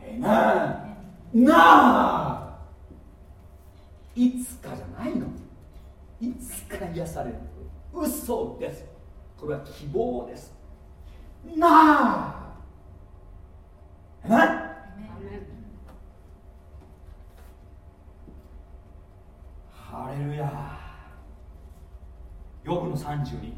ええなあ。いつかじゃないの。いつか癒される嘘です。これは希望です。なあ。えなハレルヤヨブの32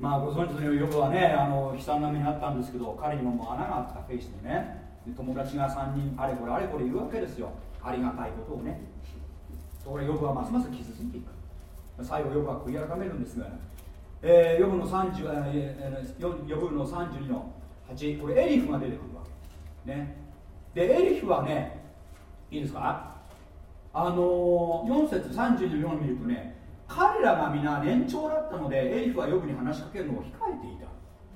まあご存知のようにヨブはねあの悲惨な目にあったんですけど彼にももう穴があった。フェイスでね。友達が3人あれこれあれこれ言うわけですよ。ありがたいことをね。そこでヨブはますます傷ついていく。最後ヨブは悔い改めるんですが、えー、ヨブの30、えー、ヨブの32の8これエリフが出てくるわけ。ね。でエリフはねいいですか？あの4節34を見るとね彼らが皆年長だったのでエリフはヨブに話しかけるのを控えていた、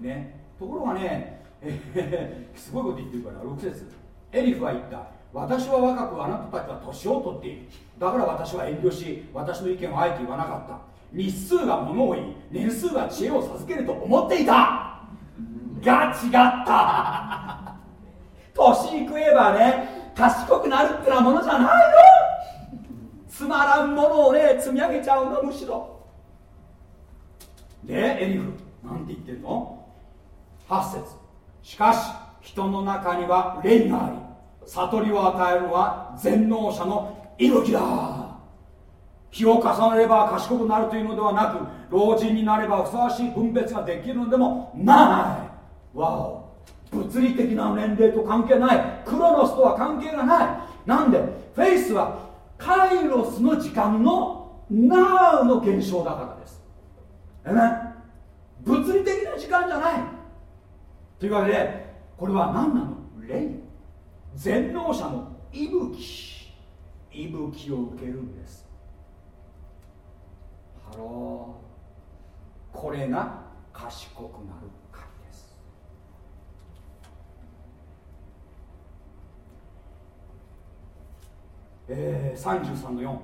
ね、ところがね、えー、すごいこと言ってるから6節。エリフは言った。私は若くあなたたちは年を取っている。だから私は遠慮し私の意見をあえて言わなかった。日数が物を言い。年数が知恵を授けると思っていた。が違った。年食えばね賢くなるってなものじゃないのつまらんものをね積み上げちゃうのむしろ。でエリフなんて言ってるの？8節。しかし人の中には霊があり悟りを与えるのは全能者の息吹だ。日を重ねれば賢くなるというのではなく老人になればふさわしい分別ができるのでもない。わお。物理的な年齢と関係ない。クロノスとは関係がない。なんでフェイスはカイロスの時間の now の現象だからです。えね物理的な時間じゃない。というわけでこれは何なの？霊。全能者の息吹。息吹を受けるんです。 Hello。これが賢くなる鍵ですえー、33の4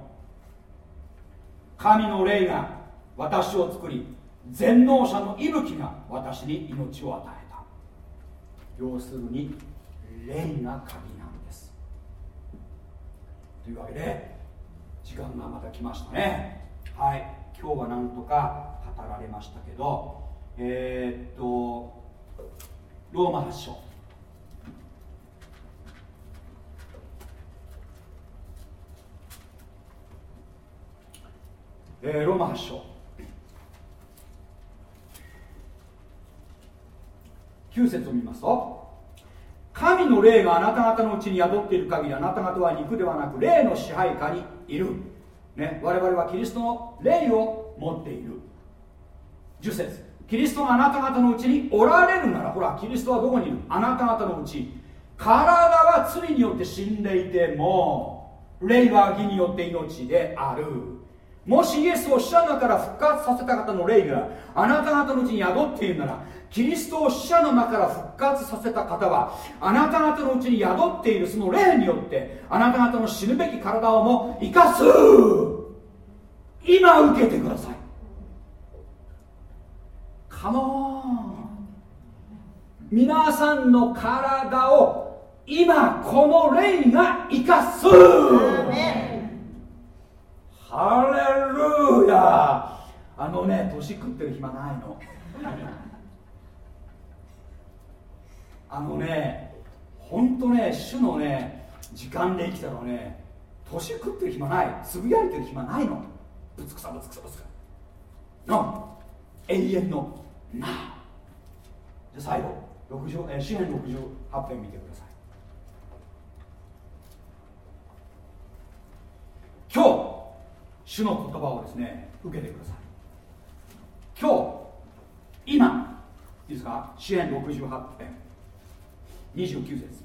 神の霊が私を作り全能者の息吹が私に命を与えた。要するに霊が鍵なんです。というわけで時間がまた来ましたね。はい。今日はなんとか語られましたけどえー、っとローマ発祥。えー、ローマ発祥。9節を見ますと神の霊があなた方のうちに宿っている限りあなた方は肉ではなく霊の支配下にいる、ね、我々はキリストの霊を持っている。10節キリストがあなた方のうちにおられるならほらキリストはどこにいる？あなた方のうち。体は罪によって死んでいても霊は義によって命である。もしイエスを死者の中から復活させた方の霊があなた方のうちに宿っているならキリストを死者の中から復活させた方はあなた方のうちに宿っているその霊によってあなた方の死ぬべき体をも生かす。今受けてください。カモン皆さんの体を今この霊が生かす。ハレルヤあのね年食ってる暇ないの。あのね本当ね主のね時間で生きたらね年食ってる暇ない。つぶやいてる暇ないの。ぶつくさぶつくさぶつくさ。の。永遠の。なで最後。60え詩篇68編見てください。今日。主の言葉をですね受けてください。今日今いいですか？支援68編。29節。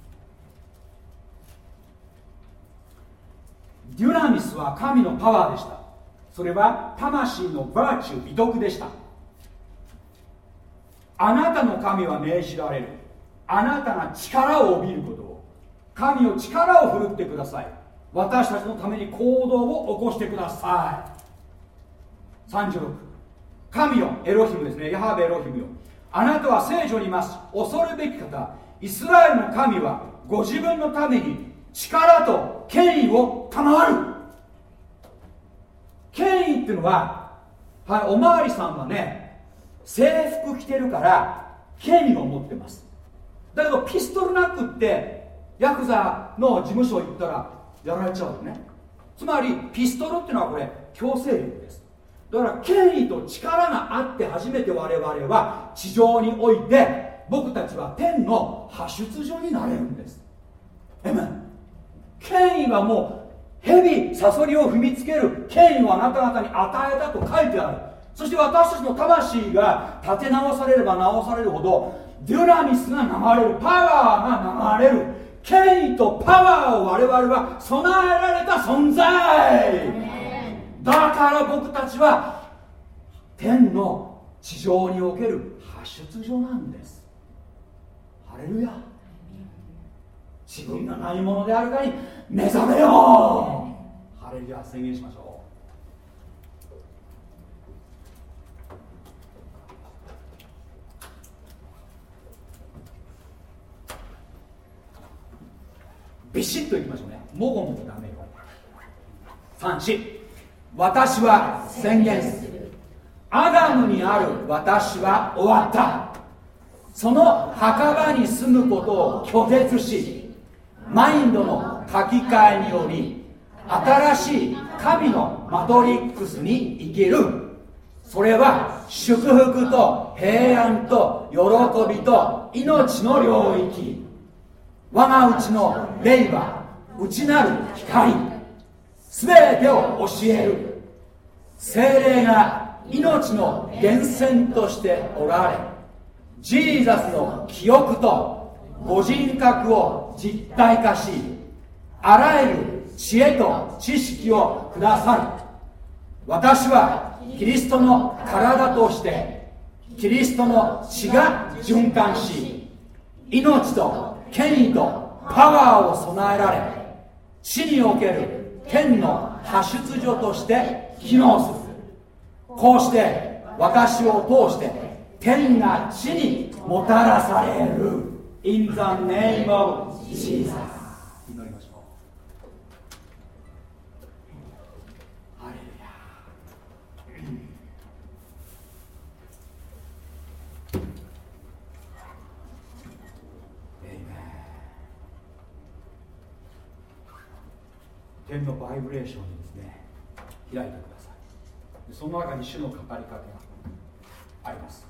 デュナミスは神のパワーでした。それは魂のバーチュー美徳でした。あなたの神は命じられる。あなたが力を帯びることを。神を力を振るってください。私たちのために行動を起こしてください。36神よエロヒムですね。ヤハベエロヒムよ。あなたは聖女にいます。恐るべき方。イスラエルの神はご自分のために力と権威を賜る。権威っていうのは、はい、おまわりさんはね制服着てるから権威を持ってます。だけどピストルなくってヤクザの事務所行ったらやられちゃうよね。つまりピストルっていうのはこれ強制力です。だから権威と力があって初めて我々は地上において僕たちは天の派出所になれるんです。えめ権威はもう蛇サソリを踏みつける権威をあなた方に与えたと書いてある。そして私たちの魂が立て直されれば直されるほどデュナミスが流れるパワーが流れる。権威とパワーを我々は備えられた存在。だから僕たちは天の地上における派出所なんです。ハレルヤ。自分が何者であるかに目覚めよう。ハレルヤ宣言しましょうビシッといきましょうね。もごもごダメよ。34私は宣言する。アダムにある私は終わった。その墓場に住むことを拒絶しマインドの書き換えにより新しい神のマトリックスに生きる。それは祝福と平安と喜びと命の領域。我がうちの霊は内なる光。全てを教える。精霊が命の源泉としておられ。ジーザスの記憶とご人格を実体化しあらゆる知恵と知識をくださる。私はキリストの体としてキリストの血が循環し命と権威とパワーを備えられ地における天の派出所として機能する。こうして私を通して天が地にもたらされる。In the name of Jesus 天のバイブレーションにですね開いてください。その中に主の語りかけがあります。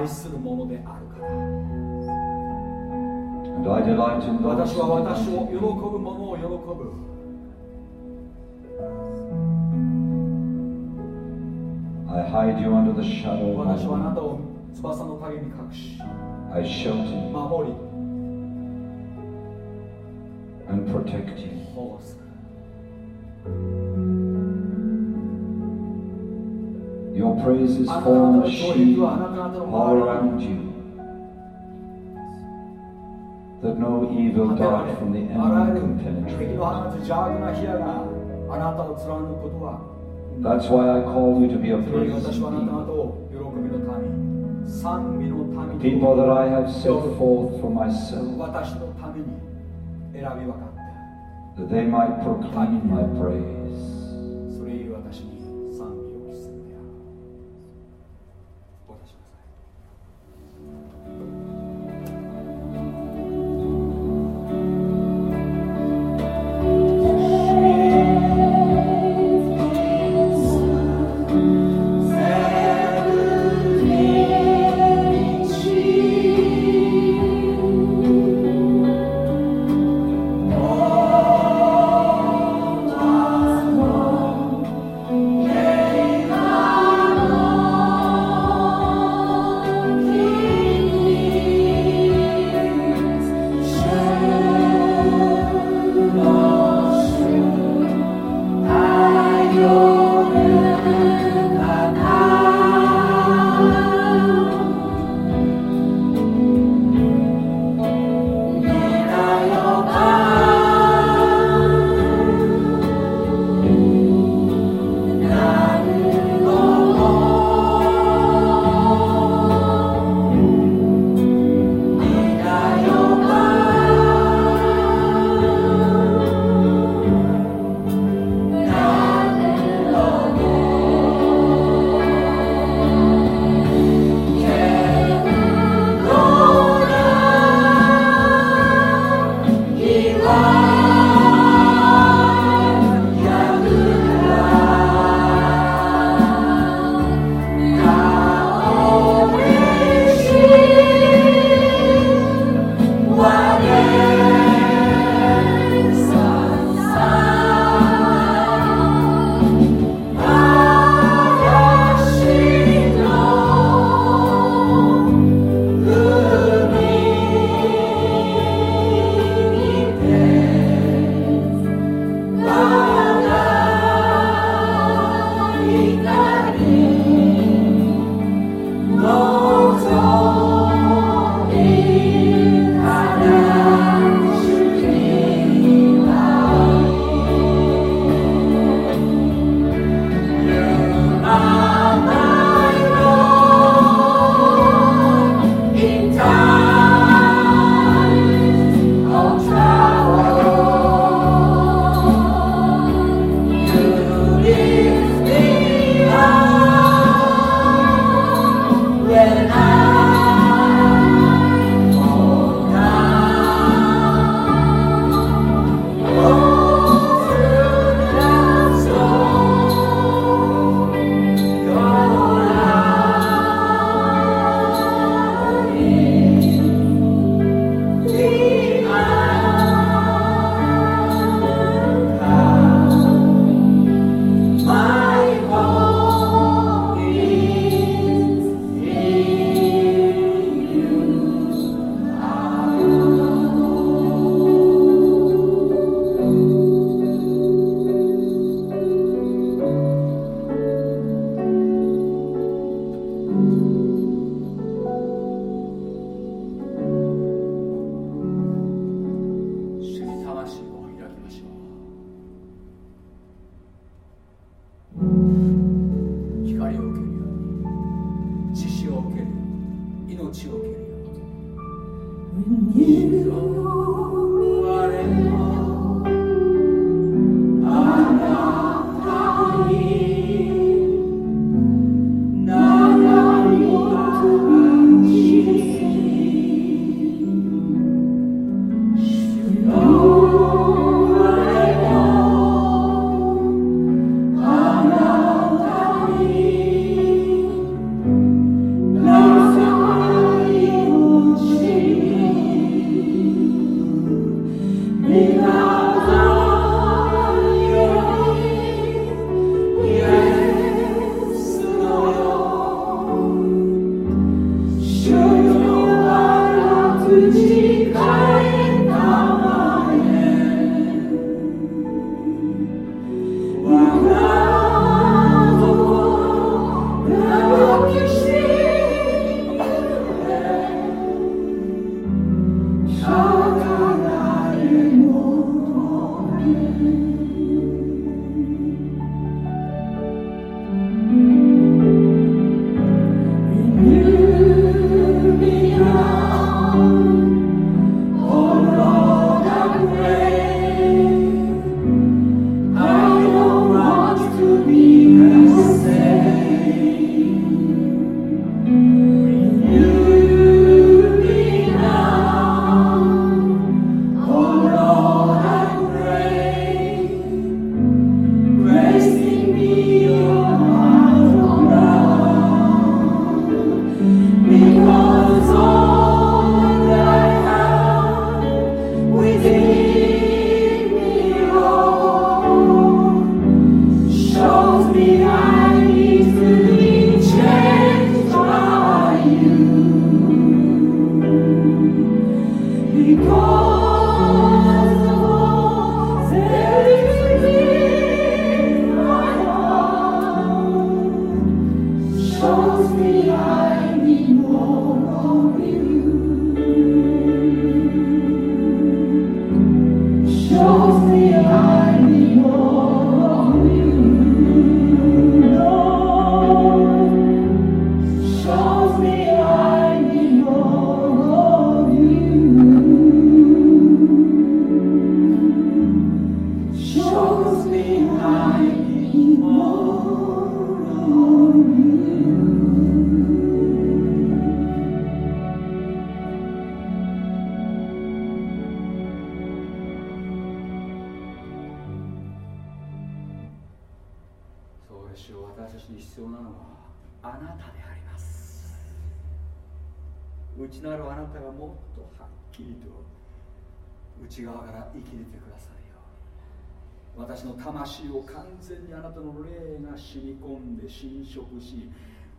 愛するものであるから。私は私を喜ぶものを喜ぶ。私はあなたを翼の陰に隠し守り。And protect you. Your praises form a sheet all around you, that no evil dart from the enemy can penetrate. That's why I call you to be a priest. People. that I have set forth for myself, that they might proclaim my praise.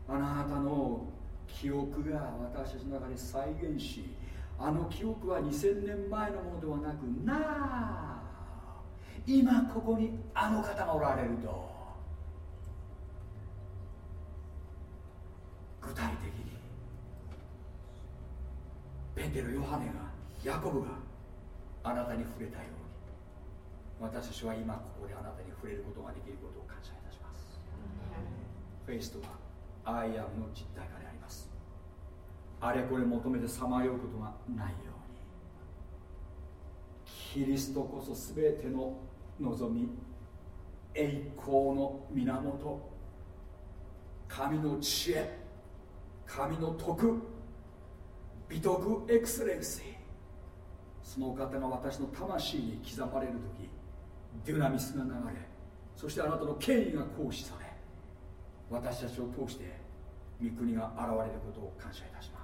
あなたの記憶が私たちの中で再現しあの記憶は2000年前のものではなくなあ今ここにあの方がおられると。具体的にペテロ・ヨハネがヤコブがあなたに触れたように私たちは今ここであなたに触れることができることを感謝します。フェイスとはアイアムの実体化であります。あれこれ求めてさまようことがないように。キリストこそ全ての望み栄光の源。神の知恵神の徳美徳 excellency。その方が私の魂に刻まれる時デュナミスが流れそしてあなたの権威が行使され私たちを通して御国が現れることを感謝いたします。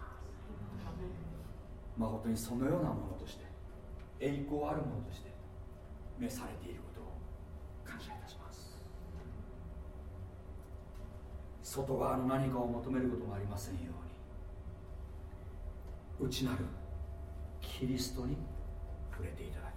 誠にそのようなものとして栄光あるものとして召されていることを感謝いたします。外側の何かを求めることがありませんように内なるキリストに触れていただき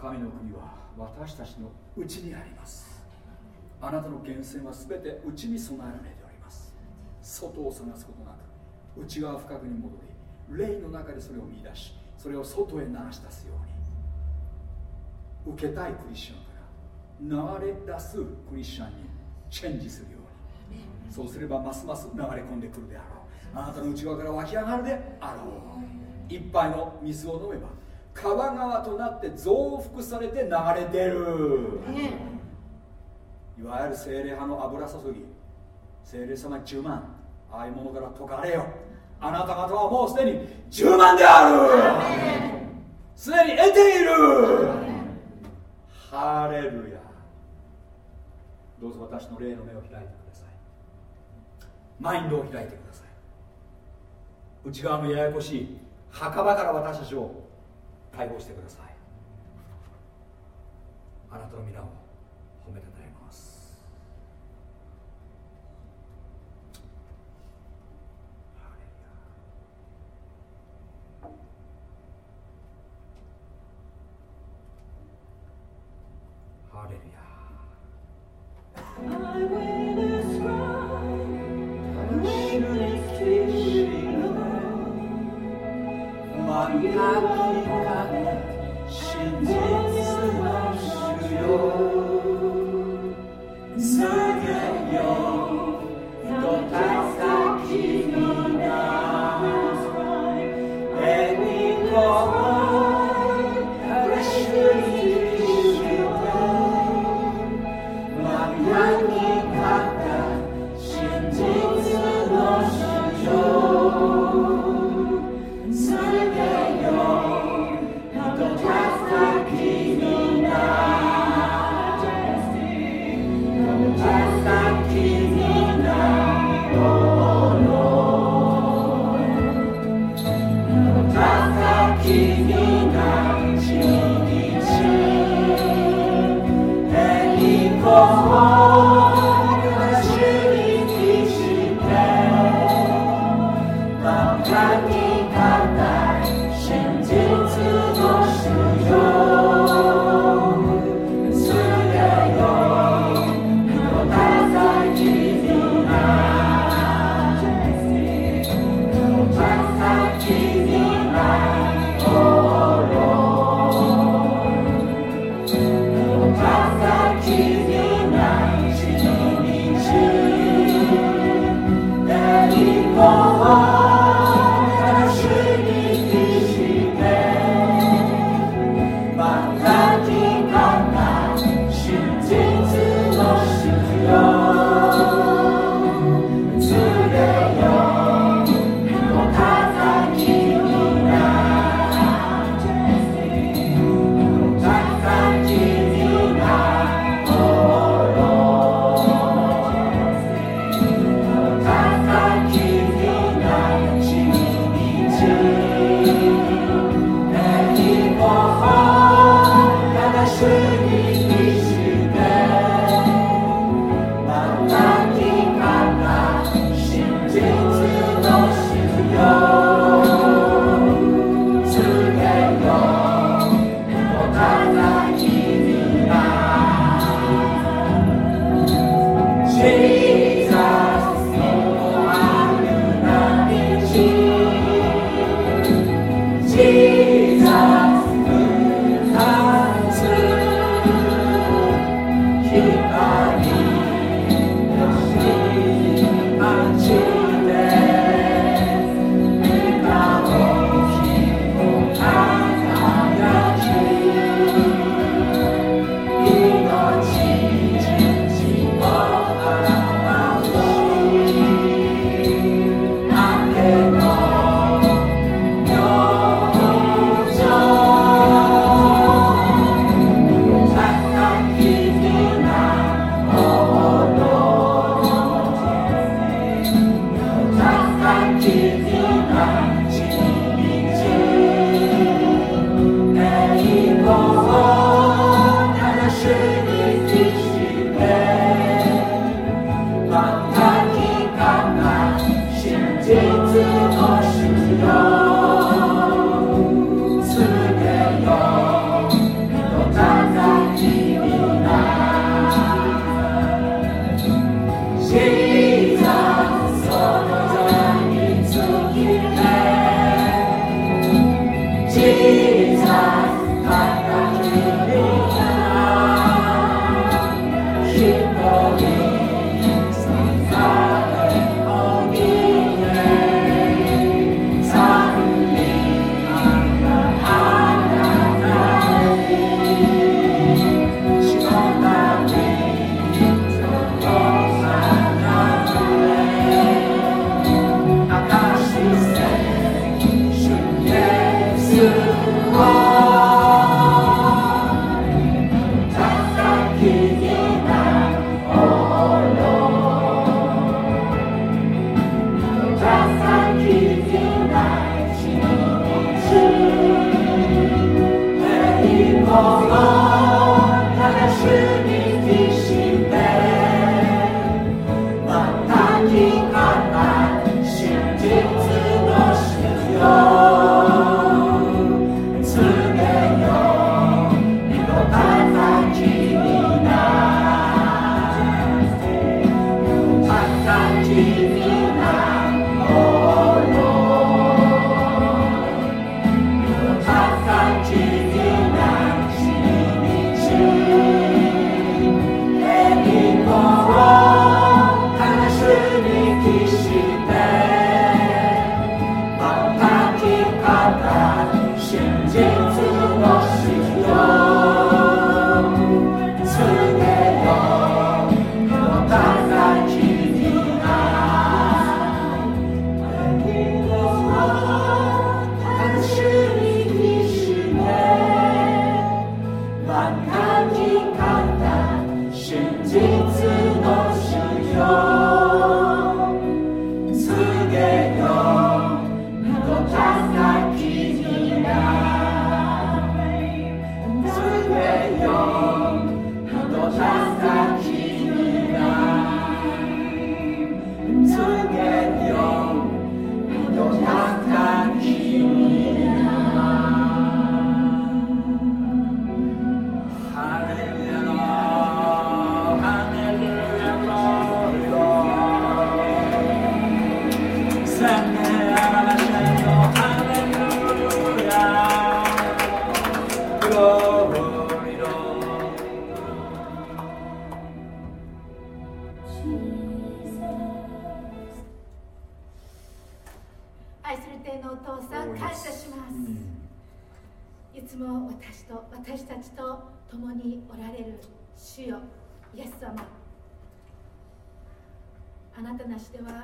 神の国は私たちのうちにあります。あなたの源泉は全てうちに備えられております。外を探すことなく内側深くに戻り霊の中でそれを見出しそれを外へ流し出すように。受けたいクリスチャンから流れ出すクリスチャンにチェンジするように。そうすればますます流れ込んでくるであろう。あなたの内側から湧き上がるであろう。一杯の水を飲めば川川となって増幅されて流れ出る、いわゆる精霊派の油注ぎ。精霊様10万。ああいうものから解かれよ。あなた方はもうすでに10万である。すでに得ている。ハレルヤ。どうぞ私の霊の目を開いてください。マインドを開いてください。内側のややこしい墓場から私たちを解放してください。あなたの皆を。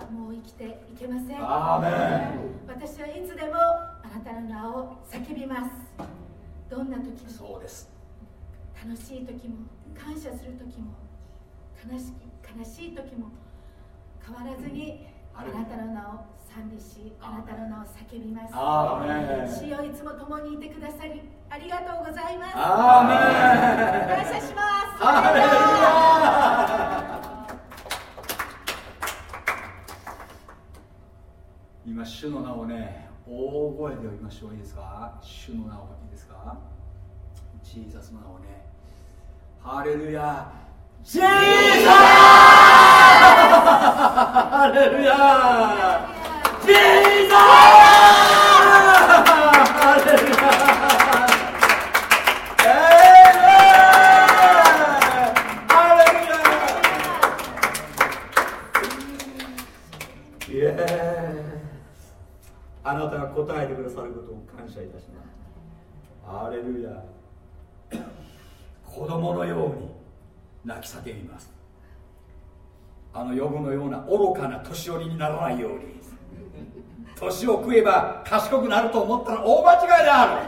はもう生きていけません。私はいつでもあなたの名を叫びます。どんな時もそうです。楽しい時も感謝する時も悲し悲しい時も変わらずにあなたの名を賛美しあなたの名を叫びます。主よいつも共にいてくださりありがとうございます。感謝します今主の名をね大声で呼びましょういいですか？主の名をいいですか？ジーザスの名をね。ハレルヤ！ジーザハレルヤ！ジーザーさることを感謝いたします。アレルヤ。子供のように泣き叫びます。あの予部のような愚かな年寄りにならないように。年を食えば賢くなると思ったら大間違いである。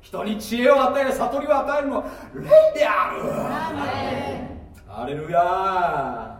人に知恵を与え悟りを与えるのは霊である。アレルヤ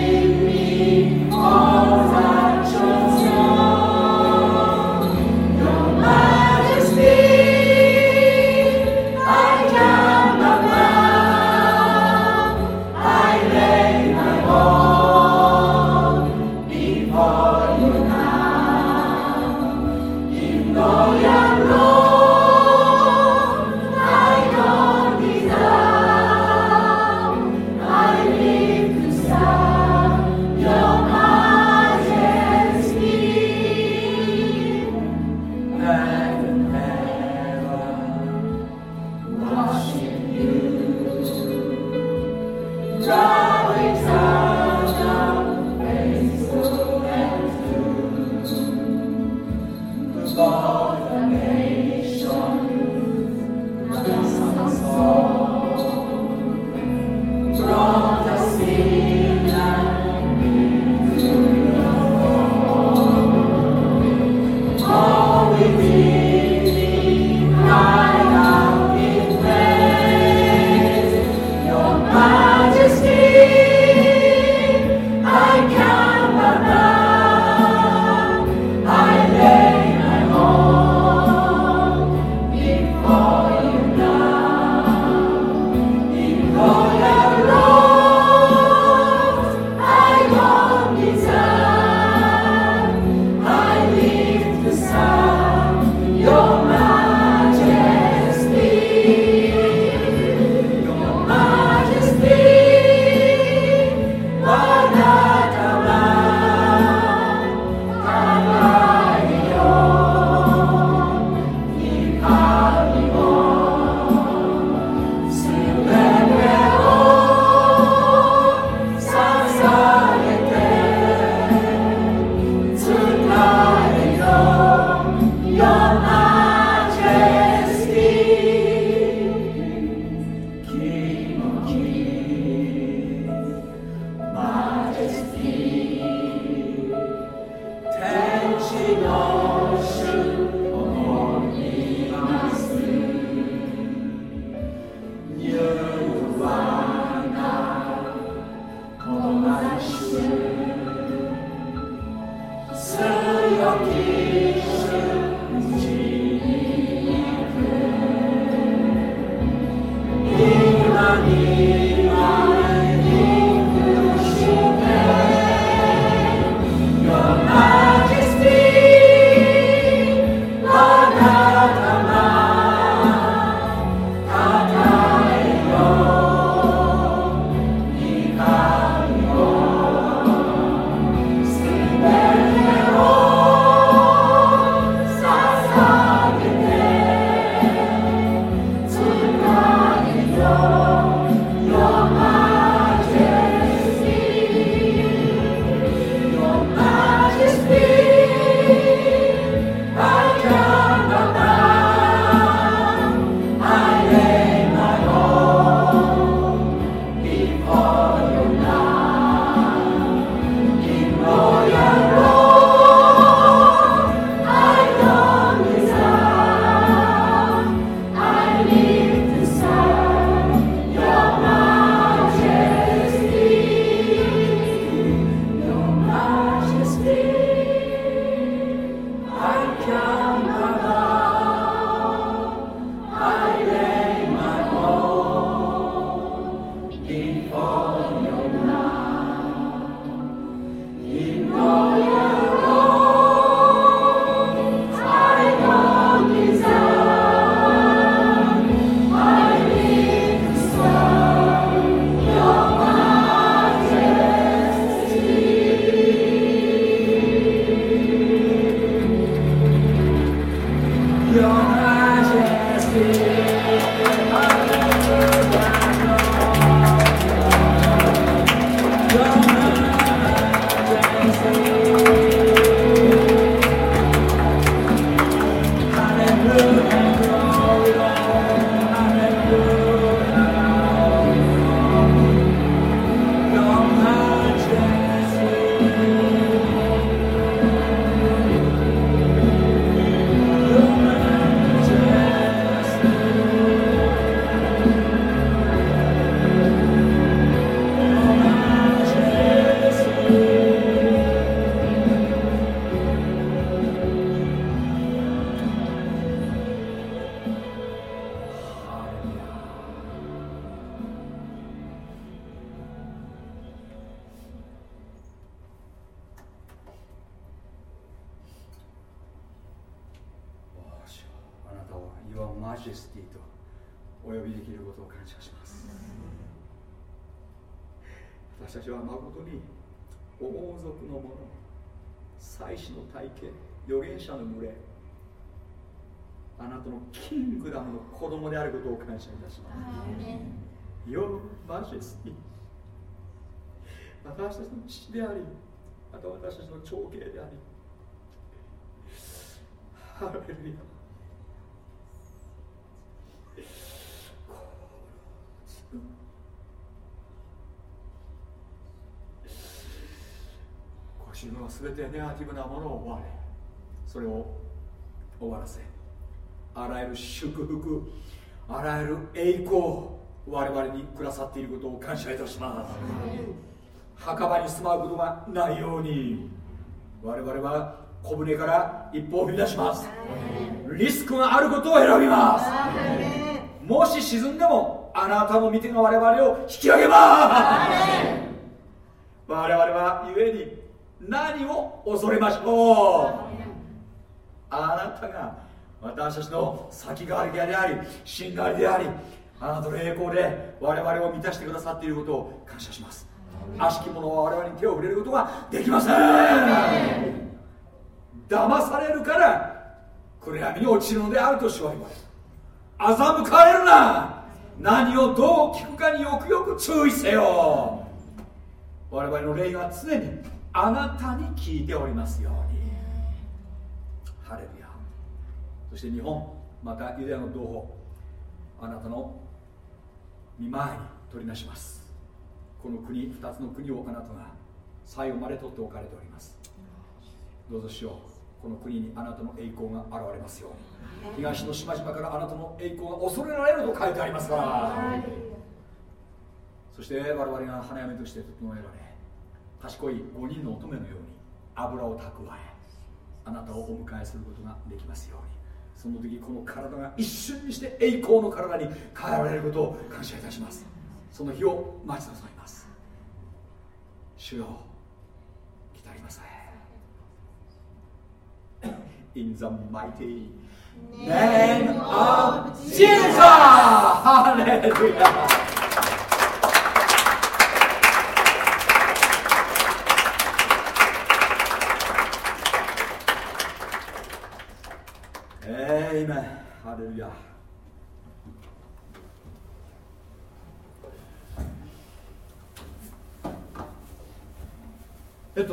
子供であることを感謝いたします。Your Majesty 私たちの父でありまた私たちの長兄であり。ハレルヤ。ご自分は全てネガティブなものを追われそれを終わらせあらゆる祝福あらゆる栄光我々にくださっていることを感謝いたします。墓場に住まうことがないように我々は小舟から一歩を踏み出します。リスクがあることを選びます。もし沈んでもあなたの見てが我々を引き上げます。我々は故に何を恐れましょう。あなたが私たちの先代わりでありしがりでありあなたの栄光で我々を満たしてくださっていることを感謝します。悪しき者は我々に手を触れることができません。騙されるから暗闇に落ちるのであるとしは言われ欺かれるな。何をどう聞くかによくよく注意せよ。我々の霊が常にあなたに聞いておりますようにそして日本またユダヤの同胞あなたの見前に取りなします。この国2つの国をあなたが最後まで取っておかれております。どうぞしよう。この国にあなたの栄光が現れますように。東の島々からあなたの栄光が恐れられると書いてありますから。そして我々が花嫁として整えられ賢い5人の乙女のように油を蓄えあなたをお迎えすることができますようにその時この体が一瞬にして栄光の体に変えられることを感謝いたします。その日を待ち望みます。主よ来たりませ In the mighty name of Jesus! ハレ